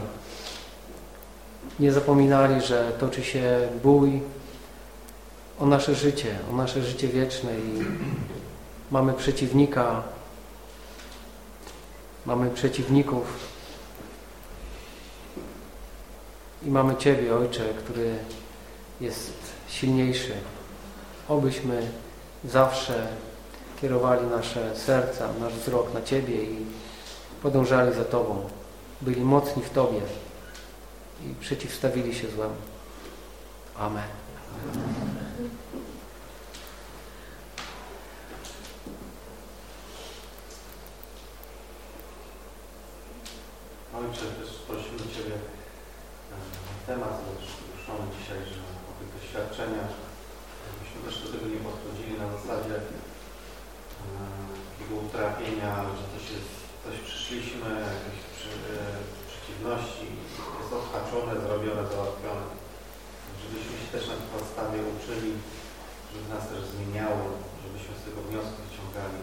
Nie zapominali, że toczy się bój o nasze życie, o nasze życie wieczne i Mamy przeciwnika, mamy przeciwników i mamy Ciebie, Ojcze, który jest silniejszy. obyśmy zawsze kierowali nasze serca, nasz wzrok na Ciebie i podążali za Tobą, byli mocni w Tobie i przeciwstawili się złemu. Amen. Ojcze, też prosimy Ciebie temat ruszony dzisiaj, że o tych doświadczeniach, byśmy też do tego nie podchodzili na zasadzie takiego utrapienia, że coś jest, coś przyszliśmy, jakieś przy, e, przeciwności, jest odhaczone, zrobione, załatwione. Żebyśmy się też na tej podstawie uczyli, żeby nas też zmieniało, żebyśmy z tego wniosku wyciągali,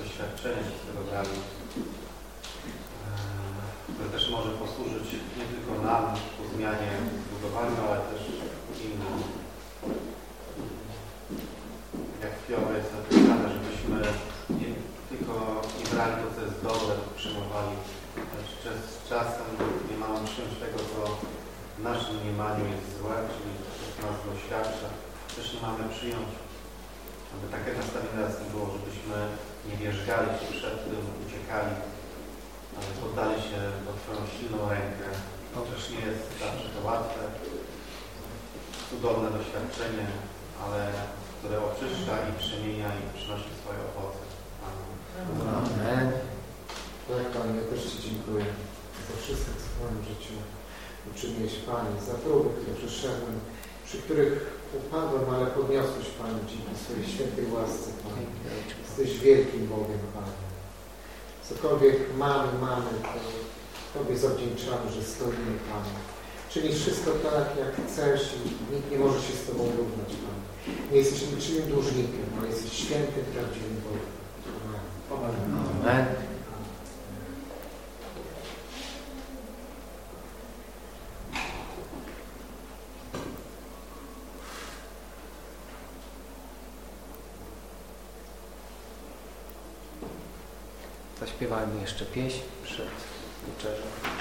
doświadczenia się z tego brali które też może posłużyć nie tylko nam ku zmianie w budowaniu, ale też innym. Jak w jest napisane, żebyśmy nie tylko nie brali to, co jest dobre, to przyjmowali, lecz z czasem nie mamy przyjąć tego, co w naszym mniemaniu jest złe, czyli to, nas doświadcza, też nie mamy przyjąć. Aby takie nastawienie nas było, żebyśmy nie wierzgali się przed tym, uciekali, ale się pod Twoją silną rękę. Chociaż nie jest zawsze to łatwe, cudowne doświadczenie, ale które oczyszcza i przemienia i przynosi swoje owoce. Amen. Tak, Panie, ja też Ci dziękuję za wszystko, w moim życiu uczyniłeś, Panie, za próby, które przeszedłem, przy których upadłem, ale podniosłeś, Panie, dzięki swojej świętej łasce, Panie. Jesteś wielkim Bogiem, Panie. Cokolwiek mamy, mamy, to Tobie zawdzięczamy, że stoimy, Panie. Czynisz wszystko tak, jak chcesz i nikt nie może się z Tobą równać, Panie. Nie jesteś niczym dłużnikiem, ale jesteś świętym, prawdziwym Bogiem. Amen. Amen. Jeszcze pieśń przed wieczerzą.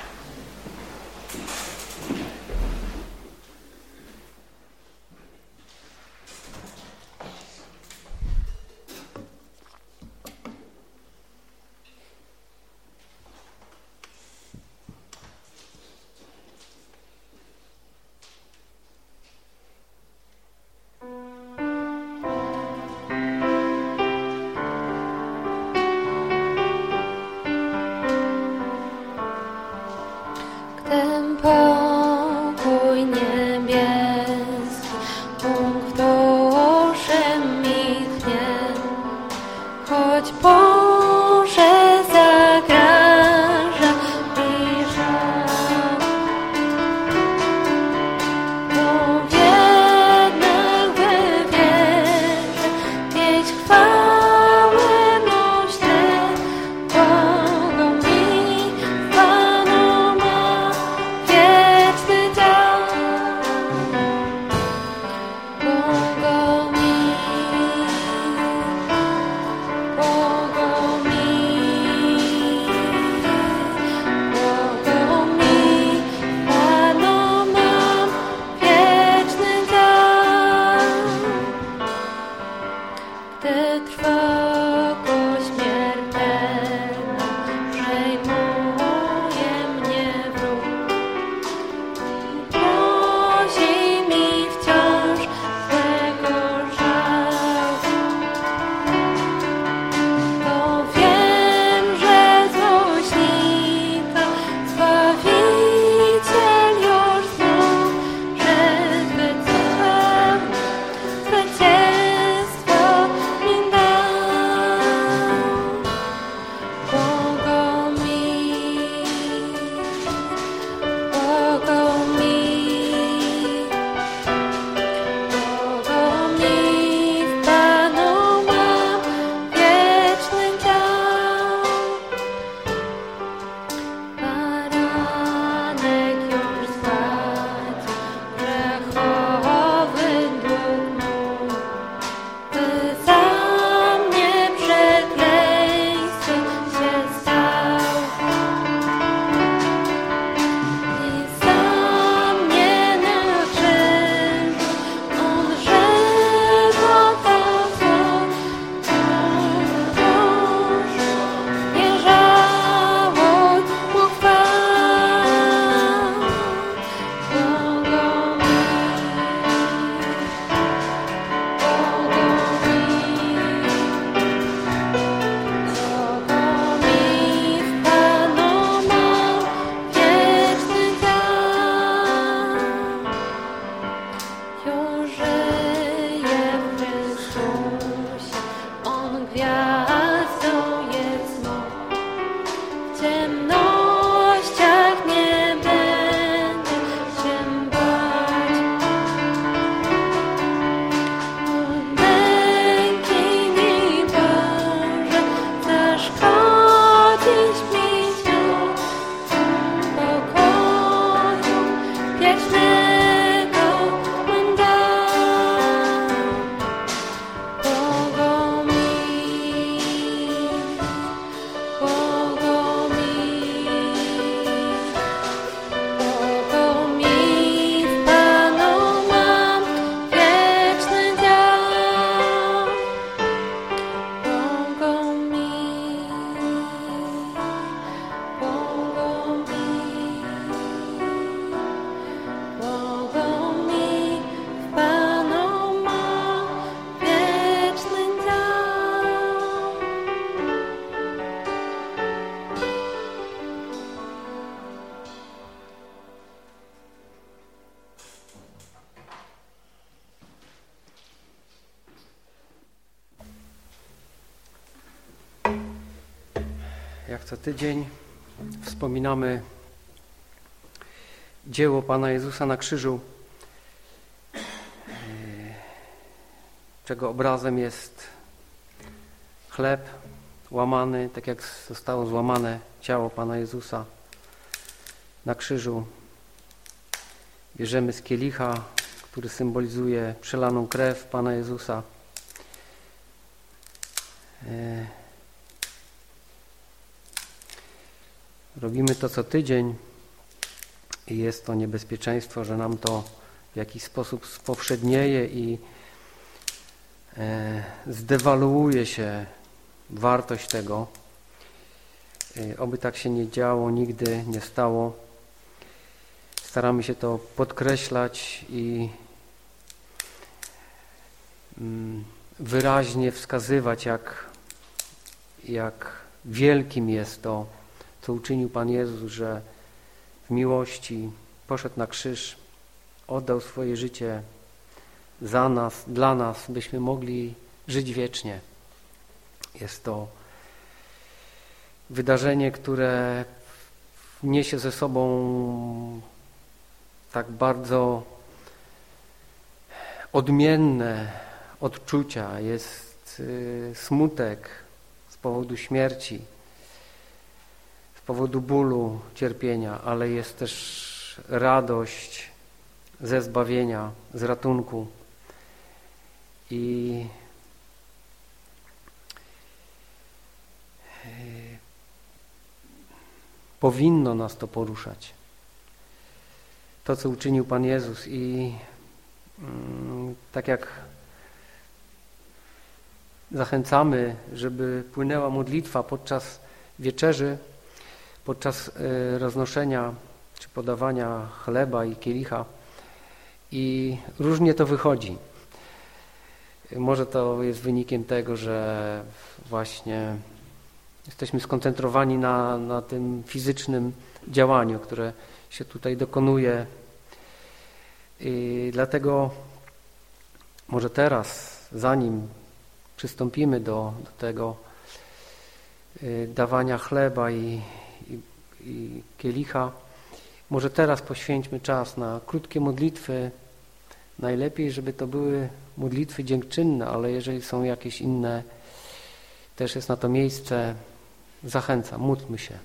Tydzień wspominamy dzieło Pana Jezusa na krzyżu, e, czego obrazem jest chleb łamany, tak jak zostało złamane ciało Pana Jezusa na krzyżu. Bierzemy z kielicha, który symbolizuje przelaną krew Pana Jezusa. Robimy to co tydzień i jest to niebezpieczeństwo, że nam to w jakiś sposób spowszednieje i e, zdewaluuje się wartość tego. E, oby tak się nie działo, nigdy nie stało. Staramy się to podkreślać i mm, wyraźnie wskazywać, jak, jak wielkim jest to, co uczynił Pan Jezus, że w miłości poszedł na krzyż, oddał swoje życie za nas, dla nas, byśmy mogli żyć wiecznie. Jest to wydarzenie, które niesie ze sobą tak bardzo odmienne odczucia. Jest y, smutek z powodu śmierci, powodu bólu, cierpienia, ale jest też radość ze zbawienia, z ratunku. I y, powinno nas to poruszać to, co uczynił Pan Jezus i mm, tak jak zachęcamy, żeby płynęła modlitwa podczas wieczerzy, podczas e, roznoszenia czy podawania chleba i kielicha i różnie to wychodzi. Może to jest wynikiem tego, że właśnie jesteśmy skoncentrowani na, na tym fizycznym działaniu, które się tutaj dokonuje. I dlatego może teraz, zanim przystąpimy do, do tego y, dawania chleba i, i, kielicha, może teraz poświęćmy czas na krótkie modlitwy. Najlepiej, żeby to były modlitwy dziękczynne, ale jeżeli są jakieś inne, też jest na to miejsce. Zachęcam, módlmy się.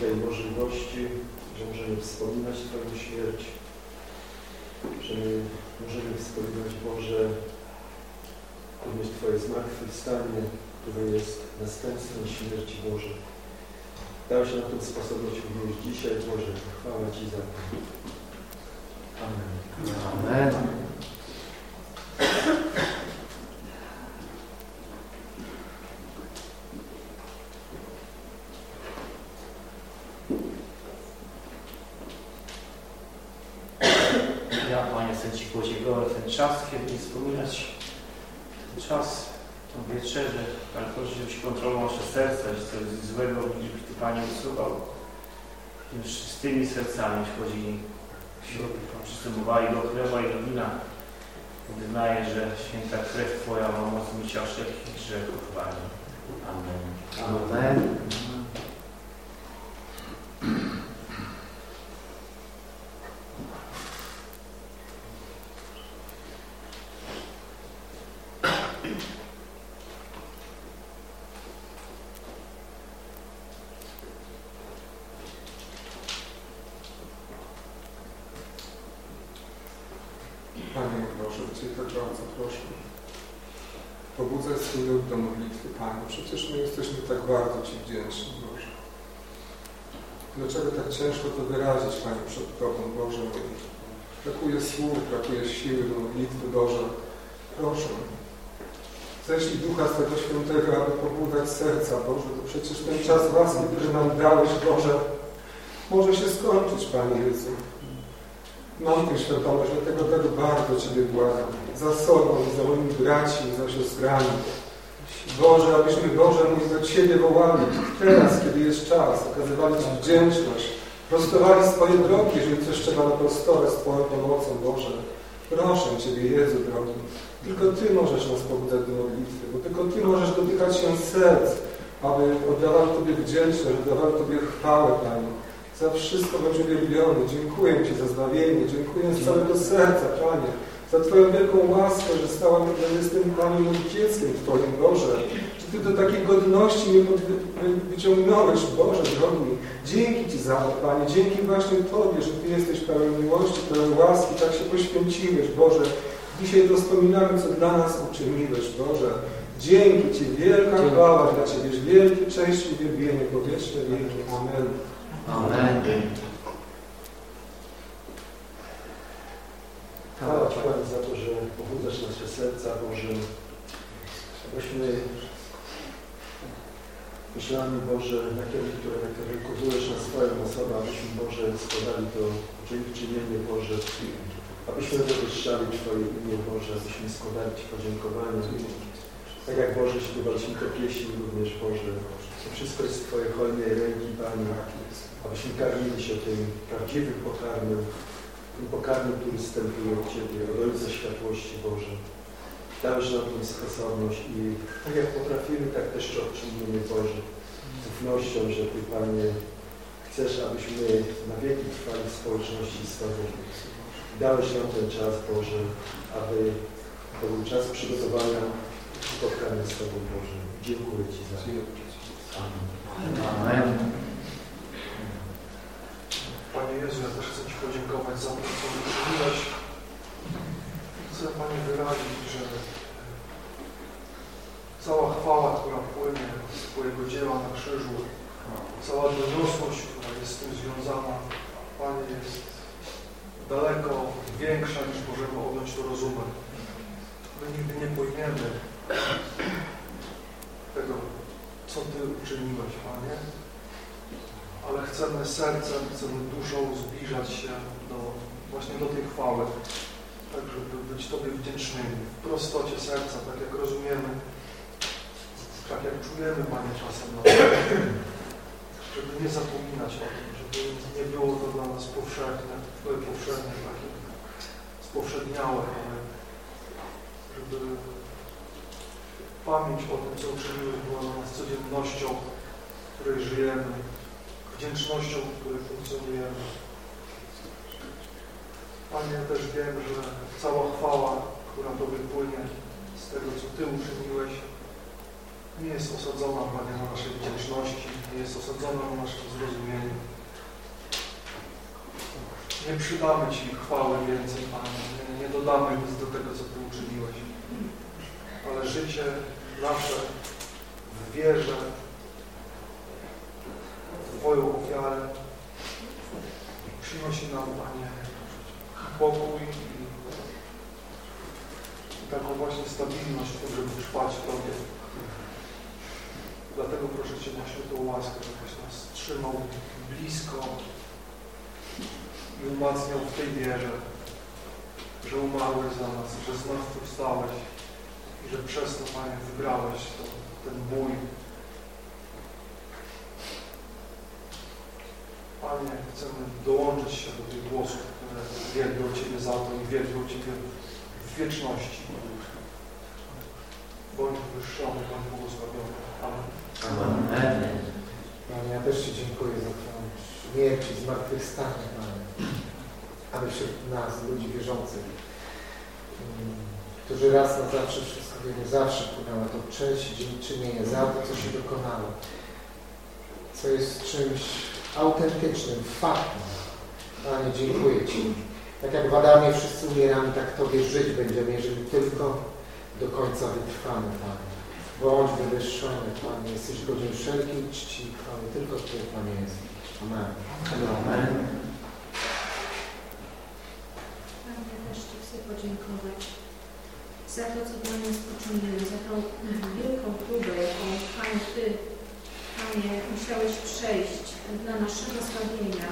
tej możliwości, że możemy wspominać Twoją śmierć, że możemy wspominać, Boże, Twoje zmartwychwstanie, które jest następstwem śmierci Boże. Dałeś na tym sposobność również dzisiaj, Boże. Chwała Ci za to. Amen. Amen. czas, kiedy wspominać ten czas, tą wieczerzę, Panie proszę, żebyś kontrolował nasze serca, że coś złego, Już z tymi sercami wchodzili przystępowali do chleba i do wina. Wyznaję, że święta krew Twoja ma moc mycia wszelkich grzechów, Panie. Amen. Amen. Amen. Dlaczego tak ciężko to wyrazić, Panie, przed Tobą, Boże mój? Brakuje słów, brakuje siły do modlitwy, Boże. Proszę, ześlij Ducha Swego Świętego, aby pobudzać serca, Boże. To przecież ten czas łaski, który nam dałeś, Boże, może się skończyć, Panie Jezu. Mam tę świadomość, dlatego tego bardzo Ciebie błagam. Za sobą za moimi braćmi, za siostrami. Boże, abyśmy, Boże, mój do Ciebie wołali teraz, kiedy jest czas, okazywali Ci wdzięczność, prostowali swoje drogi, jeżeli coś trzeba na prostore z Twoją pomocą, Boże. Proszę Ciebie, Jezu drogi, tylko Ty możesz nas pobudzać do modlitwy, bo tylko Ty możesz dotykać się serc, aby oddawał Tobie wdzięczność, oddawał Tobie chwałę, Panie. Za wszystko bądź uwielbiony. Dziękuję Ci za zbawienie, dziękuję z całego serca, Panie za Twoją wielką łaskę, że stałam, że jestem Panie dzieckiem Twoim, Boże. Że Ty do takiej godności mnie wyciągnąłeś, Boże drogi. Dzięki Ci za to, Panie. Dzięki właśnie Tobie, że Ty jesteś pełen miłości, pełen łaski, tak się poświęciłeś, Boże. Dzisiaj to wspominamy, co dla nas uczyniłeś, Boże. Dzięki Ci, wielka chwała dla Ciebie, wielkie cześć i uwielbienie, powietrzne wielkie. Amen. Amen. Chwała Ci Panie za to, że pobudzasz nasze serca, Boże. Abyśmy myślami, Boże, kierunki, które nakierunkowujesz na swoją osobę, abyśmy, Boże, składali to czynienie, Boże, abyśmy wywyższali Twoje imię, Boże, abyśmy składali Ci podziękowanie. Tak jak, Boże, śpiewaliśmy te pieśni również, Boże. To wszystko jest Twojej hojnej ręki, Panie, abyśmy karmili się tym prawdziwym pokarmem, tym pokarmem, który wstępuje od Ciebie, od Ojca Światłości Boże. Dałeś nam tę sposobność i tak jak potrafimy, tak też odczynimy Boże. Z ufnością, że Ty, Panie, chcesz, abyśmy na wieki trwali w społeczności z Tobą. Dałeś nam ten czas, Boże, aby to był czas przygotowania spotkania z Tobą, Boże. Dziękuję Ci za to. Amen. Amen. Panie Jezu, ja też chcę Ci podziękować za to, co uczyniłeś. Chcę Panie wyrazić, że cała chwała, która płynie z Twojego dzieła na krzyżu, cała doniosłość, która jest z tym związana, Panie, jest daleko większa niż możemy objąć to rozumem. My nigdy nie pojmiemy tego, co Ty uczyniłeś, Panie ale chcemy sercem, chcemy duszą zbliżać się do, właśnie do tej chwały, tak żeby być Tobie wdzięcznymi. W prostocie serca, tak jak rozumiemy, jak czujemy, Panie, czasem na to, żeby nie zapominać o tym, żeby nie było to dla nas powszechne, powszechne, takie spowszedniałe, ale żeby pamięć o tym, co uczyniłeś, była dla nas codziennością, w której żyjemy, wdzięcznością, w której funkcjonujemy. Panie, ja też wiem, że cała chwała, która Tobie płynie z tego, co Ty uczyniłeś, nie jest osadzona, Panie, na naszej wdzięczności, nie jest osadzona na naszym zrozumieniu. Nie przydamy Ci chwały więcej, Panie, nie, nie dodamy nic do tego, co Ty uczyniłeś. Ale życie nasze w wierze, Twoją ofiarę. Przynosi nam, Panie, pokój i taką właśnie stabilność, żeby trwać w Tobie. Dlatego proszę Cię na świętą łaskę, żebyś nas trzymał blisko i umacniał w tej wierze, że umarłeś za nas, że zmartwychwstałeś i że przez to, Panie, wygrałeś to, ten bój, Panie, chcemy dołączyć się do tych głosów, które wielbią Ciebie za to i wielbią Ciebie w wieczności. Bądź wyższony, bądź błogosławiony. Amen. Amen. Panie, ja też Ci dziękuję za Twoją śmierć i zmartwychwstanie, Panie. Aby wśród nas, ludzi wierzących, mm, którzy raz na zawsze wszystko wiemy, zawsze płynęła to cześć i dziękczynienie za to, co się dokonało, co jest czymś autentycznym, faktem. Panie, dziękuję Ci. Tak jak w wszyscy umieramy, tak Tobie żyć będziemy, jeżeli tylko do końca wytrwamy, Panie. Bądź wywyższony, Panie. Jesteś godzien wszelkiej czci chwały. Tylko Ty, Panie Jezu. Amen. Amen. Panie, też Ci chcę podziękować za to, co dla nas poczyniłeś, za tą wielką próbę, jaką Panie Ty, Panie, musiałeś przejść dla naszego zbawienia.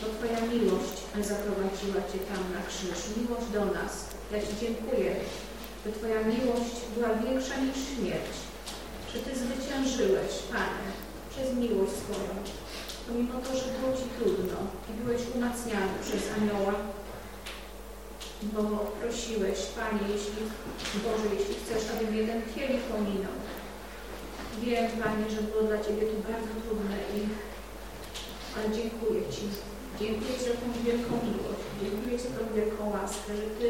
To Twoja miłość zaprowadziła Cię tam na krzyż, miłość do nas. Ja Ci dziękuję, że Twoja miłość była większa niż śmierć. Że Ty zwyciężyłeś, Panie, przez miłość swoją. Pomimo to, że było Ci trudno i byłeś umacniany przez anioła, bo prosiłeś, Panie, jeśli, Boże, jeśli chcesz, abym jeden kielich pominął. Wiem, Panie, że było dla Ciebie to bardzo trudne, i, ale dziękuję Ci. Dziękuję Ci za tą wielką miłość. Dziękuję Ci za tą wielką łaskę, że Ty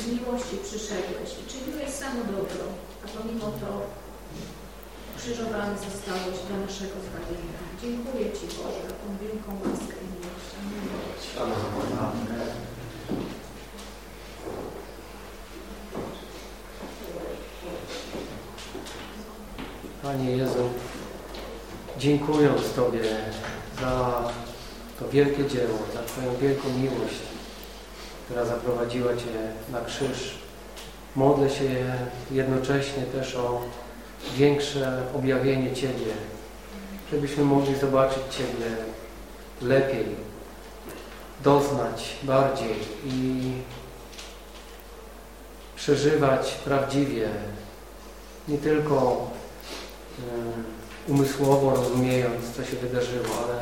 z miłości przyszedłeś i czyniłeś samo dobro, a pomimo to krzyżowany zostałeś dla naszego zbawienia. Dziękuję Ci Boże za tą wielką łaskę i miłość. Amen. Panie Jezu, dziękując Tobie za to wielkie dzieło, za Twoją wielką miłość, która zaprowadziła Cię na krzyż, modlę się jednocześnie też o większe objawienie Ciebie, żebyśmy mogli zobaczyć Ciebie lepiej, doznać bardziej i przeżywać prawdziwie, nie tylko umysłowo rozumiejąc, co się wydarzyło, ale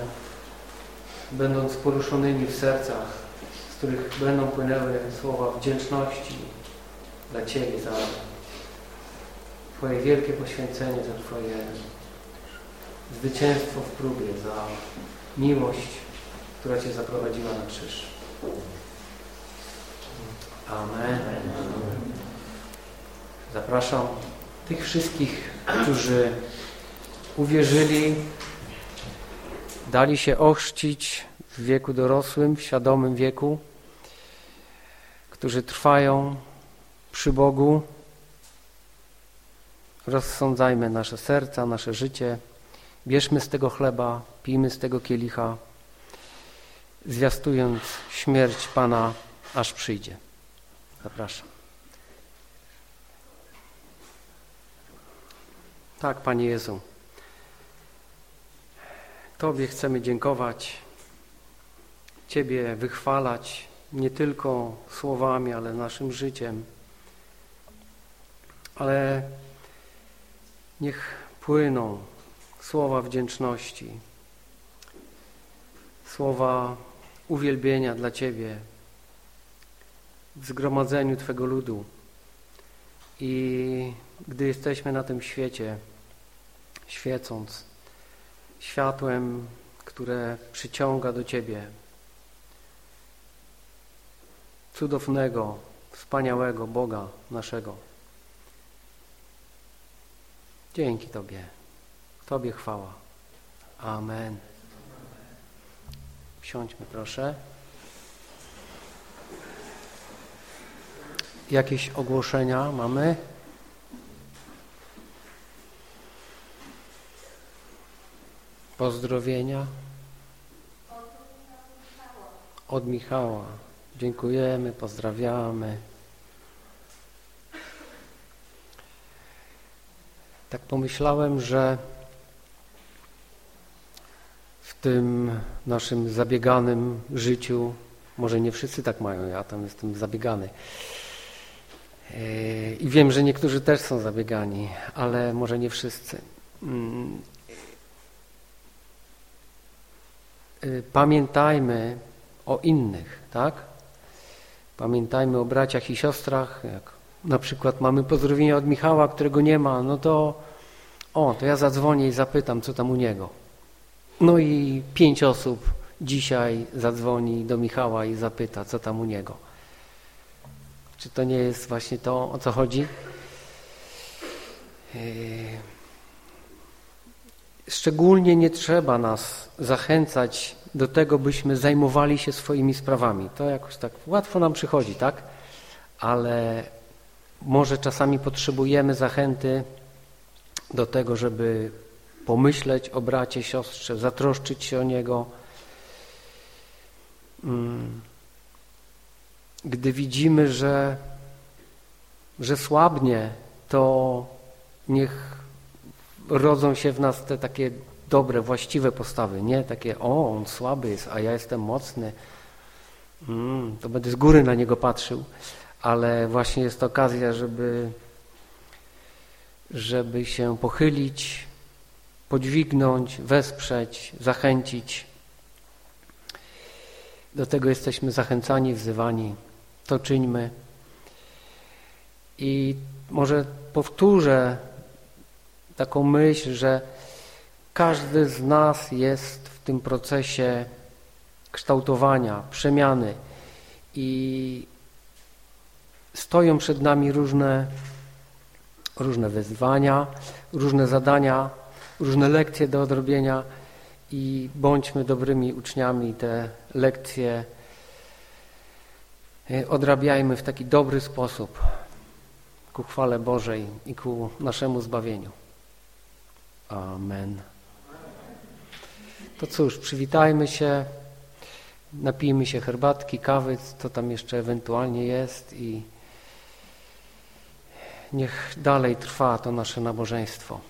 będąc poruszonymi w sercach, których będą płynęły słowa wdzięczności dla Ciebie za Twoje wielkie poświęcenie, za Twoje zwycięstwo w próbie, za miłość, która Cię zaprowadziła na krzyż. Amen. Zapraszam tych wszystkich, którzy uwierzyli, dali się ochrzcić w wieku dorosłym, w świadomym wieku, którzy trwają przy Bogu. Rozsądzajmy nasze serca, nasze życie. Bierzmy z tego chleba, pijmy z tego kielicha, zwiastując śmierć Pana, aż przyjdzie. Zapraszam. Tak, Panie Jezu. Tobie chcemy dziękować, Ciebie wychwalać nie tylko słowami, ale naszym życiem. Ale niech płyną słowa wdzięczności, słowa uwielbienia dla Ciebie w zgromadzeniu Twego ludu. I gdy jesteśmy na tym świecie, świecąc światłem, które przyciąga do Ciebie cudownego, wspaniałego Boga naszego. Dzięki Tobie. Tobie chwała. Amen. Siądźmy proszę. Jakieś ogłoszenia mamy? Pozdrowienia od Michała. Dziękujemy, pozdrawiamy. Tak pomyślałem, że w tym naszym zabieganym życiu, może nie wszyscy tak mają, ja tam jestem zabiegany. I wiem, że niektórzy też są zabiegani, ale może nie wszyscy. Mm, Y, pamiętajmy o innych, tak? Pamiętajmy o braciach i siostrach, jak na przykład mamy pozdrowienia od Michała, którego nie ma, no to o, to ja zadzwonię i zapytam, co tam u niego. No i pięć osób dzisiaj zadzwoni do Michała i zapyta, co tam u niego. Czy to nie jest właśnie to, o co chodzi? Yy Szczególnie nie trzeba nas zachęcać do tego, byśmy zajmowali się swoimi sprawami. To jakoś tak łatwo nam przychodzi, tak? Ale może czasami potrzebujemy zachęty do tego, żeby pomyśleć o bracie, siostrze, zatroszczyć się o niego. Mm. Gdy widzimy, że, że słabnie, to niech rodzą się w nas te takie dobre, właściwe postawy, nie takie, o, on słaby jest, a ja jestem mocny, mm, to będę z góry na niego patrzył, ale właśnie jest to okazja, żeby, żeby się pochylić, podźwignąć, wesprzeć, zachęcić. Do tego jesteśmy zachęcani, wzywani. to czyńmy. I może powtórzę taką myśl, że każdy z nas jest w tym procesie kształtowania, przemiany i stoją przed nami różne, różne wyzwania, różne zadania, różne lekcje do odrobienia i bądźmy dobrymi uczniami te lekcje e, odrabiajmy w taki dobry sposób ku chwale Bożej i ku naszemu zbawieniu. Amen. To cóż, przywitajmy się, napijmy się herbatki, kawy, co tam jeszcze ewentualnie jest i niech dalej trwa to nasze nabożeństwo.